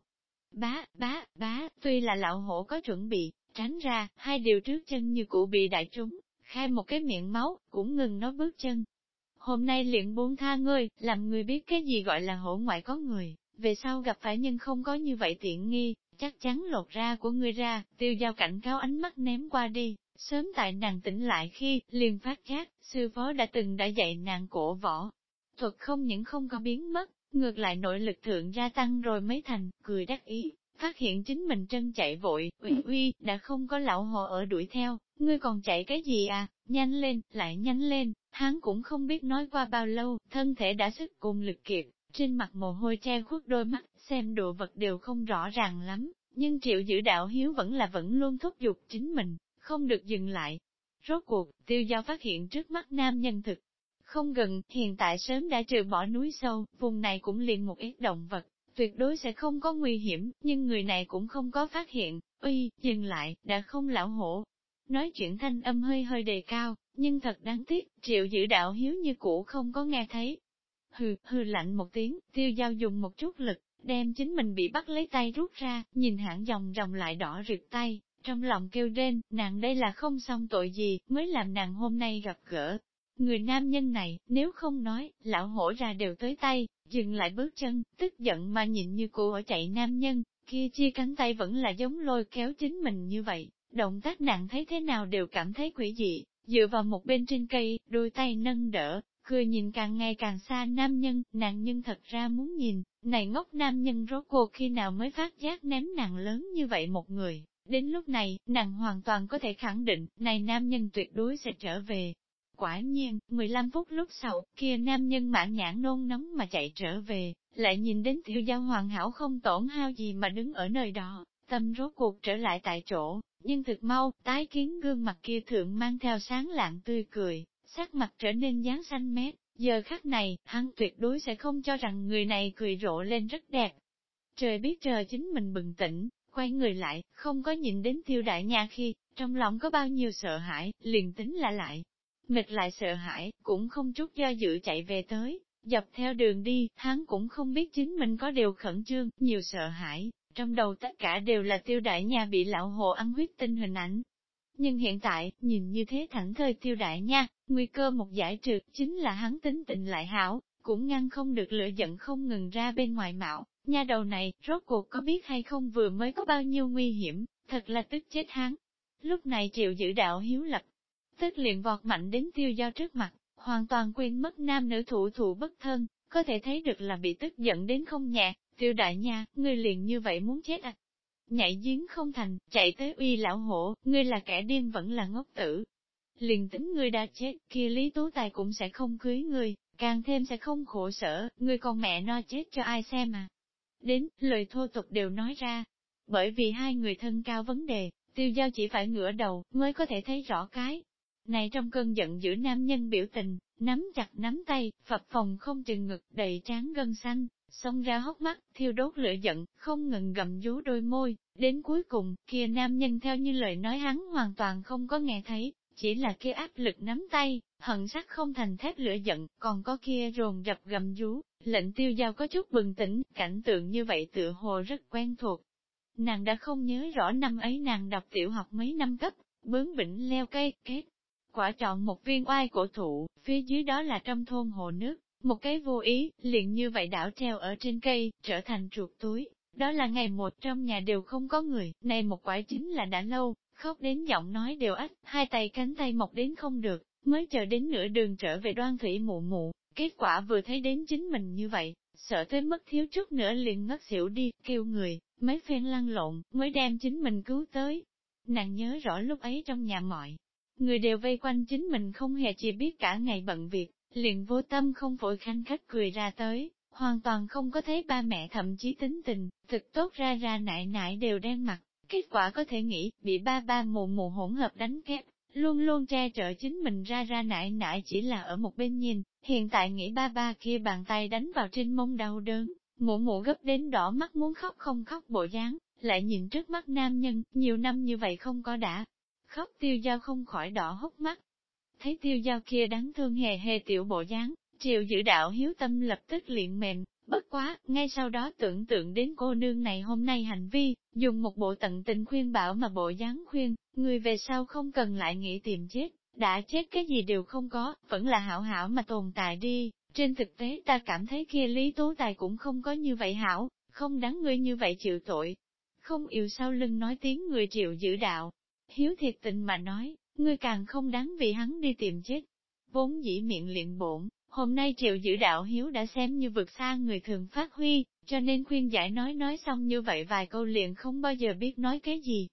Bá, bá, bá, tuy là lão hổ có chuẩn bị, tránh ra, hai điều trước chân như cũ bị đại trúng, khai một cái miệng máu, cũng ngừng nó bước chân, hôm nay liền buông tha ngươi, làm người biết cái gì gọi là hổ ngoại có người, về sau gặp phải nhân không có như vậy tiện nghi, chắc chắn lột ra của ngươi ra, tiêu giao cảnh cáo ánh mắt ném qua đi, sớm tại nàng tỉnh lại khi, liền phát giác, sư phó đã từng đã dạy nàng cổ võ. Thuật không những không có biến mất, ngược lại nội lực thượng gia tăng rồi mấy thành, cười đắc ý, phát hiện chính mình chân chạy vội, uy uy, đã không có lão hồ ở đuổi theo, ngươi còn chạy cái gì à, nhanh lên, lại nhanh lên, hắn cũng không biết nói qua bao lâu, thân thể đã sức cùng lực kiệt, trên mặt mồ hôi che khuất đôi mắt, xem đồ vật đều không rõ ràng lắm, nhưng triệu giữ đạo hiếu vẫn là vẫn luôn thúc giục chính mình, không được dừng lại. Rốt cuộc, tiêu giao phát hiện trước mắt nam nhân thực. Không gần, hiện tại sớm đã trừ bỏ núi sâu, vùng này cũng liền một ít động vật, tuyệt đối sẽ không có nguy hiểm, nhưng người này cũng không có phát hiện, uy, dừng lại, đã không lão hổ. Nói chuyện thanh âm hơi hơi đề cao, nhưng thật đáng tiếc, triệu giữ đạo hiếu như cũ không có nghe thấy. Hừ, hừ lạnh một tiếng, tiêu giao dùng một chút lực, đem chính mình bị bắt lấy tay rút ra, nhìn hãng dòng dòng lại đỏ rực tay, trong lòng kêu rên, nàng đây là không xong tội gì, mới làm nàng hôm nay gặp gỡ. Người nam nhân này, nếu không nói, lão hổ ra đều tới tay, dừng lại bước chân, tức giận mà nhìn như cô ở chạy nam nhân, kia chia cánh tay vẫn là giống lôi kéo chính mình như vậy, động tác nặng thấy thế nào đều cảm thấy quỷ dị, dựa vào một bên trên cây, đôi tay nâng đỡ, cười nhìn càng ngày càng xa nam nhân, nàng nhân thật ra muốn nhìn, này ngốc nam nhân rốt cuộc khi nào mới phát giác ném nàng lớn như vậy một người. Đến lúc này, nàng hoàn toàn có thể khẳng định, này nam nhân tuyệt đối sẽ trở về. Quả nhiên, 15 phút lúc sau, kia nam nhân mãn nhãn nôn nóng mà chạy trở về, lại nhìn đến tiểu giao hoàn hảo không tổn hao gì mà đứng ở nơi đó, tâm rốt cuộc trở lại tại chỗ, nhưng thực mau, tái kiến gương mặt kia thượng mang theo sáng lạng tươi cười, sắc mặt trở nên dáng xanh mét, Giờ khắc này, hắn tuyệt đối sẽ không cho rằng người này cười rộ lên rất đẹp. Trời biết trời chính mình bừng tỉnh, quay người lại, không có nhìn đến tiêu đại nha khi, trong lòng có bao nhiêu sợ hãi, liền tính là lại. Mệt lại sợ hãi, cũng không chút do dự chạy về tới, dọc theo đường đi, hắn cũng không biết chính mình có điều khẩn trương, nhiều sợ hãi, trong đầu tất cả đều là tiêu đại nha bị lão hồ ăn huyết tinh hình ảnh. Nhưng hiện tại, nhìn như thế thẳng thơi tiêu đại nha, nguy cơ một giải trượt chính là hắn tính tình lại hảo, cũng ngăn không được lửa giận không ngừng ra bên ngoài mạo. Nha đầu này, rốt cuộc có biết hay không vừa mới có bao nhiêu nguy hiểm, thật là tức chết hắn. Lúc này triệu giữ đạo hiếu lập, tức liền vọt mạnh đến tiêu giao trước mặt, hoàn toàn quên mất nam nữ thủ thủ bất thân, có thể thấy được là bị tức giận đến không nhẹ, tiêu đại nha, ngươi liền như vậy muốn chết à. Nhảy giếng không thành, chạy tới uy lão hổ, ngươi là kẻ điên vẫn là ngốc tử. Liền tính ngươi đã chết, kia Lý Tú Tài cũng sẽ không cưới ngươi, càng thêm sẽ không khổ sở, ngươi còn mẹ no chết cho ai xem à. Đến, lời thô tục đều nói ra. Bởi vì hai người thân cao vấn đề, tiêu giao chỉ phải ngửa đầu, mới có thể thấy rõ cái. Này trong cơn giận giữ nam nhân biểu tình, nắm chặt nắm tay, phập phòng không chừng ngực đầy trán gân xanh, xông ra hốc mắt, thiêu đốt lửa giận, không ngừng gầm rú đôi môi, đến cuối cùng, kia nam nhân theo như lời nói hắn hoàn toàn không có nghe thấy, chỉ là kia áp lực nắm tay, hận sắc không thành thép lửa giận, còn có kia rồn rập gầm rú, lệnh tiêu giao có chút bừng tỉnh, cảnh tượng như vậy tựa hồ rất quen thuộc. Nàng đã không nhớ rõ năm ấy nàng đọc tiểu học mấy năm cấp, bướng bỉnh leo cây, kết. Quả chọn một viên oai cổ thụ, phía dưới đó là trong thôn hồ nước, một cái vô ý, liền như vậy đảo treo ở trên cây, trở thành chuột túi. Đó là ngày một trong nhà đều không có người, này một quả chính là đã lâu, khóc đến giọng nói đều ách, hai tay cánh tay mọc đến không được, mới chờ đến nửa đường trở về đoan thủy mụ mụ, kết quả vừa thấy đến chính mình như vậy, sợ tới mất thiếu chút nữa liền ngất xỉu đi, kêu người, mấy phen lăn lộn, mới đem chính mình cứu tới. Nàng nhớ rõ lúc ấy trong nhà mọi, người đều vây quanh chính mình không hề chỉ biết cả ngày bận việc, liền vô tâm không vội khanh khách cười ra tới, hoàn toàn không có thấy ba mẹ thậm chí tính tình, thực tốt ra ra nại nại đều đen mặt, kết quả có thể nghĩ, bị ba ba mù mù hỗn hợp đánh kép, luôn luôn che chở chính mình ra ra nại nại chỉ là ở một bên nhìn, hiện tại nghĩ ba ba kia bàn tay đánh vào trên mông đau đớn, mụ mụ gấp đến đỏ mắt muốn khóc không khóc bộ dáng, lại nhìn trước mắt nam nhân, nhiều năm như vậy không có đã. Khóc tiêu dao không khỏi đỏ hốc mắt, Thấy tiêu giao kia đáng thương hề hề tiểu bộ dáng, triệu giữ đạo hiếu tâm lập tức liền mềm, bất quá, ngay sau đó tưởng tượng đến cô nương này hôm nay hành vi, dùng một bộ tận tình khuyên bảo mà bộ dáng khuyên, người về sau không cần lại nghĩ tìm chết, đã chết cái gì đều không có, vẫn là hảo hảo mà tồn tại đi. Trên thực tế ta cảm thấy kia Lý Tố Tài cũng không có như vậy hảo, không đáng ngươi như vậy chịu tội. Không yêu sau lưng nói tiếng người chịu giữ đạo. Hiếu thiệt tình mà nói, ngươi càng không đáng vì hắn đi tìm chết. Vốn dĩ miệng liện bổn, hôm nay triệu giữ đạo hiếu đã xem như vượt xa người thường phát huy, cho nên khuyên giải nói nói xong như vậy vài câu liền không bao giờ biết nói cái gì.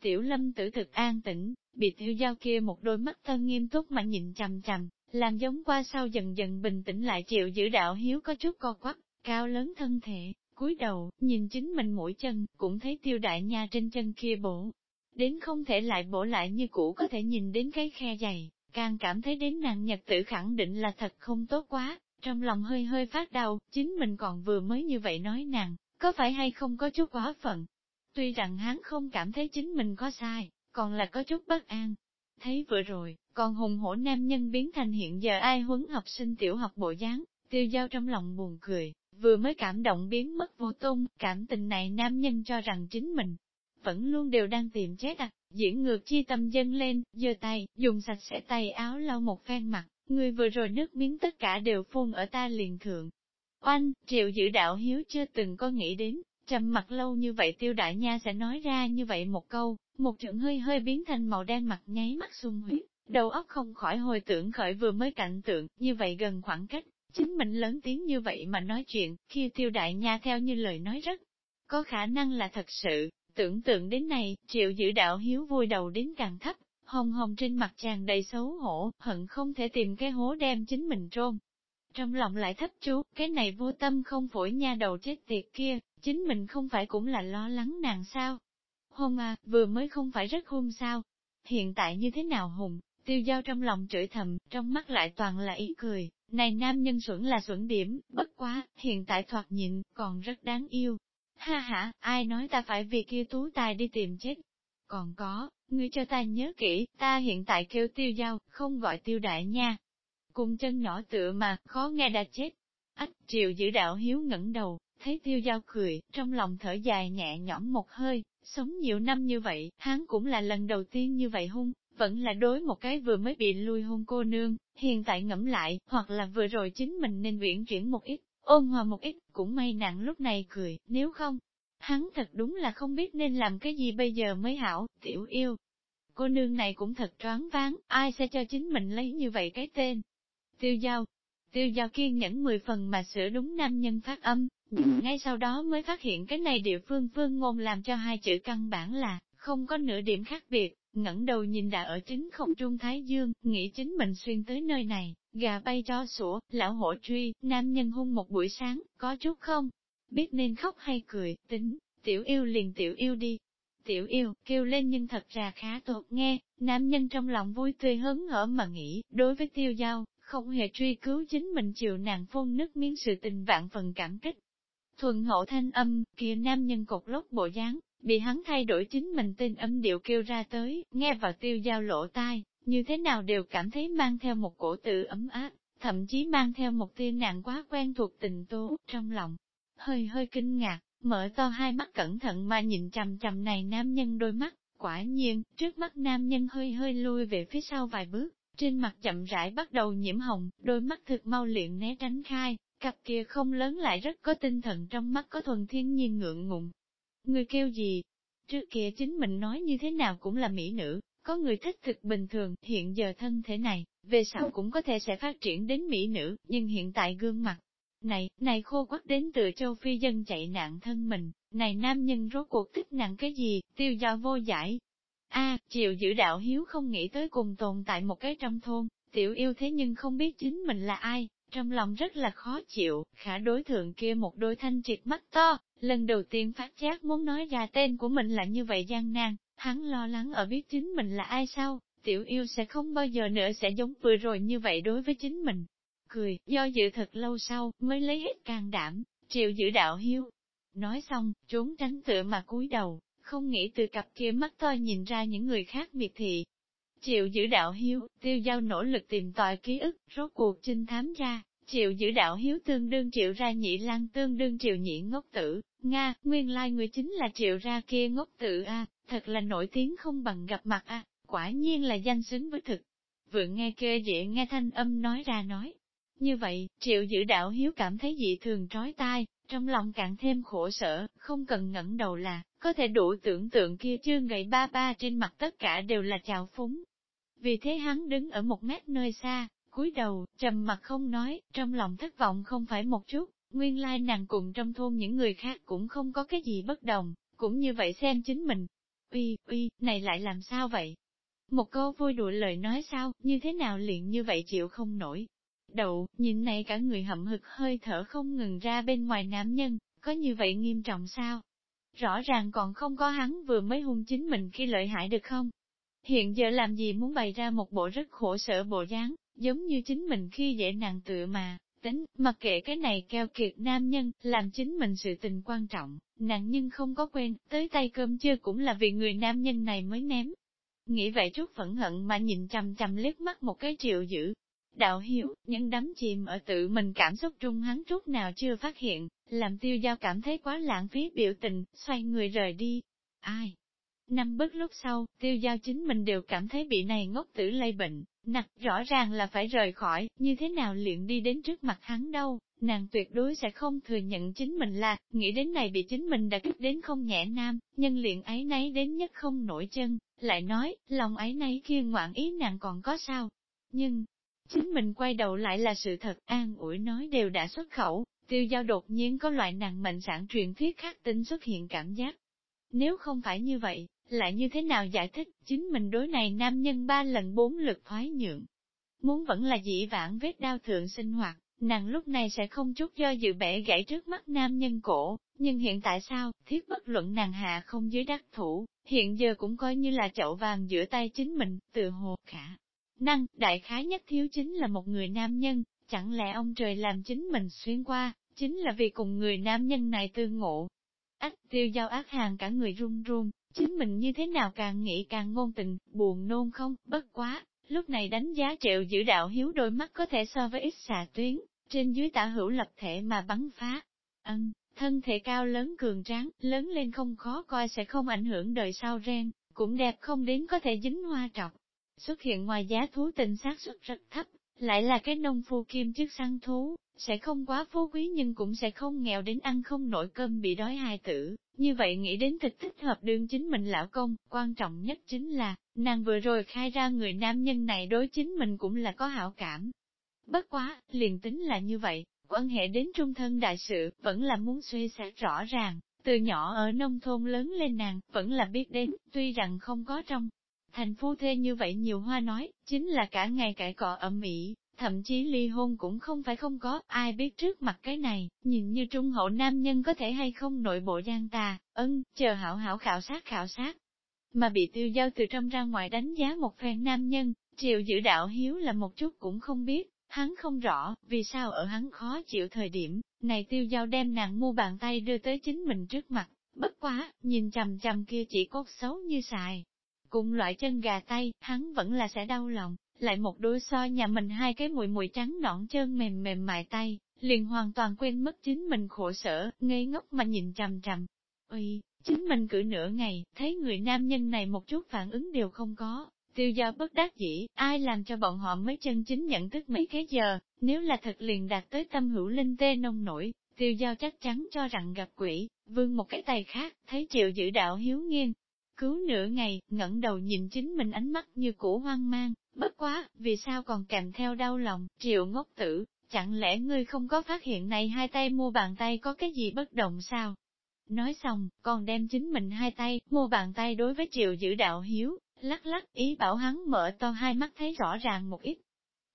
Tiểu lâm tử thực an tĩnh, bị tiêu giao kia một đôi mắt thân nghiêm túc mà nhìn chằm chằm, làm giống qua sau dần dần bình tĩnh lại triệu giữ đạo hiếu có chút co quắp, cao lớn thân thể, cúi đầu, nhìn chính mình mũi chân, cũng thấy tiêu đại nha trên chân kia bổ, đến không thể lại bổ lại như cũ có thể nhìn đến cái khe dày, càng cảm thấy đến nàng nhật tử khẳng định là thật không tốt quá, trong lòng hơi hơi phát đau, chính mình còn vừa mới như vậy nói nàng, có phải hay không có chút quá phận. Tuy rằng hắn không cảm thấy chính mình có sai, còn là có chút bất an. Thấy vừa rồi, còn hùng hổ nam nhân biến thành hiện giờ ai huấn học sinh tiểu học bộ dáng, tiêu giao trong lòng buồn cười, vừa mới cảm động biến mất vô tung, cảm tình này nam nhân cho rằng chính mình vẫn luôn đều đang tìm chết à, diễn ngược chi tâm dân lên, giơ tay, dùng sạch sẽ tay áo lau một phen mặt, người vừa rồi nước miếng tất cả đều phun ở ta liền thượng. Oanh, triệu giữ đạo hiếu chưa từng có nghĩ đến, trầm mặt lâu như vậy tiêu đại nha sẽ nói ra như vậy một câu, một trận hơi hơi biến thành màu đen mặt nháy mắt sung huyết, đầu óc không khỏi hồi tưởng khởi vừa mới cạnh tượng, như vậy gần khoảng cách, chính mình lớn tiếng như vậy mà nói chuyện, khi tiêu đại nha theo như lời nói rất, có khả năng là thật sự, Tưởng tượng đến này, triệu giữ đạo hiếu vui đầu đến càng thấp, hồng hồng trên mặt chàng đầy xấu hổ, hận không thể tìm cái hố đem chính mình trôn. Trong lòng lại thấp chú, cái này vô tâm không phổi nha đầu chết tiệt kia, chính mình không phải cũng là lo lắng nàng sao. Hôn à, vừa mới không phải rất hôn sao. Hiện tại như thế nào hùng, tiêu giao trong lòng chửi thầm, trong mắt lại toàn là ý cười, Này nam nhân xuẩn là xuẩn điểm, bất quá, hiện tại thoạt nhịn, còn rất đáng yêu. Ha ha, ai nói ta phải vì kia tú tài đi tìm chết. Còn có, ngươi cho ta nhớ kỹ, ta hiện tại kêu tiêu giao, không gọi tiêu đại nha. Cùng chân nhỏ tựa mà, khó nghe đã chết. Ách, triều giữ đạo hiếu ngẩng đầu, thấy tiêu giao cười, trong lòng thở dài nhẹ nhõm một hơi, sống nhiều năm như vậy, hắn cũng là lần đầu tiên như vậy hung, vẫn là đối một cái vừa mới bị lui hôn cô nương, hiện tại ngẫm lại, hoặc là vừa rồi chính mình nên viễn chuyển một ít, ôn hòa một ít, cũng may nặng lúc này cười, nếu không, hắn thật đúng là không biết nên làm cái gì bây giờ mới hảo, tiểu yêu. Cô nương này cũng thật choáng váng, ai sẽ cho chính mình lấy như vậy cái tên. Tiêu giao, tiêu giao kiên nhẫn mười phần mà sửa đúng nam nhân phát âm, ngay sau đó mới phát hiện cái này địa phương phương ngôn làm cho hai chữ căn bản là, không có nửa điểm khác biệt, ngẩng đầu nhìn đã ở chính không trung Thái Dương, nghĩ chính mình xuyên tới nơi này, gà bay cho sủa, lão hổ truy, nam nhân hung một buổi sáng, có chút không? Biết nên khóc hay cười, tính, tiểu yêu liền tiểu yêu đi. Tiểu yêu, kêu lên nhưng thật ra khá tốt nghe, nam nhân trong lòng vui tươi hớn hở mà nghĩ, đối với tiêu giao, không hề truy cứu chính mình chịu nàng phun nước miếng sự tình vạn phần cảm kích. Thuần hộ thanh âm, kia nam nhân cột lốc bộ dáng, bị hắn thay đổi chính mình tên âm điệu kêu ra tới, nghe vào tiêu giao lỗ tai, như thế nào đều cảm thấy mang theo một cổ tự ấm áp, thậm chí mang theo một tia nạn quá quen thuộc tình tố trong lòng. Hơi hơi kinh ngạc, mở to hai mắt cẩn thận mà nhìn chằm chằm này nam nhân đôi mắt, quả nhiên, trước mắt nam nhân hơi hơi lui về phía sau vài bước, trên mặt chậm rãi bắt đầu nhiễm hồng, đôi mắt thực mau luyện né tránh khai, cặp kia không lớn lại rất có tinh thần trong mắt có thuần thiên nhiên ngượng ngùng, Người kêu gì? Trước kia chính mình nói như thế nào cũng là mỹ nữ, có người thích thực bình thường, hiện giờ thân thể này, về sau cũng có thể sẽ phát triển đến mỹ nữ, nhưng hiện tại gương mặt. Này, này khô quắc đến từ châu Phi dân chạy nạn thân mình, này nam nhân rốt cuộc thích nặng cái gì, tiêu do vô giải. a chịu giữ đạo hiếu không nghĩ tới cùng tồn tại một cái trong thôn, tiểu yêu thế nhưng không biết chính mình là ai, trong lòng rất là khó chịu, khả đối thượng kia một đôi thanh triệt mắt to, lần đầu tiên phát giác muốn nói ra tên của mình là như vậy gian nan, hắn lo lắng ở biết chính mình là ai sao, tiểu yêu sẽ không bao giờ nữa sẽ giống vừa rồi như vậy đối với chính mình. Cười, do dự thật lâu sau, mới lấy hết can đảm, triệu giữ đạo hiu Nói xong, trốn tránh tựa mà cúi đầu, không nghĩ từ cặp kia mắt to nhìn ra những người khác miệt thị, Chịu giữ đạo hiếu, tiêu giao nỗ lực tìm tòi ký ức, rốt cuộc trinh thám ra, chịu giữ đạo hiếu tương đương triệu ra nhị lăng tương đương triệu nhị ngốc tử, Nga, nguyên lai người chính là triệu ra kia ngốc tử a thật là nổi tiếng không bằng gặp mặt a quả nhiên là danh xứng với thực. Vượng nghe kê dễ nghe thanh âm nói ra nói. Như vậy, triệu giữ đạo hiếu cảm thấy dị thường trói tai, trong lòng càng thêm khổ sở, không cần ngẩng đầu là, có thể đủ tưởng tượng kia chương gậy ba ba trên mặt tất cả đều là chào phúng, vì thế hắn đứng ở một mét nơi xa, cúi đầu, trầm mặt không nói, trong lòng thất vọng không phải một chút, nguyên lai nàng cùng trong thôn những người khác cũng không có cái gì bất đồng, cũng như vậy xem chính mình. Uy, uy, này lại làm sao vậy? Một câu vui đùa lời nói sao, như thế nào liền như vậy chịu không nổi. Đậu, nhìn này cả người hậm hực hơi thở không ngừng ra bên ngoài nam nhân, có như vậy nghiêm trọng sao? Rõ ràng còn không có hắn vừa mới hung chính mình khi lợi hại được không? Hiện giờ làm gì muốn bày ra một bộ rất khổ sở bộ dáng, giống như chính mình khi dễ nàng tựa mà, tính, mặc kệ cái này keo kiệt nam nhân, làm chính mình sự tình quan trọng, nàng nhưng không có quên, tới tay cơm chưa cũng là vì người nam nhân này mới ném. Nghĩ vậy chút phẫn hận mà nhìn chằm chằm liếc mắt một cái triệu dữ. Đạo hiểu, những đắm chìm ở tự mình cảm xúc trung hắn chút nào chưa phát hiện, làm tiêu giao cảm thấy quá lãng phí biểu tình, xoay người rời đi. Ai? Năm bước lúc sau, tiêu giao chính mình đều cảm thấy bị này ngốc tử lây bệnh, nặc rõ ràng là phải rời khỏi, như thế nào luyện đi đến trước mặt hắn đâu, nàng tuyệt đối sẽ không thừa nhận chính mình là, nghĩ đến này bị chính mình đã kích đến không nhẹ nam, nhân luyện ấy nấy đến nhất không nổi chân, lại nói, lòng ấy nấy kia ngoạn ý nàng còn có sao. Nhưng, chính mình quay đầu lại là sự thật, an ủi nói đều đã xuất khẩu, tiêu giao đột nhiên có loại nàng mệnh sản truyền thuyết khác tính xuất hiện cảm giác. Nếu không phải như vậy, lại như thế nào giải thích, chính mình đối này nam nhân ba lần bốn lượt thoái nhượng. Muốn vẫn là dĩ vãng vết đau thượng sinh hoạt, nàng lúc này sẽ không chút do dự bẻ gãy trước mắt nam nhân cổ, nhưng hiện tại sao, thiết bất luận nàng hạ không dưới đắc thủ, hiện giờ cũng coi như là chậu vàng giữa tay chính mình, tự hồ khả. Năng, đại khái nhất thiếu chính là một người nam nhân, chẳng lẽ ông trời làm chính mình xuyên qua, chính là vì cùng người nam nhân này tương ngộ. Ách tiêu giao ác hàng cả người run run, chính mình như thế nào càng nghĩ càng ngôn tình, buồn nôn không, bất quá, lúc này đánh giá triệu giữ đạo hiếu đôi mắt có thể so với ít xà tuyến, trên dưới tả hữu lập thể mà bắn phá. Ân, thân thể cao lớn cường tráng, lớn lên không khó coi sẽ không ảnh hưởng đời sau ren, cũng đẹp không đến có thể dính hoa trọc. Xuất hiện ngoài giá thú tình xác suất rất thấp, lại là cái nông phu kim chức săn thú, sẽ không quá phú quý nhưng cũng sẽ không nghèo đến ăn không nổi cơm bị đói hài tử. Như vậy nghĩ đến thực thích hợp đương chính mình lão công, quan trọng nhất chính là, nàng vừa rồi khai ra người nam nhân này đối chính mình cũng là có hảo cảm. Bất quá, liền tính là như vậy, quan hệ đến trung thân đại sự, vẫn là muốn suy xét rõ ràng, từ nhỏ ở nông thôn lớn lên nàng, vẫn là biết đến, tuy rằng không có trong. Thành phu thê như vậy nhiều hoa nói, chính là cả ngày cãi cọ ở mỹ thậm chí ly hôn cũng không phải không có, ai biết trước mặt cái này, nhìn như trung hậu nam nhân có thể hay không nội bộ gian tà, ân, chờ hảo hảo khảo sát khảo sát. Mà bị tiêu giao từ trong ra ngoài đánh giá một phen nam nhân, triệu giữ đạo hiếu là một chút cũng không biết, hắn không rõ, vì sao ở hắn khó chịu thời điểm, này tiêu giao đem nàng mua bàn tay đưa tới chính mình trước mặt, bất quá, nhìn chầm chầm kia chỉ cốt xấu như xài. Cùng loại chân gà tay, hắn vẫn là sẽ đau lòng, lại một đôi so nhà mình hai cái mùi mùi trắng nõn chân mềm mềm mại tay, liền hoàn toàn quên mất chính mình khổ sở, ngây ngốc mà nhìn trầm trầm Ôi, chính mình cử nửa ngày, thấy người nam nhân này một chút phản ứng đều không có, tiêu do bất đắc dĩ, ai làm cho bọn họ mới chân chính nhận thức mấy cái giờ, nếu là thật liền đạt tới tâm hữu linh tê nông nổi, tiêu giao chắc chắn cho rằng gặp quỷ, vương một cái tay khác, thấy triệu giữ đạo hiếu nghiêng. Cứu nửa ngày, ngẩng đầu nhìn chính mình ánh mắt như cũ hoang mang, bất quá, vì sao còn kèm theo đau lòng, triệu ngốc tử, chẳng lẽ ngươi không có phát hiện này hai tay mua bàn tay có cái gì bất động sao? Nói xong, còn đem chính mình hai tay, mua bàn tay đối với triệu giữ đạo hiếu, lắc lắc ý bảo hắn mở to hai mắt thấy rõ ràng một ít.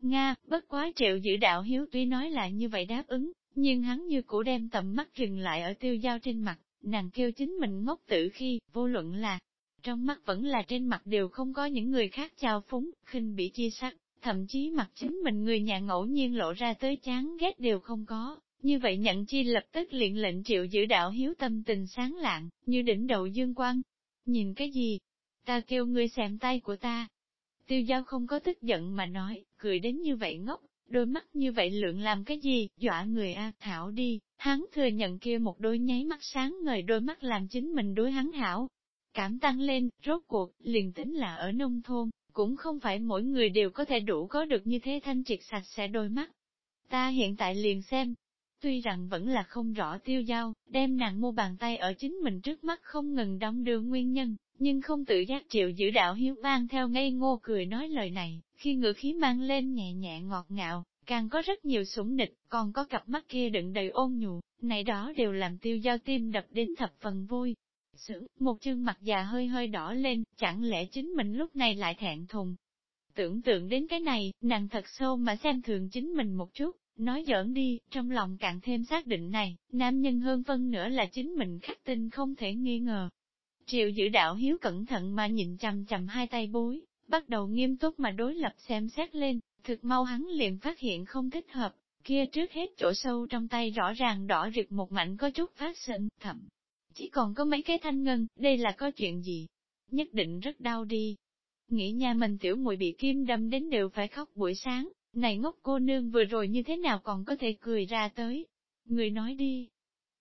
Nga, bất quá triệu giữ đạo hiếu tuy nói là như vậy đáp ứng, nhưng hắn như cũ đem tầm mắt dừng lại ở tiêu giao trên mặt, nàng kêu chính mình ngốc tử khi, vô luận là, trong mắt vẫn là trên mặt đều không có những người khác chào phúng, khinh bị chia sắc, thậm chí mặt chính mình người nhà ngẫu nhiên lộ ra tới chán ghét đều không có. Như vậy nhận chi lập tức liền lệnh triệu giữ đạo hiếu tâm tình sáng lạng, như đỉnh đầu dương quang. Nhìn cái gì? Ta kêu ngươi xem tay của ta. Tiêu giao không có tức giận mà nói, cười đến như vậy ngốc, đôi mắt như vậy lượng làm cái gì, dọa người a thảo đi, hắn thừa nhận kia một đôi nháy mắt sáng ngời đôi mắt làm chính mình đối hắn hảo. Cảm tăng lên, rốt cuộc, liền tính là ở nông thôn, cũng không phải mỗi người đều có thể đủ có được như thế thanh triệt sạch sẽ đôi mắt. Ta hiện tại liền xem, tuy rằng vẫn là không rõ tiêu giao, đem nàng mua bàn tay ở chính mình trước mắt không ngừng đóng đưa nguyên nhân, nhưng không tự giác chịu giữ đạo hiếu vang theo ngây ngô cười nói lời này, khi ngữ khí mang lên nhẹ nhẹ ngọt ngạo, càng có rất nhiều sủng nịch, còn có cặp mắt kia đựng đầy ôn nhu, này đó đều làm tiêu giao tim đập đến thập phần vui. Sướng, một chương mặt già hơi hơi đỏ lên, chẳng lẽ chính mình lúc này lại thẹn thùng. Tưởng tượng đến cái này, nàng thật sâu mà xem thường chính mình một chút, nói giỡn đi, trong lòng càng thêm xác định này, nam nhân hơn phân nữa là chính mình khắc tinh không thể nghi ngờ, Triệu giữ đạo hiếu cẩn thận mà nhìn chằm chằm hai tay bối, bắt đầu nghiêm túc mà đối lập xem xét lên, thực mau hắn liền phát hiện không thích hợp, kia trước hết chỗ sâu trong tay rõ ràng đỏ rực một mảnh có chút phát sinh, thậm chỉ còn có mấy cái thanh ngân, đây là có chuyện gì? Nhất định rất đau đi. Nghĩ nhà mình tiểu muội bị kim đâm đến đều phải khóc buổi sáng, này ngốc cô nương vừa rồi như thế nào còn có thể cười ra tới. Người nói đi,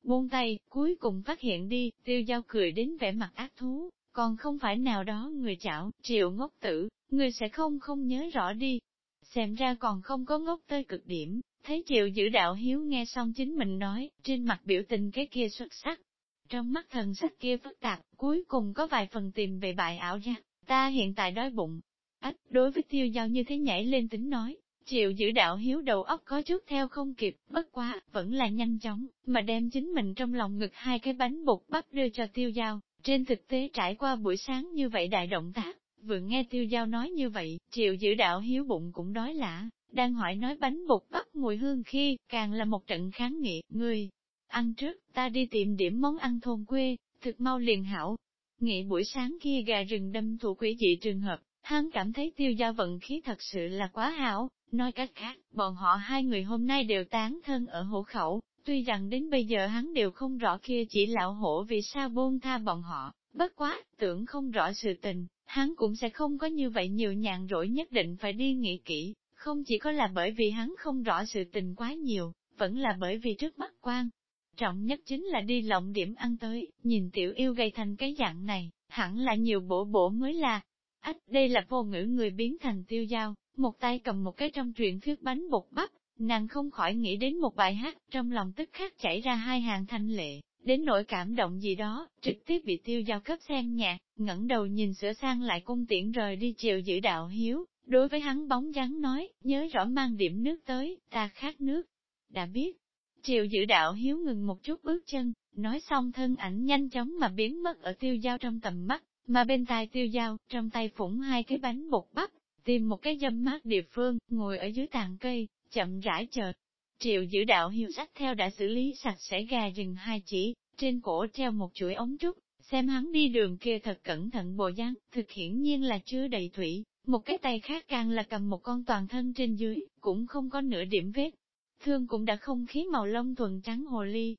buông tay, cuối cùng phát hiện đi, tiêu giao cười đến vẻ mặt ác thú, còn không phải nào đó người chảo, triệu ngốc tử, người sẽ không không nhớ rõ đi. Xem ra còn không có ngốc tới cực điểm, thấy triệu giữ đạo hiếu nghe xong chính mình nói, trên mặt biểu tình cái kia xuất sắc. Trong mắt thần sắc kia phức tạp, cuối cùng có vài phần tìm về bại ảo ra, ta hiện tại đói bụng. Ách, đối với tiêu giao như thế nhảy lên tính nói, Triệu giữ đạo hiếu đầu óc có chút theo không kịp, bất quá, vẫn là nhanh chóng, mà đem chính mình trong lòng ngực hai cái bánh bột bắp đưa cho tiêu giao. Trên thực tế trải qua buổi sáng như vậy đại động tác, vừa nghe tiêu giao nói như vậy, triệu giữ đạo hiếu bụng cũng đói lạ, đang hỏi nói bánh bột bắp mùi hương khi, càng là một trận kháng nghị, người. Ăn trước, ta đi tìm điểm món ăn thôn quê, thực mau liền hảo. Nghĩ buổi sáng kia gà rừng đâm thủ quỷ dị trường hợp, Hắn cảm thấy tiêu gia vận khí thật sự là quá hảo, nói cách khác, bọn họ hai người hôm nay đều tán thân ở hổ khẩu, tuy rằng đến bây giờ hắn đều không rõ kia chỉ lão hổ vì sao buông tha bọn họ, bất quá, tưởng không rõ sự tình, hắn cũng sẽ không có như vậy nhiều nhàn rỗi nhất định phải đi nghĩ kỹ, không chỉ có là bởi vì hắn không rõ sự tình quá nhiều, vẫn là bởi vì trước mắt quan. Trọng nhất chính là đi lộng điểm ăn tới, nhìn tiểu yêu gây thành cái dạng này, hẳn là nhiều bổ bổ mới là. Ách, đây là vô ngữ người biến thành tiêu dao, một tay cầm một cái trong truyện thuyết bánh bột bắp, nàng không khỏi nghĩ đến một bài hát, trong lòng tức khắc chảy ra hai hàng thanh lệ, đến nỗi cảm động gì đó, trực tiếp bị tiêu giao cấp sen nhạc, ngẩng đầu nhìn sửa sang lại cung tiễn rời đi chiều giữ đạo hiếu, đối với hắn bóng dáng nói, nhớ rõ mang điểm nước tới, ta khát nước. Đã biết, triều giữ đạo hiếu ngừng một chút bước chân, nói xong thân ảnh nhanh chóng mà biến mất ở tiêu giao trong tầm mắt, mà bên tai tiêu giao, trong tay phủng hai cái bánh bột bắp, tìm một cái dâm mát địa phương, ngồi ở dưới tàn cây, chậm rãi chờ. Triệu giữ đạo hiệu sách theo đã xử lý sạch sẽ gà rừng hai chỉ, trên cổ treo một chuỗi ống trúc, xem hắn đi đường kia thật cẩn thận bộ dáng, thực hiển nhiên là chưa đầy thủy, một cái tay khác càng là cầm một con toàn thân trên dưới, cũng không có nửa điểm vết. Thương cũng đã không khí màu lông thuần trắng hồ ly.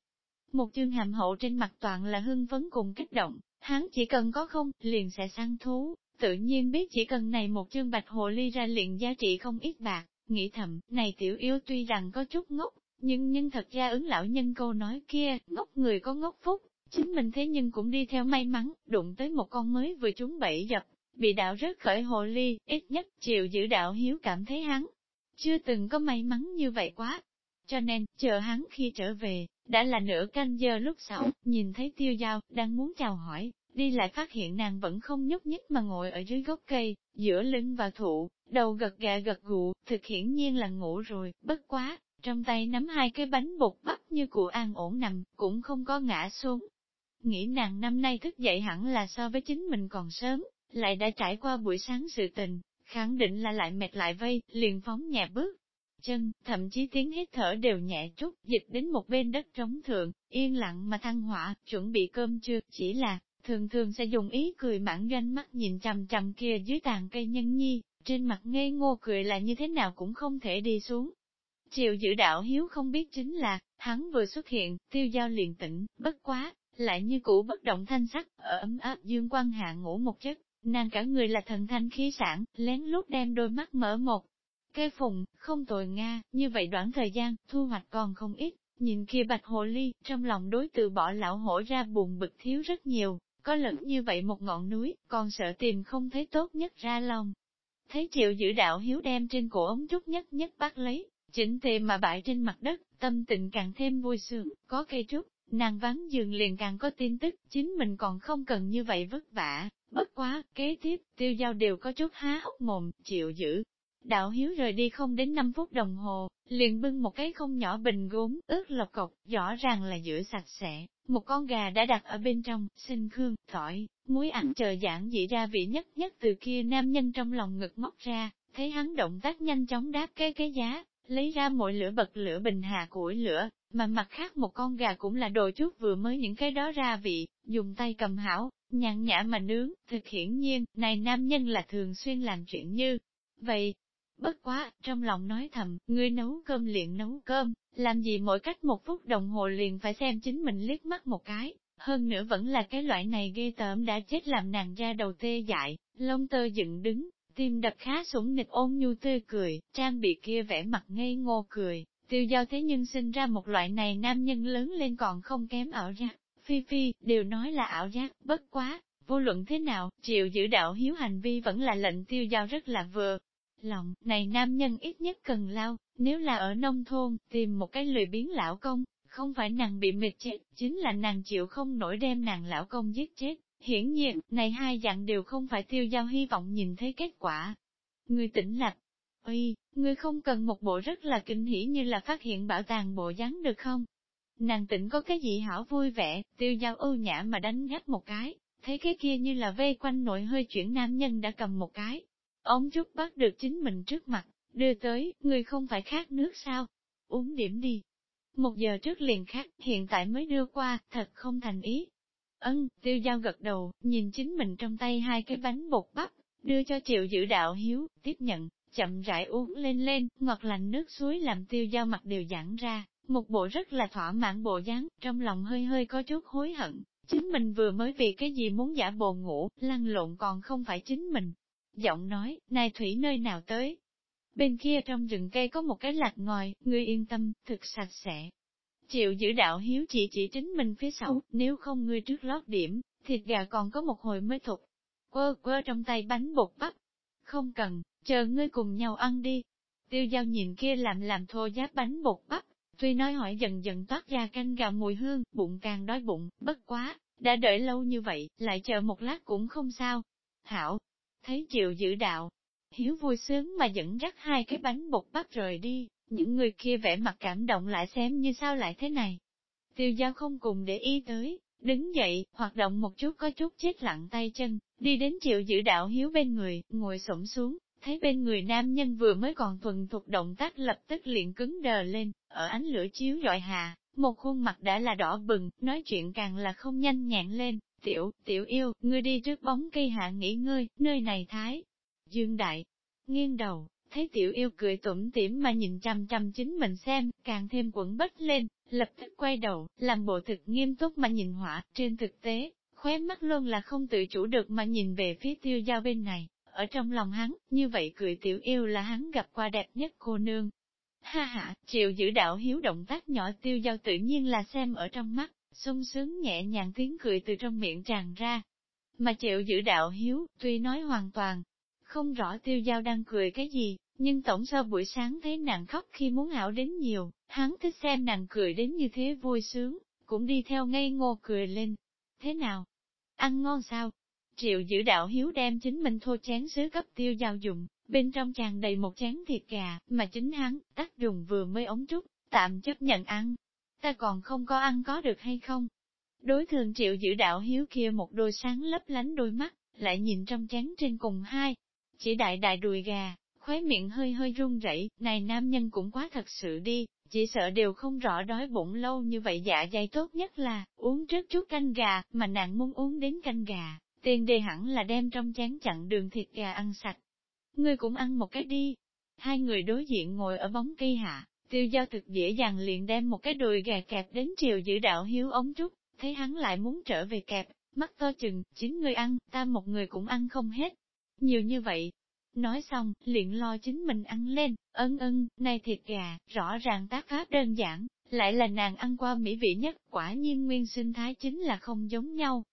Một chương hàm hậu trên mặt toàn là hưng phấn cùng kích động, hắn chỉ cần có không, liền sẽ săn thú, tự nhiên biết chỉ cần này một chương bạch hồ ly ra liền giá trị không ít bạc, nghĩ thầm, này tiểu yêu tuy rằng có chút ngốc, nhưng nhưng thật ra ứng lão nhân câu nói kia, ngốc người có ngốc phúc, chính mình thế nhưng cũng đi theo may mắn, đụng tới một con mới vừa trúng bẫy dập, bị đạo rớt khởi hồ ly, ít nhất chịu giữ đạo hiếu cảm thấy hắn. Chưa từng có may mắn như vậy quá. Cho nên, chờ hắn khi trở về, đã là nửa canh giờ lúc sau, nhìn thấy tiêu dao, đang muốn chào hỏi, đi lại phát hiện nàng vẫn không nhúc nhích mà ngồi ở dưới gốc cây, giữa lưng và thụ, đầu gật gà gật gụ, thực hiển nhiên là ngủ rồi, bất quá, trong tay nắm hai cái bánh bột bắp như cụ an ổn nằm, cũng không có ngã xuống. Nghĩ nàng năm nay thức dậy hẳn là so với chính mình còn sớm, lại đã trải qua buổi sáng sự tình, khẳng định là lại mệt lại vây, liền phóng nhẹ bước. Chân, thậm chí tiếng hít thở đều nhẹ chút, dịch đến một bên đất trống thượng, yên lặng mà thăng hỏa, chuẩn bị cơm chưa, chỉ là, thường thường sẽ dùng ý cười mãn doanh mắt nhìn chằm chằm kia dưới tàn cây nhân nhi, trên mặt ngây ngô cười là như thế nào cũng không thể đi xuống. Triệu giữ đạo hiếu không biết chính là, hắn vừa xuất hiện, tiêu giao liền tỉnh, bất quá, lại như cũ bất động thanh sắc, ở ấm áp dương quan hạ ngủ một giấc, nàng cả người là thần thanh khí sản, lén lút đem đôi mắt mở một cây phùng, không tồi Nga, như vậy đoạn thời gian, thu hoạch còn không ít, nhìn kia bạch hồ ly, trong lòng đối từ bỏ lão hổ ra buồn bực thiếu rất nhiều, có lẫn như vậy một ngọn núi, còn sợ tìm không thấy tốt nhất ra lòng. Thấy triệu giữ đạo hiếu đem trên cổ ống trúc nhất nhất bắt lấy, chỉnh tề mà bại trên mặt đất, tâm tình càng thêm vui sướng, có cây trúc, nàng vắng giường liền càng có tin tức, chính mình còn không cần như vậy vất vả, bất quá, kế tiếp, tiêu giao đều có chút há hốc mồm, chịu giữ. Đạo hiếu rời đi không đến 5 phút đồng hồ, liền bưng một cái không nhỏ bình gốm, ướt lọc cọc, rõ ràng là giữa sạch sẽ, một con gà đã đặt ở bên trong, xinh khương, tỏi, muối ăn chờ giảng dị ra vị nhất nhất từ kia nam nhân trong lòng ngực móc ra, thấy hắn động tác nhanh chóng đáp cái cái giá, lấy ra mỗi lửa bật lửa bình hà củi lửa, mà mặt khác một con gà cũng là đồ chút vừa mới những cái đó ra vị, dùng tay cầm hảo, nhàn nhã mà nướng, thực hiển nhiên, này nam nhân là thường xuyên làm chuyện như vậy. Bất quá, trong lòng nói thầm, ngươi nấu cơm liền nấu cơm, làm gì mỗi cách một phút đồng hồ liền phải xem chính mình liếc mắt một cái, hơn nữa vẫn là cái loại này ghê tởm đã chết làm nàng da đầu tê dại, lông tơ dựng đứng, tim đập khá sủng nịch ôn nhu tươi cười, trang bị kia vẻ mặt ngây ngô cười, tiêu giao thế nhưng sinh ra một loại này nam nhân lớn lên còn không kém ảo giác, phi phi, đều nói là ảo giác, bất quá, vô luận thế nào, chịu giữ đạo hiếu hành vi vẫn là lệnh tiêu giao rất là vừa. Lòng, này nam nhân ít nhất cần lao, nếu là ở nông thôn, tìm một cái lười biến lão công, không phải nàng bị mệt chết, chính là nàng chịu không nổi đem nàng lão công giết chết. Hiển nhiên, này hai dạng đều không phải tiêu giao hy vọng nhìn thấy kết quả. Người tỉnh lạc, uy ngươi không cần một bộ rất là kinh hỉ như là phát hiện bảo tàng bộ dáng được không? Nàng tỉnh có cái gì hảo vui vẻ, tiêu giao ưu nhã mà đánh gắt một cái, thấy cái kia như là vây quanh nội hơi chuyển nam nhân đã cầm một cái. Ống trúc bắt được chính mình trước mặt, đưa tới, người không phải khát nước sao? Uống điểm đi. Một giờ trước liền khát, hiện tại mới đưa qua, thật không thành ý. Ân, tiêu giao gật đầu, nhìn chính mình trong tay hai cái bánh bột bắp, đưa cho triệu giữ đạo hiếu, tiếp nhận, chậm rãi uống lên lên, ngọt lành nước suối làm tiêu giao mặt đều giãn ra, một bộ rất là thỏa mãn bộ dáng, trong lòng hơi hơi có chút hối hận. Chính mình vừa mới vì cái gì muốn giả bộ ngủ, lăn lộn còn không phải chính mình. Giọng nói, này thủy nơi nào tới? Bên kia trong rừng cây có một cái lạc ngòi, ngươi yên tâm, thực sạch sẽ. Triệu giữ đạo hiếu chỉ chỉ chính mình phía sau, nếu không ngươi trước lót điểm, thịt gà còn có một hồi mới thục. Quơ quơ trong tay bánh bột bắp. Không cần, chờ ngươi cùng nhau ăn đi. Tiêu giao nhìn kia làm làm thô giáp bánh bột bắp, tuy nói hỏi dần dần toát ra canh gà mùi hương, bụng càng đói bụng, bất quá, đã đợi lâu như vậy, lại chờ một lát cũng không sao. Hảo, thấy chịu giữ đạo, hiếu vui sướng mà dẫn dắt hai cái bánh bột bắp rời đi, những người kia vẻ mặt cảm động lại xem như sao lại thế này. Tiêu giao không cùng để ý tới, đứng dậy, hoạt động một chút có chút chết lặng tay chân, đi đến chịu giữ đạo hiếu bên người, ngồi xổm xuống, thấy bên người nam nhân vừa mới còn thuần thục động tác lập tức liền cứng đờ lên, ở ánh lửa chiếu rọi hà, một khuôn mặt đã là đỏ bừng, nói chuyện càng là không nhanh nhẹn lên, tiểu, tiểu yêu, ngươi đi trước bóng cây hạ nghỉ ngơi, nơi này thái. Dương Đại, nghiêng đầu, thấy tiểu yêu cười tủm tỉm mà nhìn chăm chăm chính mình xem, càng thêm quẩn bách lên, lập tức quay đầu, làm bộ thực nghiêm túc mà nhìn họa, trên thực tế, khóe mắt luôn là không tự chủ được mà nhìn về phía tiêu giao bên này, ở trong lòng hắn, như vậy cười tiểu yêu là hắn gặp qua đẹp nhất cô nương. Ha ha, chịu giữ đạo hiếu động tác nhỏ tiêu giao tự nhiên là xem ở trong mắt, sung sướng nhẹ nhàng tiếng cười từ trong miệng tràn ra. Mà chịu giữ đạo hiếu, tuy nói hoàn toàn, không rõ tiêu giao đang cười cái gì, nhưng tổng so buổi sáng thấy nàng khóc khi muốn hảo đến nhiều, hắn thích xem nàng cười đến như thế vui sướng, cũng đi theo ngây ngô cười lên. Thế nào? Ăn ngon sao? Triệu giữ đạo hiếu đem chính mình thô chén sứ cấp tiêu giao dùng, bên trong tràn đầy một chén thịt gà, mà chính hắn, tác dùng vừa mới ống trúc, tạm chấp nhận ăn. Ta còn không có ăn có được hay không? Đối thường triệu giữ đạo hiếu kia một đôi sáng lấp lánh đôi mắt, lại nhìn trong chén trên cùng hai, chỉ đại đại đùi gà, khóe miệng hơi hơi run rẩy, này nam nhân cũng quá thật sự đi, chỉ sợ đều không rõ đói bụng lâu như vậy dạ dày tốt nhất là, uống trước chút canh gà, mà nàng muốn uống đến canh gà, tiền đề hẳn là đem trong chén chặn đường thịt gà ăn sạch. Ngươi cũng ăn một cái đi. Hai người đối diện ngồi ở bóng cây hạ, tiêu giao thực dễ dàng liền đem một cái đùi gà kẹp đến chiều giữ đạo hiếu ống trúc, thấy hắn lại muốn trở về kẹp, mắt to chừng, chín người ăn, ta một người cũng ăn không hết. Nhiều như vậy, Nói xong, liền lo chính mình ăn lên, ân ân, này thịt gà, rõ ràng tác pháp đơn giản, lại là nàng ăn qua mỹ vị nhất, quả nhiên nguyên sinh thái chính là không giống nhau.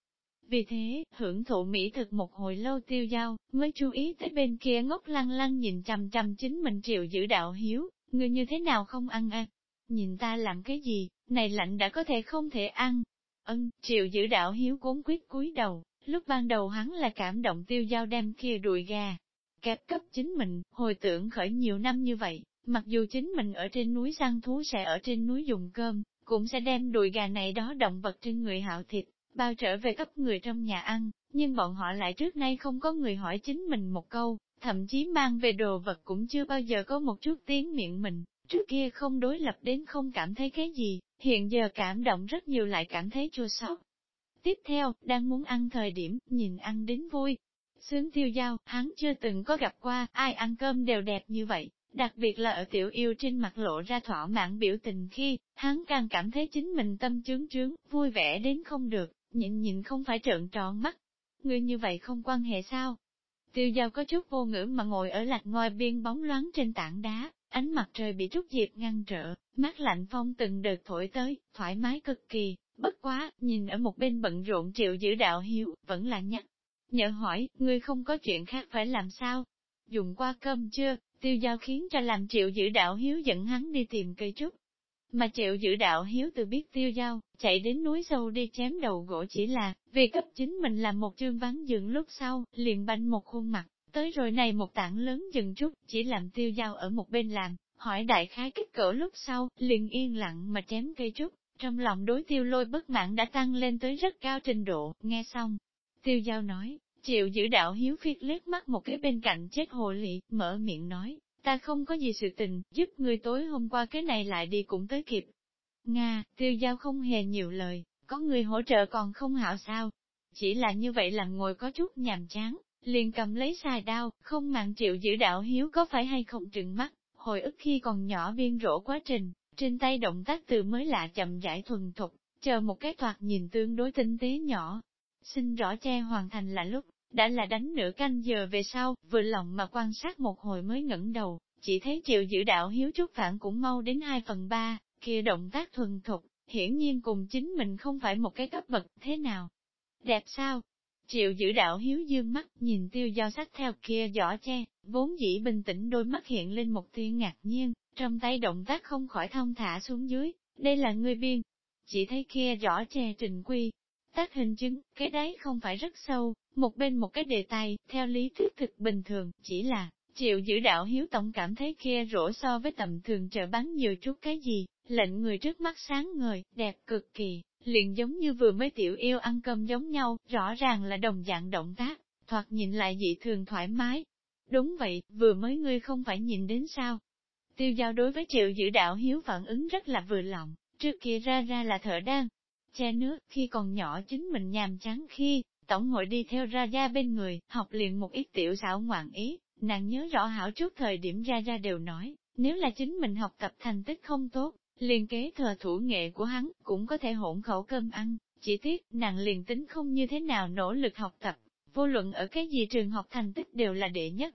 Vì thế, hưởng thụ mỹ thực một hồi lâu tiêu dao, mới chú ý tới bên kia ngốc lăng lăng nhìn chằm chằm chính mình triệu giữ đạo hiếu, người như thế nào không ăn à? Nhìn ta làm cái gì, này lạnh đã có thể không thể ăn. Ân, triệu giữ đạo hiếu cuốn quyết cúi đầu, lúc ban đầu hắn là cảm động tiêu giao đem kia đùi gà, kẹp cấp chính mình, hồi tưởng khởi nhiều năm như vậy, mặc dù chính mình ở trên núi săn thú sẽ ở trên núi dùng cơm, cũng sẽ đem đùi gà này đó động vật trên người hạo thịt, bao trở về cấp người trong nhà ăn, nhưng bọn họ lại trước nay không có người hỏi chính mình một câu, thậm chí mang về đồ vật cũng chưa bao giờ có một chút tiếng miệng mình, trước kia không đối lập đến không cảm thấy cái gì, hiện giờ cảm động rất nhiều lại cảm thấy chua xót. Tiếp theo, đang muốn ăn thời điểm, nhìn ăn đến vui, Sướng tiêu giao, hắn chưa từng có gặp qua, ai ăn cơm đều đẹp như vậy, đặc biệt là ở tiểu yêu trên mặt lộ ra thỏa mãn biểu tình khi, hắn càng cảm thấy chính mình tâm trướng trướng, vui vẻ đến không được, nhịn nhịn không phải trợn tròn mắt. Người như vậy không quan hệ sao? Tiêu giao có chút vô ngữ mà ngồi ở lạc ngôi biên bóng loáng trên tảng đá, ánh mặt trời bị trúc diệp ngăn trở, mát lạnh phong từng đợt thổi tới, thoải mái cực kỳ, bất quá, nhìn ở một bên bận rộn triệu giữ đạo hiếu, vẫn là nhắc Nhớ hỏi, ngươi không có chuyện khác phải làm sao? Dùng qua cơm chưa? Tiêu giao khiến cho làm triệu giữ đạo hiếu dẫn hắn đi tìm cây trúc. Mà triệu giữ đạo hiếu từ biết tiêu giao, chạy đến núi sâu đi chém đầu gỗ chỉ là, vì cấp chính mình làm một chương ván dựng lúc sau, liền banh một khuôn mặt, tới rồi này một tảng lớn dừng chút chỉ làm tiêu giao ở một bên làm, hỏi đại khái kích cỡ lúc sau, liền yên lặng mà chém cây trúc, trong lòng đối tiêu lôi bất mãn đã tăng lên tới rất cao trình độ, nghe xong. Tiêu giao nói, Triệu giữ đạo hiếu phiết liếc mắt một cái bên cạnh chết hồ lị, mở miệng nói, ta không có gì sự tình, giúp người tối hôm qua cái này lại đi cũng tới kịp. Nga, tiêu giao không hề nhiều lời, có người hỗ trợ còn không hảo sao. Chỉ là như vậy làm ngồi có chút nhàm chán, liền cầm lấy xài đao, không mạng triệu giữ đạo hiếu có phải hay không trừng mắt, hồi ức khi còn nhỏ viên rỗ quá trình, trên tay động tác từ mới lạ chậm rãi thuần thục, chờ một cái thoạt nhìn tương đối tinh tế nhỏ. Xin rõ che hoàn thành là lúc, đã là đánh nửa canh giờ về sau, vừa lòng mà quan sát một hồi mới ngẩng đầu, chỉ thấy triệu giữ đạo hiếu chút phản cũng mau đến 2 phần 3, kia động tác thuần thục, hiển nhiên cùng chính mình không phải một cái cấp bậc thế nào. Đẹp sao? Triệu giữ đạo hiếu dương mắt, nhìn tiêu do sắc theo kia giỏ che, vốn dĩ bình tĩnh đôi mắt hiện lên một tia ngạc nhiên, trong tay động tác không khỏi thông thả xuống dưới, đây là người biên. Chỉ thấy kia giỏ che trình quy, tác hình chứng, cái đấy không phải rất sâu, một bên một cái đề tài, theo lý thuyết thực bình thường, chỉ là, Triệu giữ đạo hiếu tổng cảm thấy kia rổ so với tầm thường chợ bán nhiều chút cái gì, lệnh người trước mắt sáng ngời, đẹp cực kỳ, liền giống như vừa mới tiểu yêu ăn cơm giống nhau, rõ ràng là đồng dạng động tác, thoạt nhìn lại dị thường thoải mái. Đúng vậy, vừa mới ngươi không phải nhìn đến sao. Tiêu giao đối với triệu giữ đạo hiếu phản ứng rất là vừa lòng, trước kia ra ra là thợ đan, che nước, khi còn nhỏ chính mình nhàm chán khi, tổng hội đi theo ra ra bên người, học liền một ít tiểu xảo ngoạn ý, nàng nhớ rõ hảo trước thời điểm ra ra đều nói, nếu là chính mình học tập thành tích không tốt, liền kế thừa thủ nghệ của hắn, cũng có thể hỗn khẩu cơm ăn, chỉ tiếc, nàng liền tính không như thế nào nỗ lực học tập, vô luận ở cái gì trường học thành tích đều là đệ nhất.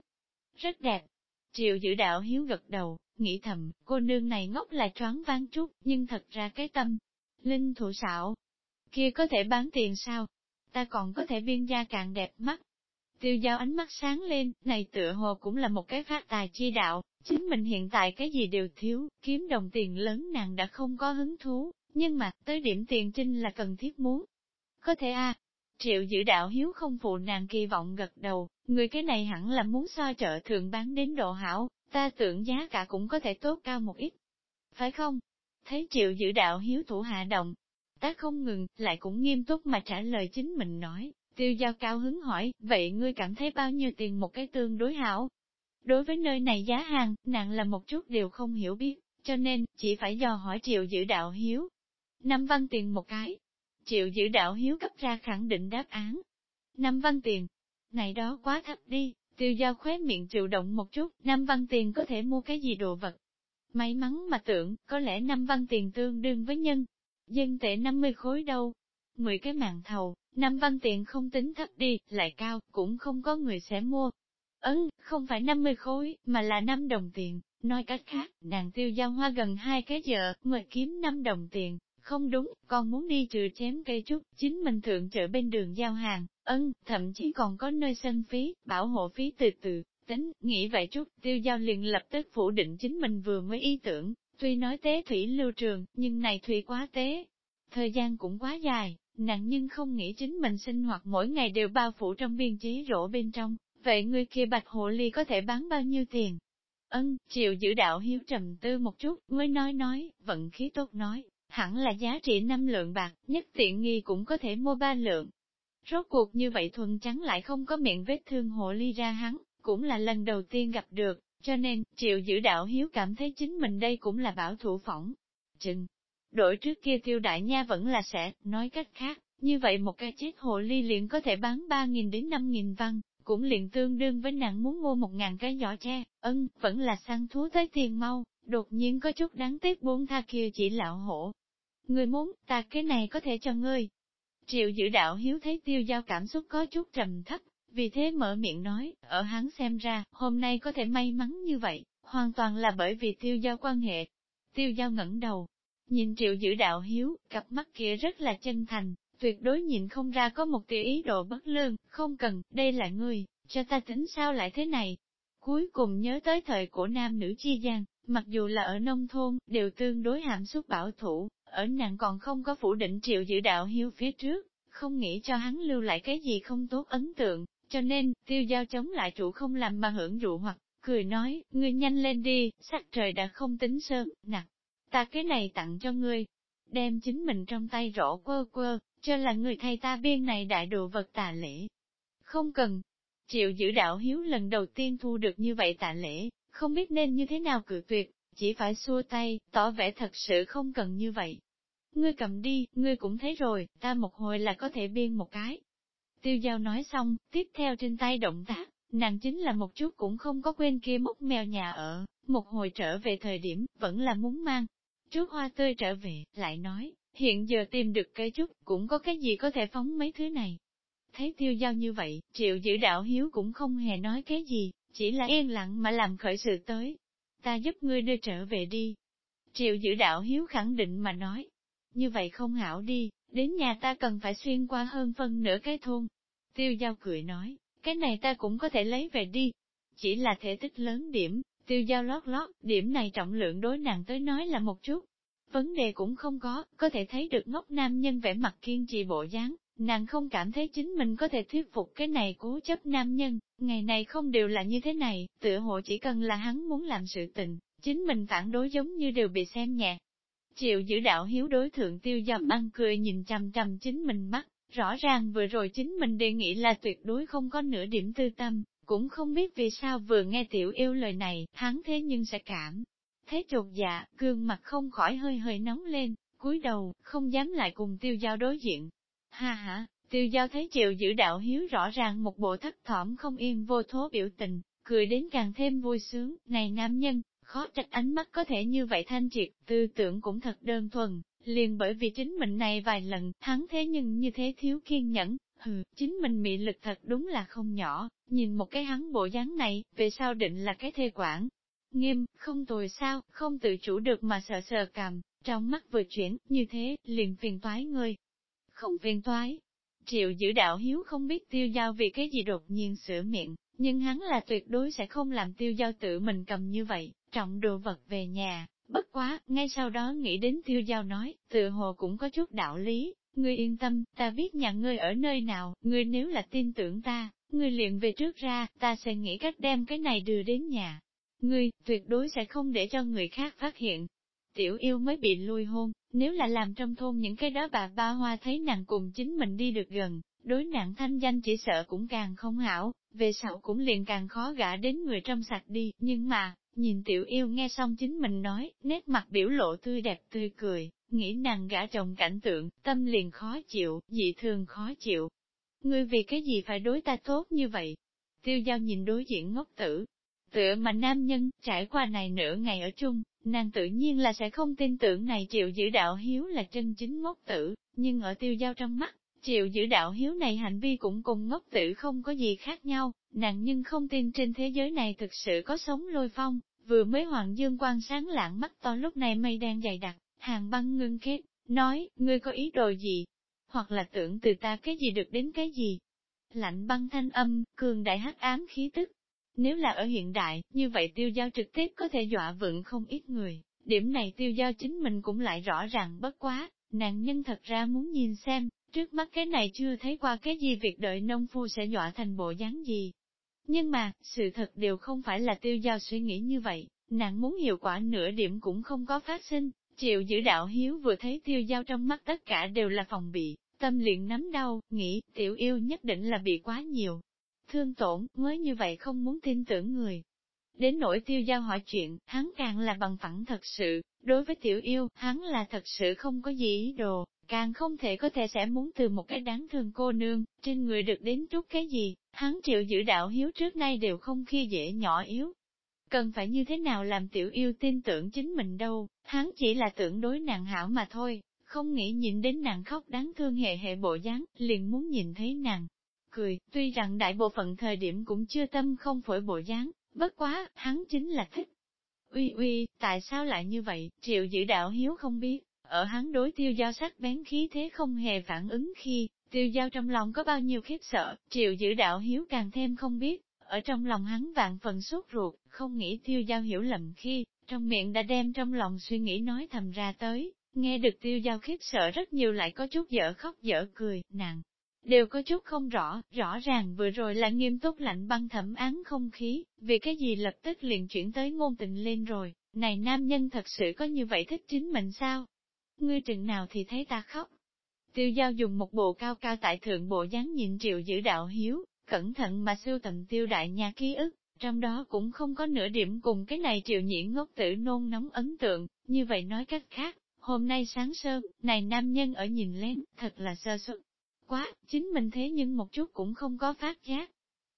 Rất đẹp. Triệu giữ đạo hiếu gật đầu, nghĩ thầm, cô nương này ngốc là choáng vang chút, nhưng thật ra cái tâm. Linh thủ xạo, kia có thể bán tiền sao? Ta còn có thể biên gia càng đẹp mắt. Tiêu giao ánh mắt sáng lên, này tựa hồ cũng là một cái phát tài chi đạo, chính mình hiện tại cái gì đều thiếu, kiếm đồng tiền lớn nàng đã không có hứng thú, nhưng mà, tới điểm tiền trinh là cần thiết muốn. Có thể a triệu giữ đạo hiếu không phụ nàng kỳ vọng gật đầu, người cái này hẳn là muốn so chợ thường bán đến độ hảo, ta tưởng giá cả cũng có thể tốt cao một ít. Phải không? Thấy triệu giữ đạo hiếu thủ hạ động, ta không ngừng, lại cũng nghiêm túc mà trả lời chính mình nói, Tiêu giao cao hứng hỏi, vậy ngươi cảm thấy bao nhiêu tiền một cái tương đối hảo? Đối với nơi này giá hàng, nặng là một chút đều không hiểu biết, cho nên, chỉ phải dò hỏi triệu giữ đạo hiếu. Năm văn tiền một cái. Triệu giữ đạo hiếu cấp ra khẳng định đáp án. Năm văn tiền. Này đó quá thấp đi, tiêu giao khóe miệng triệu động một chút, năm văn tiền có thể mua cái gì đồ vật. May mắn mà tưởng, có lẽ năm văn tiền tương đương với nhân. Dân tệ 50 khối đâu. 10 cái mạng thầu, Năm văn tiền không tính thấp đi, lại cao, cũng không có người sẽ mua. Ấn, không phải 50 khối, mà là 5 đồng tiền. Nói cách khác, nàng tiêu giao hoa gần hai cái giờ, mới kiếm 5 đồng tiền. Không đúng, con muốn đi trừ chém cây trúc, chính mình thượng chợ bên đường giao hàng, ân, thậm chí còn có nơi sân phí, bảo hộ phí từ từ, tính, nghĩ vậy chút, tiêu giao liền lập tức phủ định chính mình vừa mới ý tưởng, tuy nói tế thủy lưu trường, nhưng này thủy quá tế, thời gian cũng quá dài, Nàng nhưng không nghĩ chính mình sinh hoạt mỗi ngày đều bao phủ trong biên chế rỗ bên trong, vậy người kia bạch hộ ly có thể bán bao nhiêu tiền? Ân, triệu giữ đạo hiếu trầm tư một chút, mới nói nói, vận khí tốt nói, hẳn là giá trị 5 lượng bạc, nhất tiện nghi cũng có thể mua 3 lượng. Rốt cuộc như vậy thuần trắng lại không có miệng vết thương hộ ly ra hắn, cũng là lần đầu tiên gặp được, cho nên, triệu giữ đạo hiếu cảm thấy chính mình đây cũng là bảo thủ phỏng. Chừng, Đổi trước kia tiêu đại nha vẫn là sẽ, nói cách khác, như vậy một cái chết hồ ly liền có thể bán 3.000 đến 5.000 văn, cũng liền tương đương với nàng muốn mua 1.000 cái giỏ tre, ân, vẫn là săn thú tới tiền mau, đột nhiên có chút đáng tiếc buông tha kia chỉ lão hổ. Người muốn, ta cái này có thể cho ngươi. Triệu giữ đạo hiếu thấy tiêu giao cảm xúc có chút trầm thấp, vì thế mở miệng nói, ở hắn xem ra, hôm nay có thể may mắn như vậy, hoàn toàn là bởi vì tiêu giao quan hệ. Tiêu giao ngẩng đầu, Nhìn triệu giữ đạo hiếu, cặp mắt kia rất là chân thành, tuyệt đối nhìn không ra có một tia ý đồ bất lương, không cần, đây là người, cho ta tính sao lại thế này. Cuối cùng nhớ tới thời của nam nữ chi gian, mặc dù là ở nông thôn, đều tương đối hàm xúc bảo thủ, ở nàng còn không có phủ định triệu giữ đạo hiếu phía trước, không nghĩ cho hắn lưu lại cái gì không tốt ấn tượng, cho nên, tiêu giao chống lại chủ không làm mà hưởng dụ hoặc, cười nói, ngươi nhanh lên đi, sắc trời đã không tính sớm, nặng, ta cái này tặng cho ngươi, đem chính mình trong tay rổ quơ quơ, cho là người thay ta biên này đại đồ vật tà lễ. Không cần. Triệu giữ đạo hiếu lần đầu tiên thu được như vậy tạ lễ, không biết nên như thế nào cự tuyệt, chỉ phải xua tay, tỏ vẻ thật sự không cần như vậy. Ngươi cầm đi, ngươi cũng thấy rồi, ta một hồi là có thể biên một cái. Tiêu giao nói xong, tiếp theo trên tay động tác, nàng chính là một chút cũng không có quên kia mốc mèo nhà ở, một hồi trở về thời điểm, vẫn là muốn mang. Trước hoa tươi trở về, lại nói, hiện giờ tìm được cây chút, cũng có cái gì có thể phóng mấy thứ này. Thấy tiêu giao như vậy, triệu giữ đạo hiếu cũng không hề nói cái gì, chỉ là yên lặng mà làm khởi sự tới. Ta giúp ngươi đưa trở về đi. Triệu giữ đạo hiếu khẳng định mà nói. Như vậy không hảo đi, đến nhà ta cần phải xuyên qua hơn phân nửa cái thôn. Tiêu giao cười nói, cái này ta cũng có thể lấy về đi. Chỉ là thể tích lớn điểm, tiêu giao lót lót, điểm này trọng lượng đối nàng tới nói là một chút. Vấn đề cũng không có, có thể thấy được ngốc nam nhân vẻ mặt kiên trì bộ dáng, nàng không cảm thấy chính mình có thể thuyết phục cái này cố chấp nam nhân, ngày này không đều là như thế này, tựa hộ chỉ cần là hắn muốn làm sự tình, chính mình phản đối giống như đều bị xem nhẹ. Chịu giữ đạo hiếu đối thượng tiêu dầm ăn cười nhìn chằm chằm chính mình mắt, rõ ràng vừa rồi chính mình đề nghị là tuyệt đối không có nửa điểm tư tâm, cũng không biết vì sao vừa nghe tiểu yêu lời này, hắn thế nhưng sẽ cảm. Thế chột dạ, gương mặt không khỏi hơi hơi nóng lên, cúi đầu, không dám lại cùng tiêu giao đối diện. Ha ha, tiêu giao thấy chịu giữ đạo hiếu rõ ràng một bộ thất thỏm không yên vô thố biểu tình, cười đến càng thêm vui sướng, này nam nhân, khó trách ánh mắt có thể như vậy thanh triệt, tư tưởng cũng thật đơn thuần, liền bởi vì chính mình này vài lần, hắn thế nhưng như thế thiếu kiên nhẫn, hừ, chính mình mị lực thật đúng là không nhỏ, nhìn một cái hắn bộ dáng này, về sao định là cái thê quản. Nghiêm, không tồi sao, không tự chủ được mà sợ sờ cầm, trong mắt vừa chuyển, như thế, liền phiền toái ngươi. Không phiền toái. Triệu giữ đạo hiếu không biết tiêu giao vì cái gì đột nhiên sửa miệng, nhưng hắn là tuyệt đối sẽ không làm tiêu giao tự mình cầm như vậy, trọng đồ vật về nhà, Bất quá, ngay sau đó nghĩ đến tiêu giao nói, tự hồ cũng có chút đạo lý, ngươi yên tâm, ta biết nhà ngươi ở nơi nào, ngươi nếu là tin tưởng ta, ngươi liền về trước ra, ta sẽ nghĩ cách đem cái này đưa đến nhà. Ngươi, tuyệt đối sẽ không để cho người khác phát hiện. Tiểu yêu mới bị lui hôn, nếu là làm trong thôn những cái đó bà ba hoa thấy nàng cùng chính mình đi được gần, đối nạn thanh danh chỉ sợ cũng càng không hảo, về sau cũng liền càng khó gả đến người trong sạch đi, nhưng mà, Nhìn tiểu yêu nghe xong chính mình nói, nét mặt biểu lộ tươi đẹp tươi cười, nghĩ nàng gã chồng cảnh tượng, tâm liền khó chịu, dị thường khó chịu. Ngươi vì cái gì phải đối ta tốt như vậy? Tiêu giao nhìn đối diện ngốc tử. Tựa mà nam nhân, trải qua này nửa ngày ở chung, nàng tự nhiên là sẽ không tin tưởng này chịu giữ đạo hiếu là chân chính ngốc tử, nhưng ở tiêu giao trong mắt, chịu giữ đạo hiếu này hành vi cũng cùng ngốc tử không có gì khác nhau, nàng nhưng không tin trên thế giới này thực sự có sống lôi phong, vừa mới hoàng dương quan sáng lạng mắt to lúc này mây đen dày đặc, hàng băng ngưng kết, nói, ngươi có ý đồ gì? Hoặc là tưởng từ ta cái gì được đến cái gì? Lạnh băng thanh âm, cường đại hắc ám khí tức. Nếu là ở hiện đại, như vậy tiêu giao trực tiếp có thể dọa vượng không ít người. Điểm này tiêu giao chính mình cũng lại rõ ràng bất quá, nàng nhân thật ra muốn nhìn xem, trước mắt cái này chưa thấy qua cái gì việc đợi nông phu sẽ dọa thành bộ dáng gì. Nhưng mà, sự thật đều không phải là tiêu giao suy nghĩ như vậy, nàng muốn hiệu quả nửa điểm cũng không có phát sinh. Triệu giữ đạo hiếu vừa thấy tiêu giao trong mắt tất cả đều là phòng bị, tâm liền nắm đau, nghĩ tiểu yêu nhất định là bị quá nhiều. Thương tổn, mới như vậy không muốn tin tưởng người. Đến nỗi tiêu giao hỏi chuyện, hắn càng là bằng phẳng thật sự, đối với tiểu yêu, hắn là thật sự không có gì ý đồ, càng không thể có thể sẽ muốn từ một cái đáng thương cô nương, trên người được đến chút cái gì, hắn chịu giữ đạo hiếu trước nay đều không khi dễ nhỏ yếu. Cần phải như thế nào làm tiểu yêu tin tưởng chính mình đâu, hắn chỉ là tưởng đối nàng hảo mà thôi, không nghĩ nhìn đến nàng khóc đáng thương hệ hệ bộ dáng, liền muốn nhìn thấy nàng. Cười, tuy rằng đại bộ phận thời điểm cũng chưa tâm không phổi bộ dáng, bất quá, hắn chính là thích. Uy uy, tại sao lại như vậy, triệu giữ đạo hiếu không biết, ở hắn đối tiêu giao sắc bén khí thế không hề phản ứng khi, tiêu giao trong lòng có bao nhiêu khiếp sợ, triệu giữ đạo hiếu càng thêm không biết, ở trong lòng hắn vạn phần sốt ruột, không nghĩ tiêu giao hiểu lầm khi, trong miệng đã đem trong lòng suy nghĩ nói thầm ra tới, nghe được tiêu giao khiếp sợ rất nhiều lại có chút dở khóc dở cười, nặng. Đều có chút không rõ, rõ ràng vừa rồi là nghiêm túc lạnh băng thẩm án không khí, vì cái gì lập tức liền chuyển tới ngôn tình lên rồi, này nam nhân thật sự có như vậy thích chính mình sao? Ngươi chừng nào thì thấy ta khóc. Tiêu giao dùng một bộ cao cao tại thượng bộ dáng nhìn triệu giữ đạo hiếu, cẩn thận mà sưu tầm tiêu đại nhà ký ức, trong đó cũng không có nửa điểm cùng cái này triệu nhiễn ngốc tử nôn nóng ấn tượng, như vậy nói cách khác, hôm nay sáng sớm, này nam nhân ở nhìn lên, thật là sơ suất. quá, chính mình thế nhưng một chút cũng không có phát giác.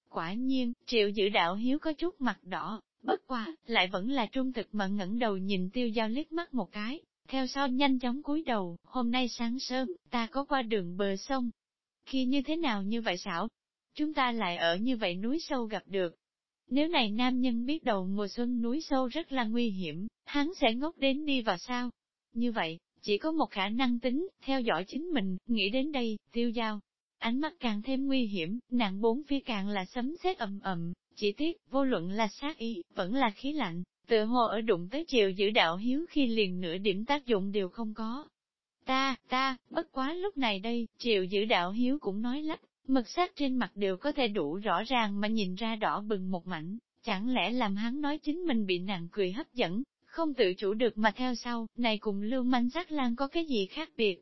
Quả nhiên, triệu giữ đạo hiếu có chút mặt đỏ, bất quá, lại vẫn là trung thực mà ngẩng đầu nhìn tiêu giao liếc mắt một cái, theo sau nhanh chóng cúi đầu, hôm nay sáng sớm, ta có qua đường bờ sông. Khi như thế nào như vậy xảo? Chúng ta lại ở như vậy núi sâu gặp được. Nếu này nam nhân biết đầu mùa xuân núi sâu rất là nguy hiểm, hắn sẽ ngốc đến đi vào sao? Như vậy, chỉ có một khả năng tính, theo dõi chính mình, nghĩ đến đây, tiêu giao. Ánh mắt càng thêm nguy hiểm, nàng bốn phía càng là sấm sét ầm ầm, chỉ tiếc, vô luận là sát ý, vẫn là khí lạnh, tự hồ ở đụng tới chiều giữ đạo hiếu khi liền nửa điểm tác dụng đều không có. Ta, ta, bất quá lúc này đây, triều giữ đạo hiếu cũng nói lắp, mực sắc trên mặt đều có thể đủ rõ ràng mà nhìn ra đỏ bừng một mảnh, chẳng lẽ làm hắn nói chính mình bị nàng cười hấp dẫn, không tự chủ được mà theo sau, này cùng lưu manh sắc lan có cái gì khác biệt.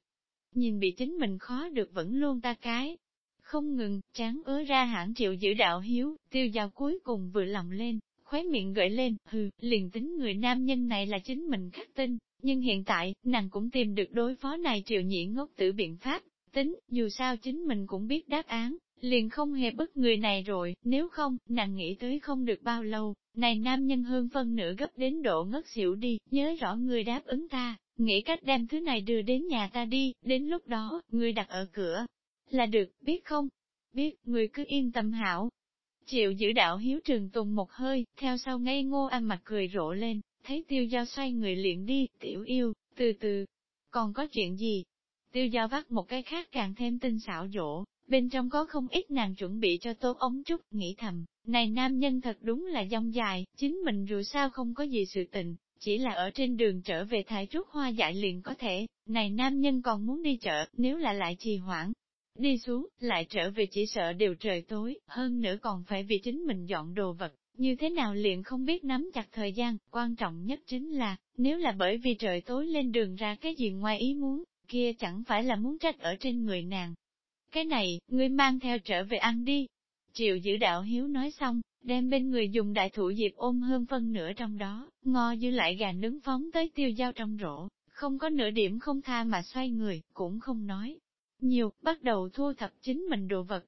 Nhìn bị chính mình khó được vẫn luôn ta cái. Không ngừng, chán ứa ra hãng triệu giữ đạo hiếu, tiêu giao cuối cùng vừa lòng lên, khóe miệng gợi lên, hừ, liền tính người nam nhân này là chính mình khắc tinh, nhưng hiện tại, nàng cũng tìm được đối phó này triệu nhị ngốc tử biện pháp, tính, dù sao chính mình cũng biết đáp án, liền không hề bức người này rồi, nếu không, nàng nghĩ tới không được bao lâu, này nam nhân hơn phân nửa gấp đến độ ngất xỉu đi, nhớ rõ người đáp ứng ta, nghĩ cách đem thứ này đưa đến nhà ta đi, đến lúc đó, người đặt ở cửa, là được, biết không? Biết, người cứ yên tâm hảo, Triệu giữ đạo hiếu trường tùng một hơi, theo sau ngây ngô ăn mặt cười rộ lên, thấy tiêu giao xoay người liền đi, tiểu yêu, từ từ, còn có chuyện gì? Tiêu giao vắt một cái khác càng thêm tinh xảo dỗ, bên trong có không ít nàng chuẩn bị cho tốt ống trúc, nghĩ thầm, này nam nhân thật đúng là dông dài, chính mình dù sao không có gì sự tình, chỉ là ở trên đường trở về thải trúc hoa dại liền có thể, này nam nhân còn muốn đi chợ, nếu là lại trì hoãn, Đi xuống, lại trở về chỉ sợ đều trời tối, hơn nữa còn phải vì chính mình dọn đồ vật, như thế nào liền không biết nắm chặt thời gian, quan trọng nhất chính là, nếu là bởi vì trời tối lên đường ra cái gì ngoài ý muốn, kia chẳng phải là muốn trách ở trên người nàng. Cái này, ngươi mang theo trở về ăn đi. Triệu giữ đạo hiếu nói xong, đem bên người dùng đại thủ diệp ôm hơn phân nửa trong đó, ngò dư lại gà nướng phóng tới tiêu dao trong rổ, không có nửa điểm không tha mà xoay người, cũng không nói, nhiều, bắt đầu thu thập chính mình đồ vật.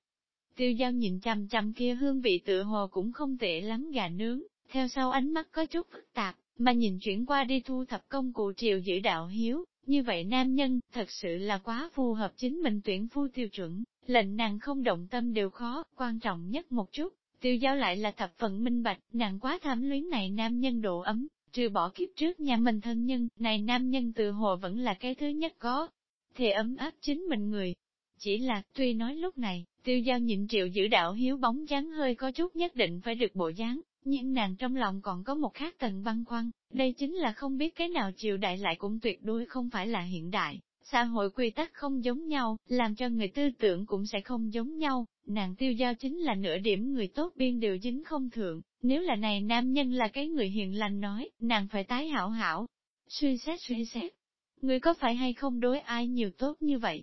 Tiêu giao nhìn chằm chằm kia hương vị tựa hồ cũng không tệ lắm gà nướng, theo sau ánh mắt có chút phức tạp, mà nhìn chuyển qua đi thu thập công cụ triều giữ đạo hiếu, như vậy nam nhân, thật sự là quá phù hợp chính mình tuyển phu tiêu chuẩn, lệnh nàng không động tâm đều khó, quan trọng nhất một chút, tiêu giao lại là thập phận minh bạch, nàng quá tham luyến này nam nhân độ ấm, trừ bỏ kiếp trước nhà mình thân nhân, này nam nhân tự hồ vẫn là cái thứ nhất có, thì ấm áp chính mình người. Chỉ là, tuy nói lúc này, tiêu giao nhịn triệu giữ đạo hiếu bóng dáng hơi có chút nhất định phải được bộ dáng, nhưng nàng trong lòng còn có một khác tầng băn khoăn, đây chính là không biết cái nào triều đại lại cũng tuyệt đối không phải là hiện đại. Xã hội quy tắc không giống nhau, làm cho người tư tưởng cũng sẽ không giống nhau, nàng tiêu giao chính là nửa điểm người tốt biên đều dính không thượng, nếu là này nam nhân là cái người hiền lành nói, nàng phải tái hảo hảo, suy xét suy xét, Ngươi có phải hay không đối ai nhiều tốt như vậy?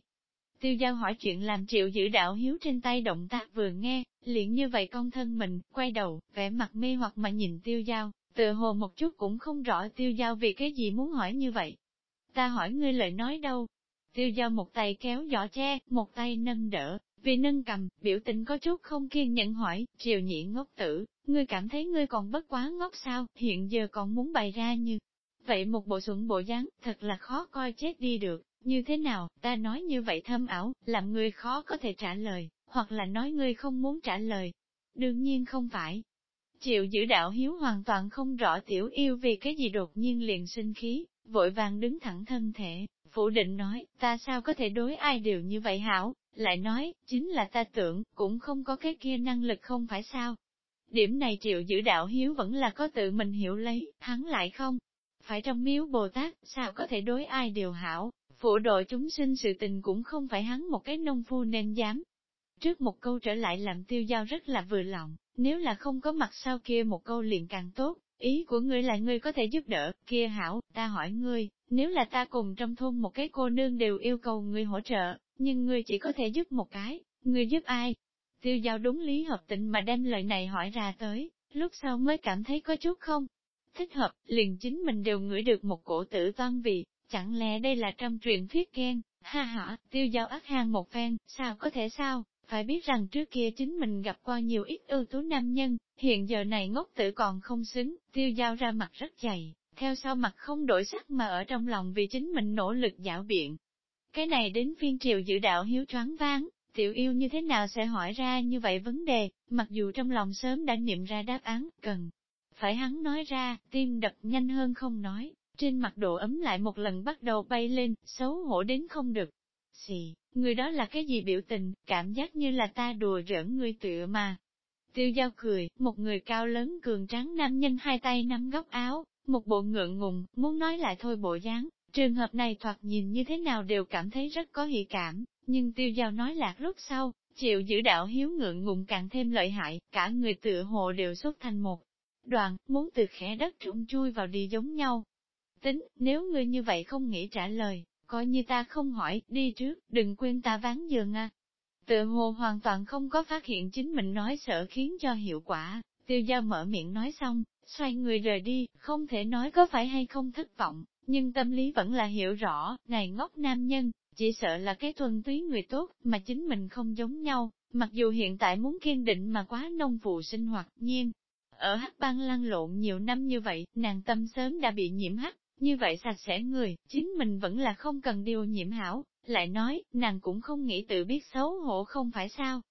Tiêu giao hỏi chuyện làm triệu giữ đạo hiếu trên tay động tác vừa nghe, liền như vậy con thân mình, quay đầu, vẻ mặt mê hoặc mà nhìn tiêu giao, tự hồ một chút cũng không rõ tiêu giao vì cái gì muốn hỏi như vậy. Ta hỏi ngươi lời nói đâu? Tiêu giao một tay kéo giỏ che, một tay nâng đỡ, vì nâng cầm, biểu tình có chút không kiên nhẫn hỏi, triều nhị ngốc tử, ngươi cảm thấy ngươi còn bất quá ngốc sao, hiện giờ còn muốn bày ra như, Vậy một bộ xuẩn bộ dáng, thật là khó coi chết đi được, như thế nào, ta nói như vậy thâm ảo, làm người khó có thể trả lời, hoặc là nói ngươi không muốn trả lời. Đương nhiên không phải. Triệu giữ đạo hiếu hoàn toàn không rõ tiểu yêu vì cái gì đột nhiên liền sinh khí, vội vàng đứng thẳng thân thể, phủ định nói, ta sao có thể đối ai đều như vậy hảo, lại nói, chính là ta tưởng, cũng không có cái kia năng lực không phải sao. Điểm này triệu giữ đạo hiếu vẫn là có tự mình hiểu lấy, hắn lại không, phải trong miếu Bồ Tát, sao có thể đối ai đều hảo, phụ độ chúng sinh sự tình cũng không phải hắn một cái nông phu nên dám. Trước một câu trở lại làm tiêu giao rất là vừa lòng, nếu là không có mặt sau kia một câu liền càng tốt, ý của ngươi là ngươi có thể giúp đỡ, kia hảo, ta hỏi ngươi, nếu là ta cùng trong thôn một cái cô nương đều yêu cầu ngươi hỗ trợ, nhưng ngươi chỉ có thể giúp một cái, ngươi giúp ai? Tiêu giao đúng lý hợp tình mà đem lời này hỏi ra tới, lúc sau mới cảm thấy có chút không thích hợp, liền chính mình đều ngửi được một cổ tử toan vị, Chẳng lẽ đây là trong truyền thuyết ghen, ha ha, tiêu giao ác hàng một phen, sao có thể sao, phải biết rằng trước kia chính mình gặp qua nhiều ít ưu tú nam nhân, hiện giờ này ngốc tử còn không xứng, tiêu giao ra mặt rất dày, theo sau mặt không đổi sắc mà ở trong lòng vì chính mình nỗ lực dạo biện. Cái này đến phiên triều dự đạo hiếu choáng váng, tiểu yêu như thế nào sẽ hỏi ra như vậy vấn đề, mặc dù trong lòng sớm đã niệm ra đáp án, cần. Phải hắn nói ra, tim đập nhanh hơn không nói, trên mặt độ ấm lại một lần bắt đầu bay lên, xấu hổ đến không được. Xì, người đó là cái gì biểu tình, cảm giác như là ta đùa giỡn người tựa mà. Tiêu giao cười, một người cao lớn cường tráng nam nhân hai tay nắm góc áo, một bộ ngượng ngùng, muốn nói lại thôi bộ dáng. Trường hợp này thoạt nhìn như thế nào đều cảm thấy rất có hỷ cảm, nhưng tiêu giao nói lạc lúc sau, chịu giữ đạo hiếu ngượng ngùng càng thêm lợi hại, cả người tựa hồ đều xuất thành một đoàn, muốn từ khẽ đất trũng chui vào đi giống nhau. Tính, nếu ngươi như vậy không nghĩ trả lời, coi như ta không hỏi, đi trước, đừng quên ta ván giường à. Tựa hồ hoàn toàn không có phát hiện chính mình nói sợ khiến cho hiệu quả, tiêu giao mở miệng nói xong, xoay người rời đi, không thể nói có phải hay không thất vọng, nhưng tâm lý vẫn là hiểu rõ, này ngốc nam nhân, chỉ sợ là cái thuần túy người tốt, mà chính mình không giống nhau, mặc dù hiện tại muốn kiên định mà quá nông phụ sinh hoạt nhiên. Ở hắc bang lăn lộn nhiều năm như vậy, nàng tâm sớm đã bị nhiễm hắc, như vậy sạch sẽ người, chính mình vẫn là không cần điều nhiễm hảo, lại nói, nàng cũng không nghĩ tự biết xấu hổ không phải sao.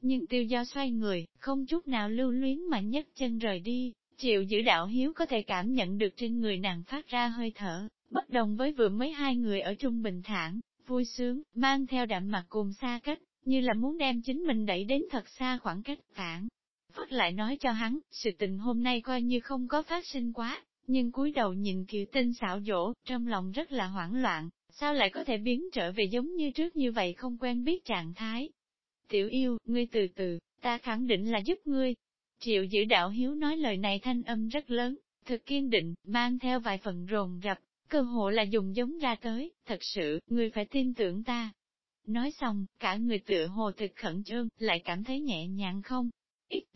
Nhưng tiêu do xoay người, không chút nào lưu luyến mà nhấc chân rời đi, chịu giữ đạo hiếu có thể cảm nhận được trên người nàng phát ra hơi thở, bất đồng với vừa mấy hai người ở trung bình thản, vui sướng, mang theo đạm mặt cùng xa cách, như là muốn đem chính mình đẩy đến thật xa khoảng cách phản. Phất lại nói cho hắn, sự tình hôm nay coi như không có phát sinh quá, nhưng cúi đầu nhìn kiều tinh xảo dỗ, trong lòng rất là hoảng loạn, sao lại có thể biến trở về giống như trước như vậy không quen biết trạng thái. Tiểu yêu, ngươi từ từ, ta khẳng định là giúp ngươi. Triệu giữ đạo hiếu nói lời này thanh âm rất lớn, thực kiên định, mang theo vài phần rồn rập, cơ hội là dùng giống ra tới, thật sự, ngươi phải tin tưởng ta. Nói xong, cả người tựa hồ thực khẩn trương, lại cảm thấy nhẹ nhàng không?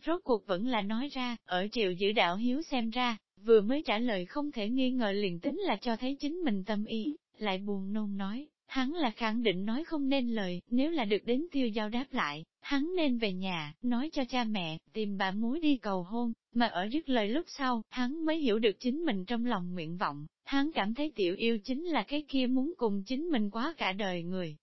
Rốt cuộc vẫn là nói ra, ở triệu giữ đạo hiếu xem ra, vừa mới trả lời không thể nghi ngờ liền tính là cho thấy chính mình tâm ý, lại buồn nôn nói, hắn là khẳng định nói không nên lời, nếu là được đến tiêu giao đáp lại, hắn nên về nhà, nói cho cha mẹ, tìm bà mối đi cầu hôn, mà ở dứt lời lúc sau, hắn mới hiểu được chính mình trong lòng nguyện vọng, hắn cảm thấy tiểu yêu chính là cái kia muốn cùng chính mình quá cả đời người.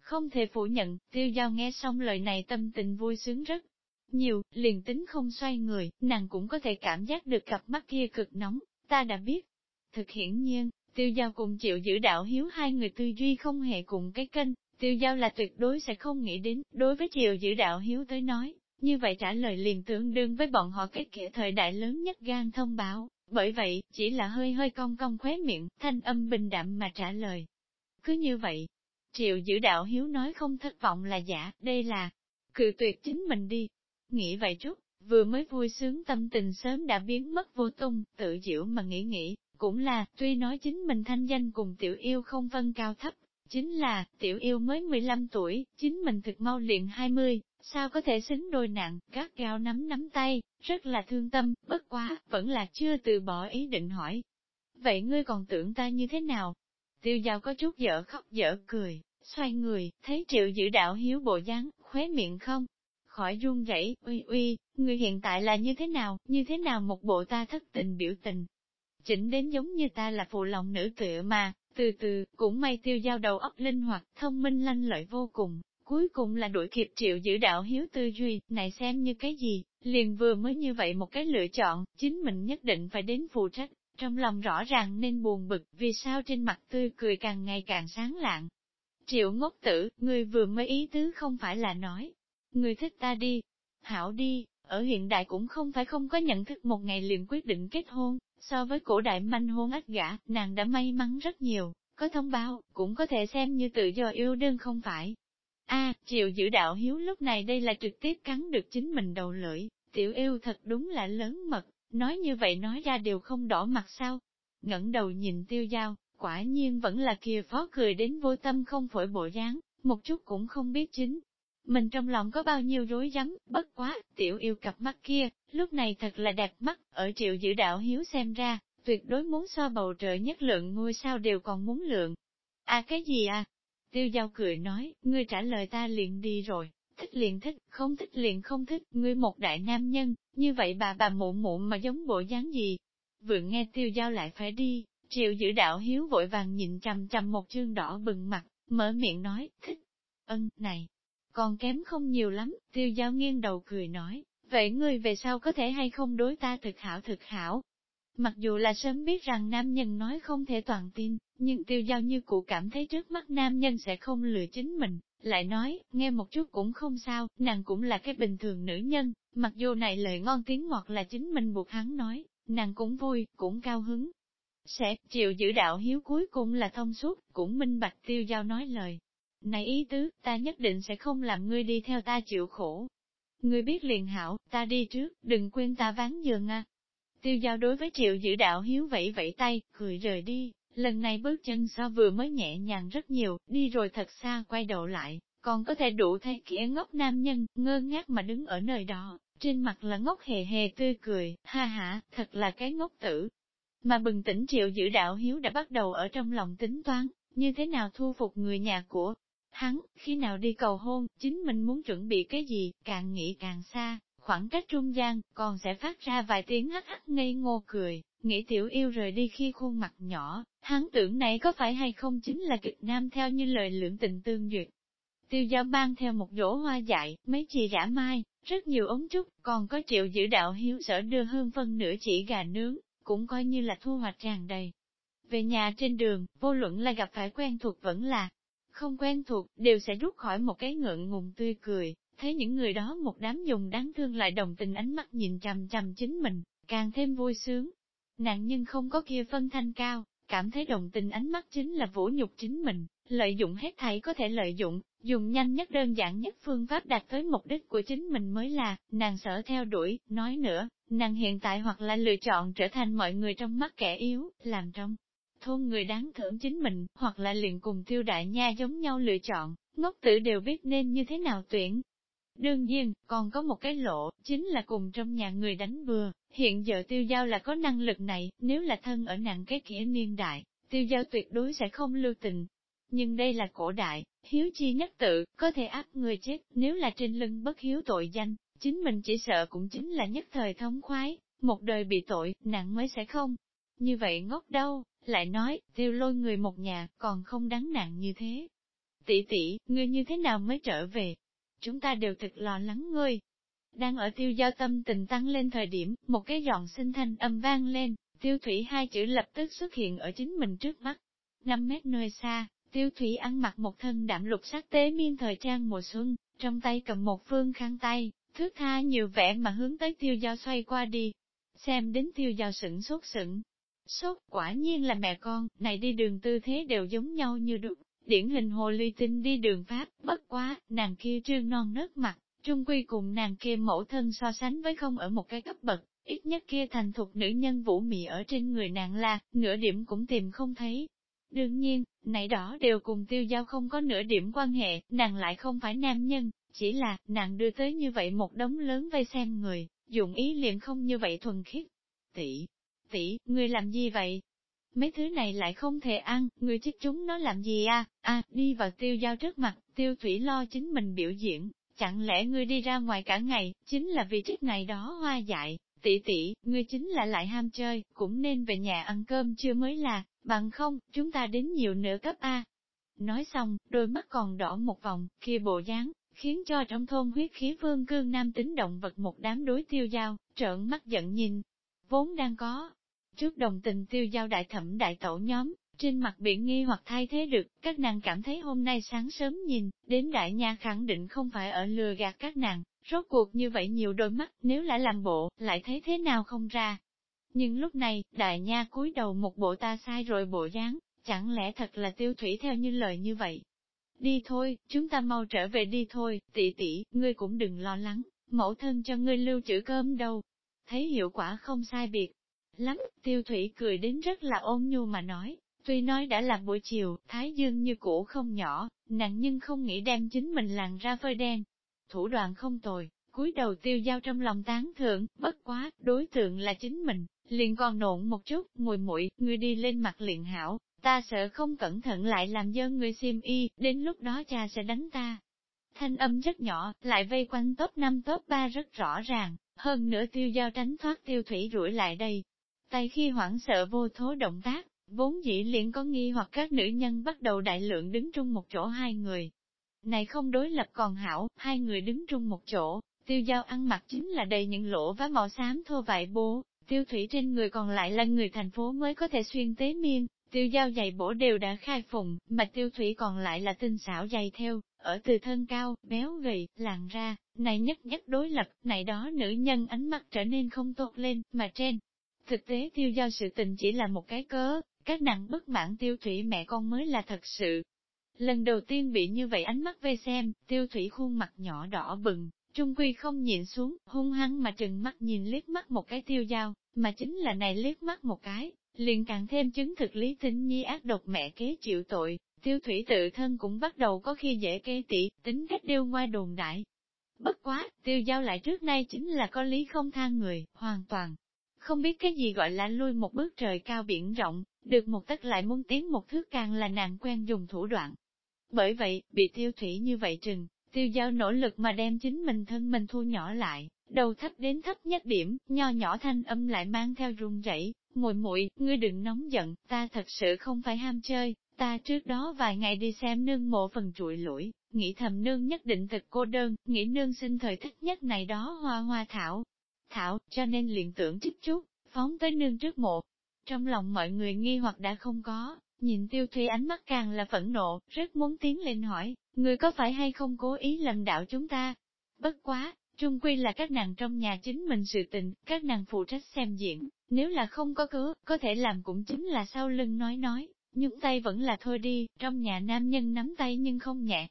Không thể phủ nhận, tiêu giao nghe xong lời này tâm tình vui sướng rất nhiều, liền tính không xoay người, nàng cũng có thể cảm giác được cặp mắt kia cực nóng, ta đã biết. Thực hiển nhiên, tiêu giao cùng chịu giữ đạo hiếu hai người tư duy không hề cùng cái kênh, tiêu giao là tuyệt đối sẽ không nghĩ đến, đối với chịu giữ đạo hiếu tới nói, như vậy trả lời liền tương đương với bọn họ cái kẻ thời đại lớn nhất gan thông báo, bởi vậy, chỉ là hơi hơi cong cong khóe miệng, thanh âm bình đạm mà trả lời. Cứ như vậy, triệu giữ đạo hiếu nói không thất vọng là giả, đây là cự tuyệt chính mình đi. Nghĩ vậy chút, vừa mới vui sướng tâm tình sớm đã biến mất vô tung, tự diệu mà nghĩ nghĩ, cũng là, tuy nói chính mình thanh danh cùng tiểu yêu không phân cao thấp, chính là, tiểu yêu mới 15 tuổi, chính mình thực mau liền 20, sao có thể xứng đôi nặng, gắt gao nắm nắm tay, rất là thương tâm, bất quá, vẫn là chưa từ bỏ ý định hỏi. Vậy ngươi còn tưởng ta như thế nào? Tiêu giao có chút dở khóc dở cười, xoay người, thấy triệu giữ đạo hiếu bộ dáng, khóe miệng không? Khỏi run rẩy, uy uy, người hiện tại là như thế nào, như thế nào một bộ ta thất tình biểu tình. Chỉnh đến giống như ta là phụ lòng nữ tựa mà, từ từ, cũng may tiêu giao đầu óc linh hoạt, thông minh lanh lợi vô cùng, Cuối cùng là đuổi kịp triệu giữ đạo hiếu tư duy, này xem như cái gì, liền vừa mới như vậy một cái lựa chọn, chính mình nhất định phải đến phụ trách, trong lòng rõ ràng nên buồn bực, vì sao trên mặt tươi cười càng ngày càng sáng lạng. Triệu ngốc tử, người vừa mới ý tứ không phải là nói, người thích ta đi, hảo đi, ở hiện đại cũng không phải không có nhận thức một ngày liền quyết định kết hôn, so với cổ đại manh hôn ách gã, nàng đã may mắn rất nhiều, có thông báo, cũng có thể xem như tự do yêu đương không phải, A, à, chịu giữ đạo hiếu lúc này đây là trực tiếp cắn được chính mình đầu lưỡi, tiểu yêu thật đúng là lớn mật, nói như vậy nói ra đều không đỏ mặt sao. ngẩng đầu nhìn tiêu giao, quả nhiên vẫn là kia phó cười đến vô tâm không phổi bộ dáng, một chút cũng không biết chính. Mình trong lòng có bao nhiêu rối rắm, bất quá, tiểu yêu cặp mắt kia, lúc này thật là đẹp mắt, ở triệu giữ đạo hiếu xem ra, tuyệt đối muốn so bầu trời nhất lượng ngôi sao đều còn muốn lượng. À cái gì à? Tiêu giao cười nói, ngươi trả lời ta liền đi rồi, thích liền thích, không thích liền không thích, ngươi một đại nam nhân, như vậy bà bà mụ mụ mà giống bộ dáng gì? Vừa nghe tiêu giao lại phải đi, triệu giữ đạo hiếu vội vàng nhìn chằm chằm một chương đỏ bừng mặt, mở miệng nói, thích. Ân, này, còn kém không nhiều lắm, tiêu giao nghiêng đầu cười nói, vậy ngươi về sau có thể hay không đối ta thực hảo thực hảo, Mặc dù là sớm biết rằng nam nhân nói không thể toàn tin, nhưng tiêu giao như cụ cảm thấy trước mắt nam nhân sẽ không lừa chính mình, lại nói, nghe một chút cũng không sao, nàng cũng là cái bình thường nữ nhân, mặc dù này lời ngon tiếng ngọt là chính mình buộc hắn nói, nàng cũng vui, cũng cao hứng. Sẽ, chịu giữ đạo hiếu cuối cùng là thông suốt, cũng minh bạch tiêu giao nói lời. Này ý tứ, ta nhất định sẽ không làm ngươi đi theo ta chịu khổ. Ngươi biết liền hảo, ta đi trước, đừng quên ta ván giường à, Tiêu giao đối với triệu giữ đạo hiếu vẫy vẫy tay, cười rời đi, lần này bước chân so vừa mới nhẹ nhàng rất nhiều, đi rồi thật xa quay đầu lại, còn có thể đủ thấy kẻ ngốc nam nhân, ngơ ngác mà đứng ở nơi đó, trên mặt là ngốc hề hề tươi cười, ha ha, thật là cái ngốc tử. Mà bừng tỉnh triệu giữ đạo hiếu đã bắt đầu ở trong lòng tính toán, như thế nào thu phục người nhà của hắn, khi nào đi cầu hôn, chính mình muốn chuẩn bị cái gì, càng nghĩ càng xa, Khoảng cách trung gian, còn sẽ phát ra vài tiếng hắc hắc ngây ngô cười, nghĩ tiểu yêu rời đi khi khuôn mặt nhỏ, hắn tưởng này có phải hay không chính là kịch nam theo như lời lưỡng tình tương duyệt. Tiêu giao ban theo một dỗ hoa dại, mấy chì rã mai, rất nhiều ống trúc, còn có triệu giữ đạo hiếu sở đưa hơn phân nửa chỉ gà nướng, cũng coi như là thu hoạch tràn đầy. Về nhà trên đường, vô luận là gặp phải quen thuộc vẫn là không quen thuộc, đều sẽ rút khỏi một cái ngượng ngùng tươi cười, thấy những người đó một đám dùng đáng thương lại đồng tình ánh mắt nhìn chằm chằm chính mình, càng thêm vui sướng. Nạn nhân không có kia phân thanh cao, cảm thấy đồng tình ánh mắt chính là vũ nhục chính mình, lợi dụng hết thảy có thể lợi dụng, dùng nhanh nhất đơn giản nhất phương pháp đạt tới mục đích của chính mình mới là, nàng sợ theo đuổi, nói nữa, nàng hiện tại hoặc là lựa chọn trở thành mọi người trong mắt kẻ yếu, làm trong thôn người đáng thưởng chính mình, hoặc là liền cùng tiêu đại nha giống nhau lựa chọn, ngốc tử đều biết nên như thế nào tuyển, Đương nhiên, còn có một cái lộ, chính là cùng trong nhà người đánh bừa, hiện giờ tiêu giao là có năng lực này, nếu là thân ở nặng cái kỹ niên đại, tiêu giao tuyệt đối sẽ không lưu tình. Nhưng đây là cổ đại, hiếu chi nhất tự, có thể áp người chết, nếu là trên lưng bất hiếu tội danh, chính mình chỉ sợ cũng chính là nhất thời thống khoái, một đời bị tội, nặng mới sẽ không. Như vậy ngốc đâu, lại nói, tiêu lôi người một nhà, còn không đáng nặng như thế. Tỷ tỷ, ngươi như thế nào mới trở về, chúng ta đều thật lo lắng ngươi. Đang ở tiêu giao tâm tình tăng lên thời điểm, một cái giọng sinh thanh âm vang lên, tiêu thủy hai chữ lập tức xuất hiện ở chính mình trước mắt. Năm mét nơi xa, tiêu thủy ăn mặc một thân đạm lục sắc tế miên thời trang mùa xuân, trong tay cầm một phương khăn tay, thước tha nhiều vẻ mà hướng tới tiêu giao xoay qua đi. Xem đến tiêu giao sửng sốt sửng. Sốt, quả nhiên là mẹ con, này đi đường tư thế đều giống nhau như đúc, Điển hình hồ ly tinh đi đường Pháp, bất quá, nàng kia trương non nớt mặt, trung quy cùng nàng kia mẫu thân so sánh với không ở một cái cấp bậc, ít nhất kia thành thục nữ nhân vũ mị ở trên người nàng là, nửa điểm cũng tìm không thấy. Đương nhiên, nãy đó đều cùng tiêu giao không có nửa điểm quan hệ, nàng lại không phải nam nhân, chỉ là, nàng đưa tới như vậy một đống lớn vây xem người, dụng ý liền không như vậy thuần khiết. Tỷ, tỷ, ngươi làm gì vậy? mấy thứ này lại không thể ăn, người chích chúng nó làm gì à, à, đi vào tiêu giao trước mặt, tiêu thủy lo chính mình biểu diễn, chẳng lẽ ngươi đi ra ngoài cả ngày, chính là vì trích này đó hoa dại, tỷ tỷ, ngươi chính là lại ham chơi, cũng nên về nhà ăn cơm chưa mới là, bằng không, chúng ta đến nhiều nửa cấp A. Nói xong, đôi mắt còn đỏ một vòng, kia bộ dáng, khiến cho trong thôn huyết khí vương cương nam tính động vật một đám đối tiêu giao, trợn mắt giận nhìn, vốn đang có, Trước đồng tình tiêu giao đại thẩm đại tổ nhóm, trên mặt biển nghi hoặc thay thế được, các nàng cảm thấy hôm nay sáng sớm nhìn, đến đại nha khẳng định không phải ở lừa gạt các nàng, rốt cuộc như vậy nhiều đôi mắt, nếu lại làm bộ, lại thấy thế nào không ra. Nhưng lúc này, đại nha cúi đầu một bộ ta sai rồi bộ dáng, chẳng lẽ thật là tiêu thủy theo như lời như vậy. Đi thôi, chúng ta mau trở về đi thôi, tỷ tỷ, ngươi cũng đừng lo lắng, mẫu thân cho ngươi lưu trữ cơm đâu. Thấy hiệu quả không sai biệt, lắm, tiêu thủy cười đến rất là ôn nhu mà nói, tuy nói đã là buổi chiều, thái dương như cũ không nhỏ, nặng nhưng không nghĩ đem chính mình làn ra phơi đen. Thủ đoạn không tồi, cúi đầu tiêu giao trong lòng tán thưởng, bất quá, đối tượng là chính mình, liền còn nộn một chút, mùi mũi, người đi lên mặt liền hảo, ta sợ không cẩn thận lại làm dơ người xiêm y, đến lúc đó cha sẽ đánh ta. Thanh âm rất nhỏ, lại vây quanh top 5 top 3 rất rõ ràng, hơn nữa tiêu giao tránh thoát tiêu thủy rủi lại đây. Tay khi hoảng sợ vô thố động tác, vốn dĩ liền có nghi hoặc các nữ nhân bắt đầu đại lượng đứng chung một chỗ hai người. Này không đối lập còn hảo, hai người đứng chung một chỗ, tiêu giao ăn mặc chính là đầy những lỗ vá màu xám thô vải bố, tiêu thủy trên người còn lại là người thành phố mới có thể xuyên tế miên, tiêu giao giày bổ đều đã khai phùng, mà tiêu thủy còn lại là tinh xảo giày theo, ở từ thân cao, béo gầy, làn ra, này nhất nhất đối lập, này đó nữ nhân ánh mắt trở nên không tốt lên, mà trên. Thực tế tiêu giao sự tình chỉ là một cái cớ, các nặng bất mãn tiêu thủy mẹ con mới là thật sự. Lần đầu tiên bị như vậy ánh mắt vây xem, tiêu thủy khuôn mặt nhỏ đỏ bừng, trung quy không nhìn xuống, hung hăng mà trừng mắt nhìn liếc mắt một cái tiêu giao, mà chính là này liếc mắt một cái, liền càng thêm chứng thực lý tính nhi ác độc mẹ kế chịu tội, tiêu thủy tự thân cũng bắt đầu có khi dễ kê tị, tính cách điêu ngoa đồn đại. Bất quá, tiêu giao lại trước nay chính là có lý không tha người, hoàn toàn. Không biết cái gì gọi là lui một bước trời cao biển rộng, được một tất lại muốn tiến một thước càng là nàng quen dùng thủ đoạn. Bởi vậy, bị tiêu thủy như vậy trừng, tiêu giao nỗ lực mà đem chính mình thân mình thu nhỏ lại, đầu thấp đến thấp nhất điểm, nho nhỏ thanh âm lại mang theo run rẩy, muội muội, ngươi đừng nóng giận, ta thật sự không phải ham chơi, ta trước đó vài ngày đi xem nương mộ phần trụi lũi, nghĩ thầm nương nhất định thật cô đơn, nghĩ nương sinh thời thích nhất này đó hoa hoa thảo. Thảo, cho nên liền tưởng chút chút, phóng tới nương trước mộ. Trong lòng mọi người nghi hoặc đã không có, nhìn tiêu thủy ánh mắt càng là phẫn nộ, rất muốn tiến lên hỏi, người có phải hay không cố ý lầm đạo chúng ta? Bất quá, Trung quy là các nàng trong nhà chính mình sự tình, các nàng phụ trách xem diễn, nếu là không có cớ, có thể làm cũng chính là sau lưng nói nói, nhúng tay vẫn là thôi đi, trong nhà nam nhân nắm tay nhưng không nhẹ.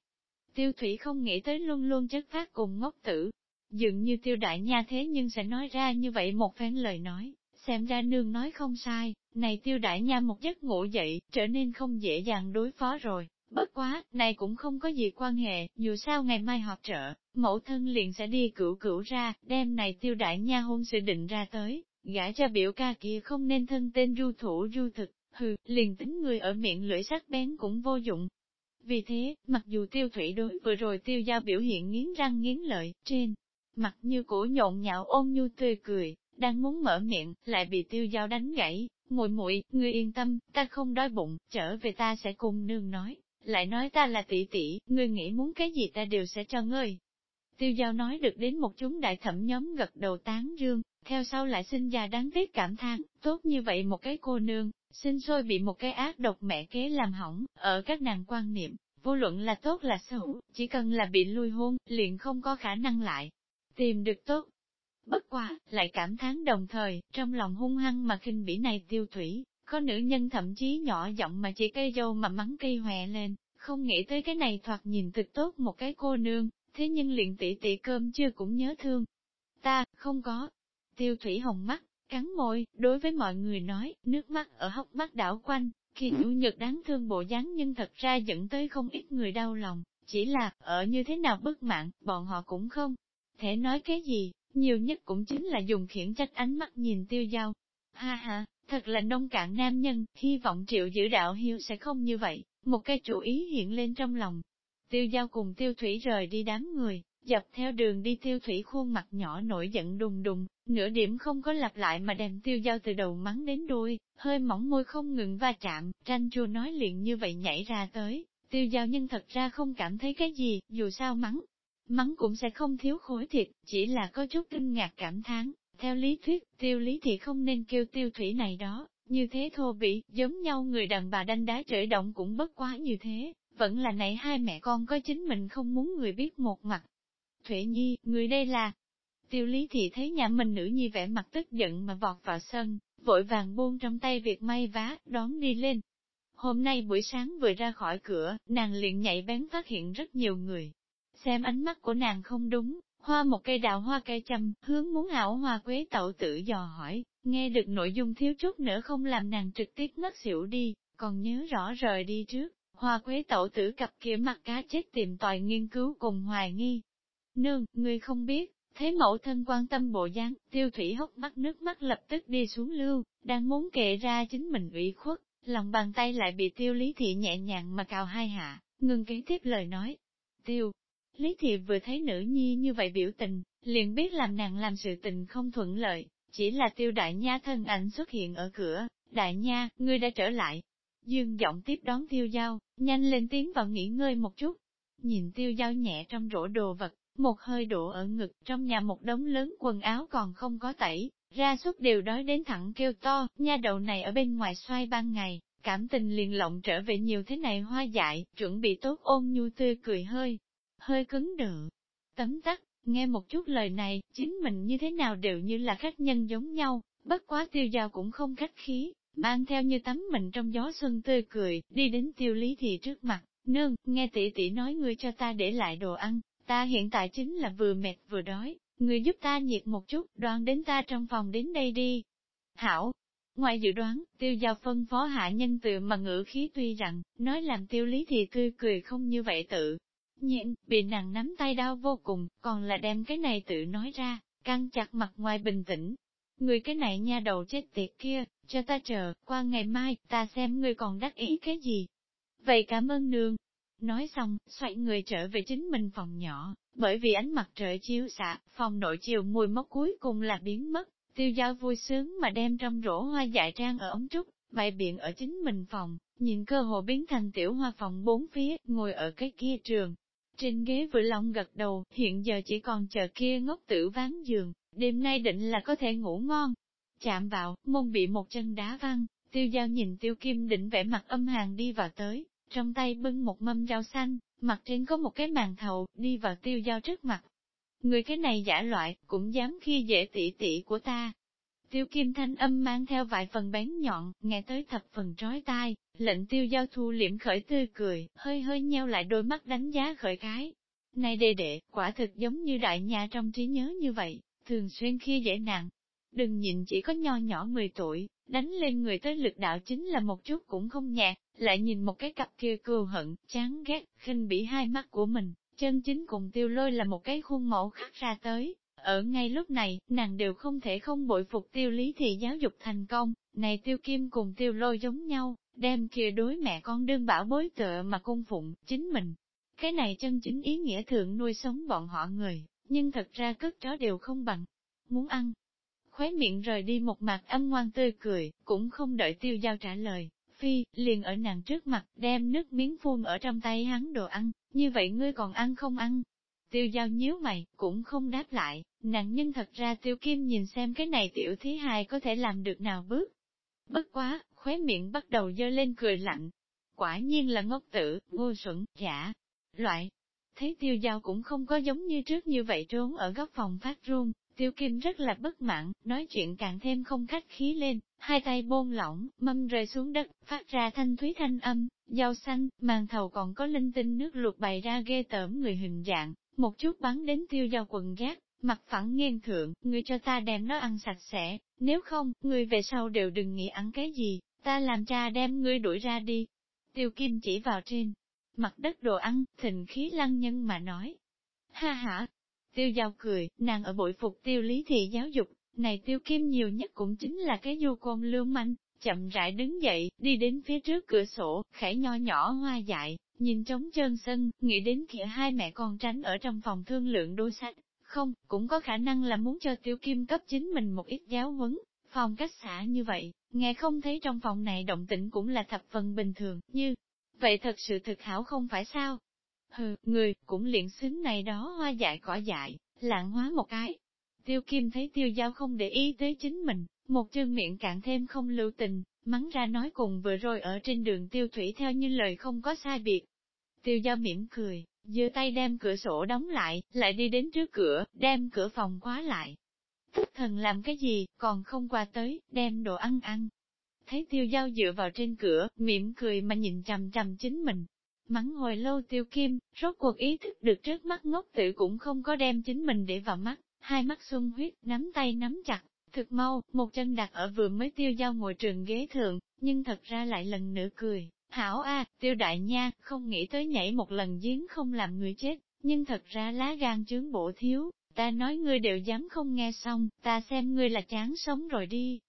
Tiêu thủy không nghĩ tới luôn luôn chất phát cùng ngốc tử, dường như tiêu đại nha thế nhưng sẽ nói ra như vậy một phen lời nói, xem ra nương nói không sai, này tiêu đại nha một giấc ngủ dậy, trở nên không dễ dàng đối phó rồi. Bất quá, này cũng không có gì quan hệ, dù sao ngày mai họp trợ, mẫu thân liền sẽ đi cửu cửu ra, đem này tiêu đại nha hôn sự định ra tới, gã cho biểu ca kia không nên thân tên du thủ du thực, hừ, liền tính người ở miệng lưỡi sắc bén cũng vô dụng. Vì thế, mặc dù tiêu thủy đối vừa rồi tiêu giao biểu hiện nghiến răng nghiến lợi, trên, mặt như cổ nhộn nhạo ôn nhu tươi cười, đang muốn mở miệng, lại bị tiêu giao đánh gãy, muội muội, ngươi yên tâm, ta không đói bụng, trở về ta sẽ cùng nương nói. Lại nói ta là tỷ tỷ, ngươi nghĩ muốn cái gì ta đều sẽ cho ngươi. Tiêu giao nói được đến một chúng đại thẩm nhóm gật đầu tán dương, theo sau lại sinh ra đáng tiếc cảm thán, tốt như vậy một cái cô nương, sinh sôi bị một cái ác độc mẹ kế làm hỏng, ở các nàng quan niệm, vô luận là tốt là xấu, chỉ cần là bị lui hôn, liền không có khả năng lại, tìm được tốt. Bất quá, lại cảm thán đồng thời, trong lòng hung hăng mà khinh bỉ này tiêu thủy, có nữ nhân thậm chí nhỏ giọng mà chỉ cây dâu mà mắng cây hòe lên, không nghĩ tới cái này thoạt nhìn thực tốt một cái cô nương, thế nhưng liền tỷ tỷ cơm chưa cũng nhớ thương. Ta, không có. Tiêu thủy hồng mắt, cắn môi, đối với mọi người nói, nước mắt ở hốc mắt đảo quanh, khi nhu nhược đáng thương bộ dáng nhưng thật ra dẫn tới không ít người đau lòng, chỉ là, ở như thế nào bất mạng, bọn họ cũng không thể nói cái gì, nhiều nhất cũng chính là dùng khiển trách ánh mắt nhìn tiêu giao Ha ha, Thật là nông cạn nam nhân, hy vọng triệu giữ đạo hiếu sẽ không như vậy, một cái chủ ý hiện lên trong lòng. Tiêu giao cùng tiêu thủy rời đi đám người, dọc theo đường đi tiêu thủy khuôn mặt nhỏ nổi giận đùng đùng, nửa điểm không có lặp lại mà đem tiêu giao từ đầu mắng đến đuôi, hơi mỏng môi không ngừng va chạm, tranh chua nói liền như vậy nhảy ra tới, tiêu giao nhân thật ra không cảm thấy cái gì, dù sao mắng. Mắng cũng sẽ không thiếu khối thịt, chỉ là có chút kinh ngạc cảm thán, theo lý thuyết, tiêu lý thì không nên kêu tiêu thủy này đó, như thế thô bỉ, giống nhau người đàn bà đanh đá trời động cũng bất quá như thế, vẫn là nãy hai mẹ con có chính mình không muốn người biết một mặt. Thủy Nhi, người đây là... Tiêu lý thì thấy nhà mình nữ nhi vẻ mặt tức giận mà vọt vào sân, vội vàng buông trong tay việc may vá, đón đi lên. Hôm nay buổi sáng vừa ra khỏi cửa, nàng liền nhạy bén phát hiện rất nhiều người. Xem ánh mắt của nàng không đúng, Hoa một cây đào hoa cây châm, hướng muốn hảo hoa quế tậu tự dò hỏi, nghe được nội dung thiếu chút nữa không làm nàng trực tiếp ngất xỉu đi, còn nhớ rõ rời đi trước, hoa quế tậu tử cặp kia mặt cá chết tìm tòi nghiên cứu cùng hoài nghi. Nương, ngươi không biết, Thấy mẫu thân quan tâm bộ dáng, tiêu thủy hốc mắt nước mắt lập tức đi xuống lưu, đang muốn kệ ra chính mình ủy khuất, lòng bàn tay lại bị tiêu lý thị nhẹ nhàng mà cào hai hạ, ngừng kế tiếp lời nói. Tiêu, lý thị vừa thấy nữ nhi như vậy biểu tình, liền biết làm nàng làm sự tình không thuận lợi, chỉ là tiêu đại nha thân ảnh xuất hiện ở cửa, đại nha, ngươi đã trở lại. Dương giọng tiếp đón tiêu giao, nhanh lên tiếng vào nghỉ ngơi một chút. Nhìn tiêu giao nhẹ trong rổ đồ vật, một hơi đổ ở ngực, trong nhà một đống lớn quần áo còn không có tẩy, ra suốt đều đói đến thẳng kêu to, nha đầu này ở bên ngoài xoay ban ngày, cảm tình liền lộng trở về nhiều thế này hoa dại, chuẩn bị tốt ôn nhu tươi cười hơi, hơi cứng đờ. Tấm tắc, nghe một chút lời này, chính mình như thế nào đều như là khách nhân giống nhau, bất quá tiêu giao cũng không khách khí, mang theo như tấm mình trong gió xuân tươi cười, đi đến tiêu lý thị trước mặt, nương, nghe tỷ tỷ nói ngươi cho ta để lại đồ ăn, ta hiện tại chính là vừa mệt vừa đói, ngươi giúp ta nhiệt một chút, đoan đến ta trong phòng đến đây đi. Hảo, ngoài dự đoán, tiêu giao phân phó hạ nhân tự mà ngữ khí tuy rằng, nói làm tiêu lý thì tươi cười không như vậy tự. Nhịn, bị nàng nắm tay đau vô cùng, còn là đem cái này tự nói ra, căng chặt mặt ngoài bình tĩnh. Người cái này nha đầu chết tiệt kia, cho ta chờ, qua ngày mai, ta xem ngươi còn đắc ý cái gì. Vậy cảm ơn nương, Nói xong, xoay người trở về chính mình phòng nhỏ, bởi vì ánh mặt trời chiếu xạ, phòng nội chiều mùi mốc cuối cùng là biến mất, tiêu giao vui sướng mà đem trong rổ hoa dại trang ở ống trúc, bày biện ở chính mình phòng, nhìn cơ hồ biến thành tiểu hoa phòng bốn phía, ngồi ở cái kia trường. Trên ghế vừa lòng gật đầu, hiện giờ chỉ còn chờ kia ngốc tử ván giường, đêm nay định là có thể ngủ ngon. Chạm vào, môn bị một chân đá văng, tiêu giao nhìn tiêu kim định vẻ mặt âm hàng đi vào tới, trong tay bưng một mâm rau xanh, mặt trên có một cái màn thầu, đi vào tiêu giao trước mặt. Người cái này giả loại, cũng dám khi dễ tỷ tỷ của ta. Tiêu kim thanh âm mang theo vài phần bén nhọn, nghe tới thập phần trói tai, lệnh tiêu giao thu liễm khởi tươi cười, hơi hơi nheo lại đôi mắt đánh giá khởi cái. Này đề đệ, quả thực giống như đại nhà trong trí nhớ như vậy, thường xuyên khi dễ nặng. Đừng nhìn chỉ có nho nhỏ 10 tuổi, đánh lên người tới lực đạo chính là một chút cũng không nhạt, lại nhìn một cái cặp kia cừu hận, chán ghét, khinh bỉ hai mắt của mình, chân chính cùng tiêu lôi là một cái khuôn mẫu khắc ra tới. Ở ngay lúc này, nàng đều không thể không bội phục tiêu lý thị giáo dục thành công, này tiêu kim cùng tiêu lôi giống nhau, đem kia đối mẹ con đương bảo bối tựa mà cung phụng, chính mình. Cái này chân chính ý nghĩa thượng nuôi sống bọn họ người, nhưng thật ra cất chó đều không bằng. Muốn ăn, khóe miệng rời đi một mặt âm ngoan tươi cười, cũng không đợi tiêu giao trả lời, phi, liền ở nàng trước mặt, đem nước miếng phun ở trong tay hắn đồ ăn, như vậy ngươi còn ăn không ăn? Tiêu giao nhíu mày, cũng không đáp lại, nàng nhưng thật ra tiêu kim nhìn xem cái này tiểu thí hài có thể làm được nào bước. Bất quá, khóe miệng bắt đầu dơ lên cười lạnh. Quả nhiên là ngốc tử, ngu xuẩn, giả, loại. Thấy tiêu giao cũng không có giống như trước như vậy trốn ở góc phòng phát run, Tiêu Kim rất là bất mãn, nói chuyện càng thêm không khách khí lên, hai tay bôn lỏng, mâm rơi xuống đất, phát ra thanh thúy thanh âm, giao xanh, màn thầu còn có linh tinh nước luộc bày ra ghê tởm người hình dạng, một chút bắn đến tiêu giao quần gác, mặt phẳng nghiêng thượng, người cho ta đem nó ăn sạch sẽ, nếu không, người về sau đều đừng nghĩ ăn cái gì, ta làm cha đem ngươi đuổi ra đi. Tiêu Kim chỉ vào trên mặt đất đồ ăn, thịnh khí lăng nhân mà nói. Ha ha, Tiêu giao cười, nàng ở bội phục tiêu lý thị giáo dục, này tiêu kim nhiều nhất cũng chính là cái du côn lưu manh, chậm rãi đứng dậy, đi đến phía trước cửa sổ, khẽ nho nhỏ hoa dại, nhìn trống trơn sân, nghĩ đến kia hai mẹ con tránh ở trong phòng thương lượng đôi sách, không, cũng có khả năng là muốn cho tiêu kim cấp chính mình một ít giáo huấn, phòng cách xã như vậy, nghe không thấy trong phòng này động tĩnh cũng là thập phần bình thường, như, vậy thật sự thực hảo không phải sao? Hừ, người, cũng liền xứng này đó hoa dại cỏ dại, lạng hóa một cái. Tiêu Kim thấy tiêu giao không để ý tới chính mình, một chương miệng cạn thêm không lưu tình, mắng ra nói cùng vừa rồi ở trên đường tiêu thủy theo như lời không có sai biệt. Tiêu giao mỉm cười, giơ tay đem cửa sổ đóng lại, lại đi đến trước cửa, đem cửa phòng khóa lại. Thức thần làm cái gì, còn không qua tới, đem đồ ăn ăn. Thấy tiêu giao dựa vào trên cửa, mỉm cười mà nhìn chằm chằm chính mình, Mắng hồi lâu tiêu kim, rốt cuộc ý thức được trước mắt ngốc tử cũng không có đem chính mình để vào mắt, hai mắt xuân huyết, nắm tay nắm chặt, thực mau, một chân đặt ở vừa mới tiêu giao ngồi trường ghế thượng, nhưng thật ra lại lần nữa cười. Hảo a, tiêu đại nha, không nghĩ tới nhảy một lần giếng không làm người chết, nhưng thật ra lá gan chướng bổ thiếu, ta nói ngươi đều dám không nghe xong, ta xem ngươi là chán sống rồi đi.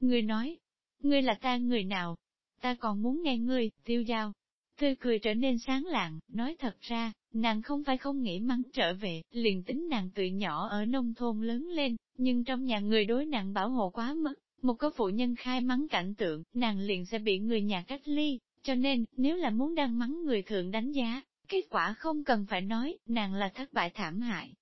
Ngươi nói, ngươi là ta người nào? Ta còn muốn nghe ngươi, tiêu giao. Tươi cười trở nên sáng lạng, nói thật ra, nàng không phải không nghĩ mắng trở về, liền tính nàng tự nhỏ ở nông thôn lớn lên, nhưng trong nhà người đối nàng bảo hộ quá mức, một có phụ nhân khai mắng cảnh tượng, nàng liền sẽ bị người nhà cách ly, cho nên, nếu là muốn đăng mắng người thượng đánh giá, kết quả không cần phải nói, nàng là thất bại thảm hại.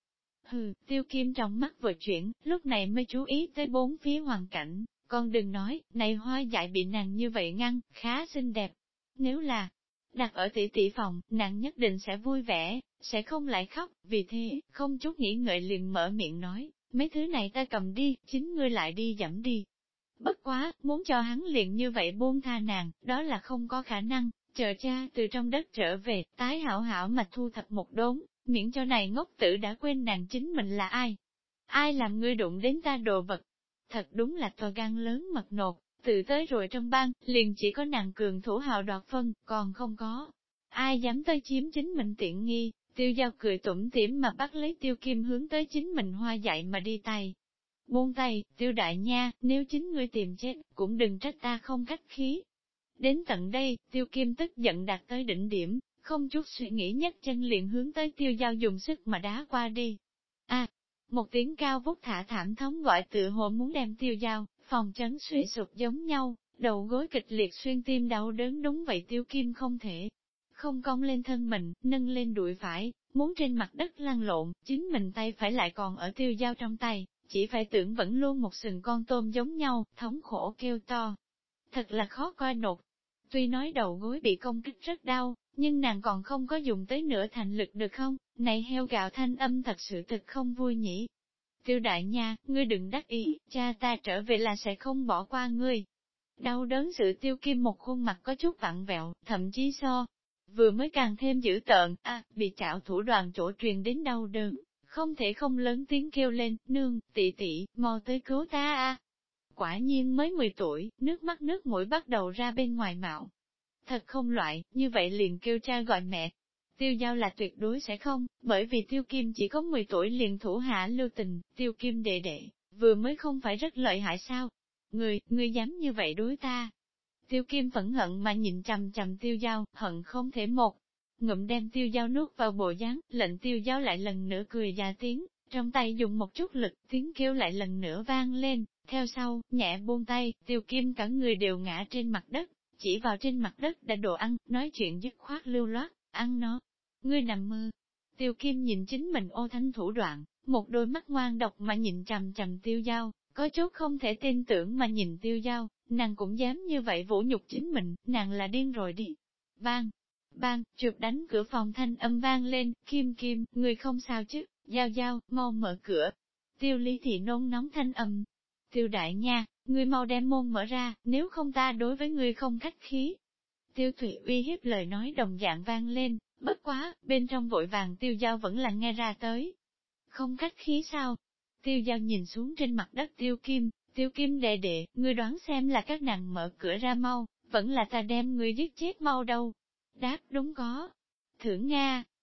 Hừ, tiêu kim trong mắt vừa chuyển, lúc này mới chú ý tới bốn phía hoàn cảnh, con đừng nói, này hoa dại bị nàng như vậy ngăn, khá xinh đẹp. Nếu là đặt ở tỷ tỷ phòng, nàng nhất định sẽ vui vẻ, sẽ không lại khóc, vì thế, không chút nghĩ ngợi liền mở miệng nói, mấy thứ này ta cầm đi, chính ngươi lại đi dẫm đi. Bất quá, muốn cho hắn liền như vậy buông tha nàng, đó là không có khả năng, chờ cha từ trong đất trở về, tái hảo hảo mà thu thập một đốn, miễn cho này ngốc tử đã quên nàng chính mình là ai. Ai làm ngươi đụng đến ta đồ vật? Thật đúng là to gan lớn mật nột, từ tới rồi trong bang, liền chỉ có nàng cường thủ hào đoạt phân, còn không có. Ai dám tới chiếm chính mình tiện nghi, tiêu giao cười tủm tỉm mà bắt lấy tiêu kim hướng tới chính mình hoa dạy mà đi tay. Buông tay, tiêu đại nha, nếu chính ngươi tìm chết, cũng đừng trách ta không cách khí. Đến tận đây, tiêu kim tức giận đạt tới đỉnh điểm, không chút suy nghĩ nhất chân liền hướng tới tiêu giao dùng sức mà đá qua đi. a một tiếng cao vút thả thảm thống gọi tự hồ muốn đem tiêu giao, phòng chấn suy sụp giống nhau, đầu gối kịch liệt xuyên tim đau đớn đúng vậy tiêu kim không thể. Không cong lên thân mình, nâng lên đuổi phải, muốn trên mặt đất lăn lộn, chính mình tay phải lại còn ở tiêu dao trong tay, chỉ phải tưởng vẫn luôn một sừng con tôm giống nhau, thống khổ kêu to. Thật là khó coi nột. Tuy nói đầu gối bị công kích rất đau, nhưng nàng còn không có dùng tới nửa thành lực được không? Này heo gạo thanh âm thật sự thật không vui nhỉ. Tiêu đại nha, ngươi đừng đắc ý, cha ta trở về là sẽ không bỏ qua ngươi. Đau đớn sự tiêu kim một khuôn mặt có chút vặn vẹo, thậm chí so. Vừa mới càng thêm dữ tợn, a bị chảo thủ đoàn chỗ truyền đến đau đớn, không thể không lớn tiếng kêu lên, nương, tỷ tỷ, mau tới cứu ta a. Quả nhiên mới 10 tuổi, nước mắt nước mũi bắt đầu ra bên ngoài mạo. Thật không loại, như vậy liền kêu cha gọi mẹ, Tiêu giao là tuyệt đối sẽ không, bởi vì tiêu kim chỉ có 10 tuổi liền thủ hạ lưu tình, tiêu kim đệ đệ, vừa mới không phải rất lợi hại sao? Người, người dám như vậy đối ta. Tiêu kim phẫn hận mà nhìn chầm chầm tiêu giao, hận không thể một. Ngụm đem tiêu giao nuốt vào bộ dáng, lệnh tiêu giao lại lần nữa cười già tiếng, trong tay dùng một chút lực, tiếng kêu lại lần nữa vang lên, theo sau, nhẹ buông tay, tiêu kim cả người đều ngã trên mặt đất, chỉ vào trên mặt đất đã đồ ăn, nói chuyện dứt khoát lưu loát, ăn nó. Ngươi nằm mơ. Tiêu Kim nhìn chính mình ô thanh thủ đoạn, một đôi mắt ngoan độc mà nhìn trầm trầm tiêu dao, có chút không thể tin tưởng mà nhìn tiêu dao, nàng cũng dám như vậy vũ nhục chính mình, nàng là điên rồi đi. Bang! Bang! chụp đánh cửa phòng thanh âm vang lên, Kim Kim, người không sao chứ, giao giao, mau mở cửa. Tiêu lý thị nôn nóng thanh âm. Tiêu đại nha, người mau đem môn mở ra, nếu không ta đối với người không khách khí. Tiêu thủy uy hiếp lời nói đồng dạng vang lên, Bất quá, bên trong vội vàng tiêu giao vẫn là nghe ra tới. Không khách khí sao? Tiêu giao nhìn xuống trên mặt đất tiêu kim, tiêu kim đệ đệ, ngươi đoán xem là các nàng mở cửa ra mau, vẫn là ta đem ngươi giết chết mau đâu. Đáp đúng có. Thưởng Nga,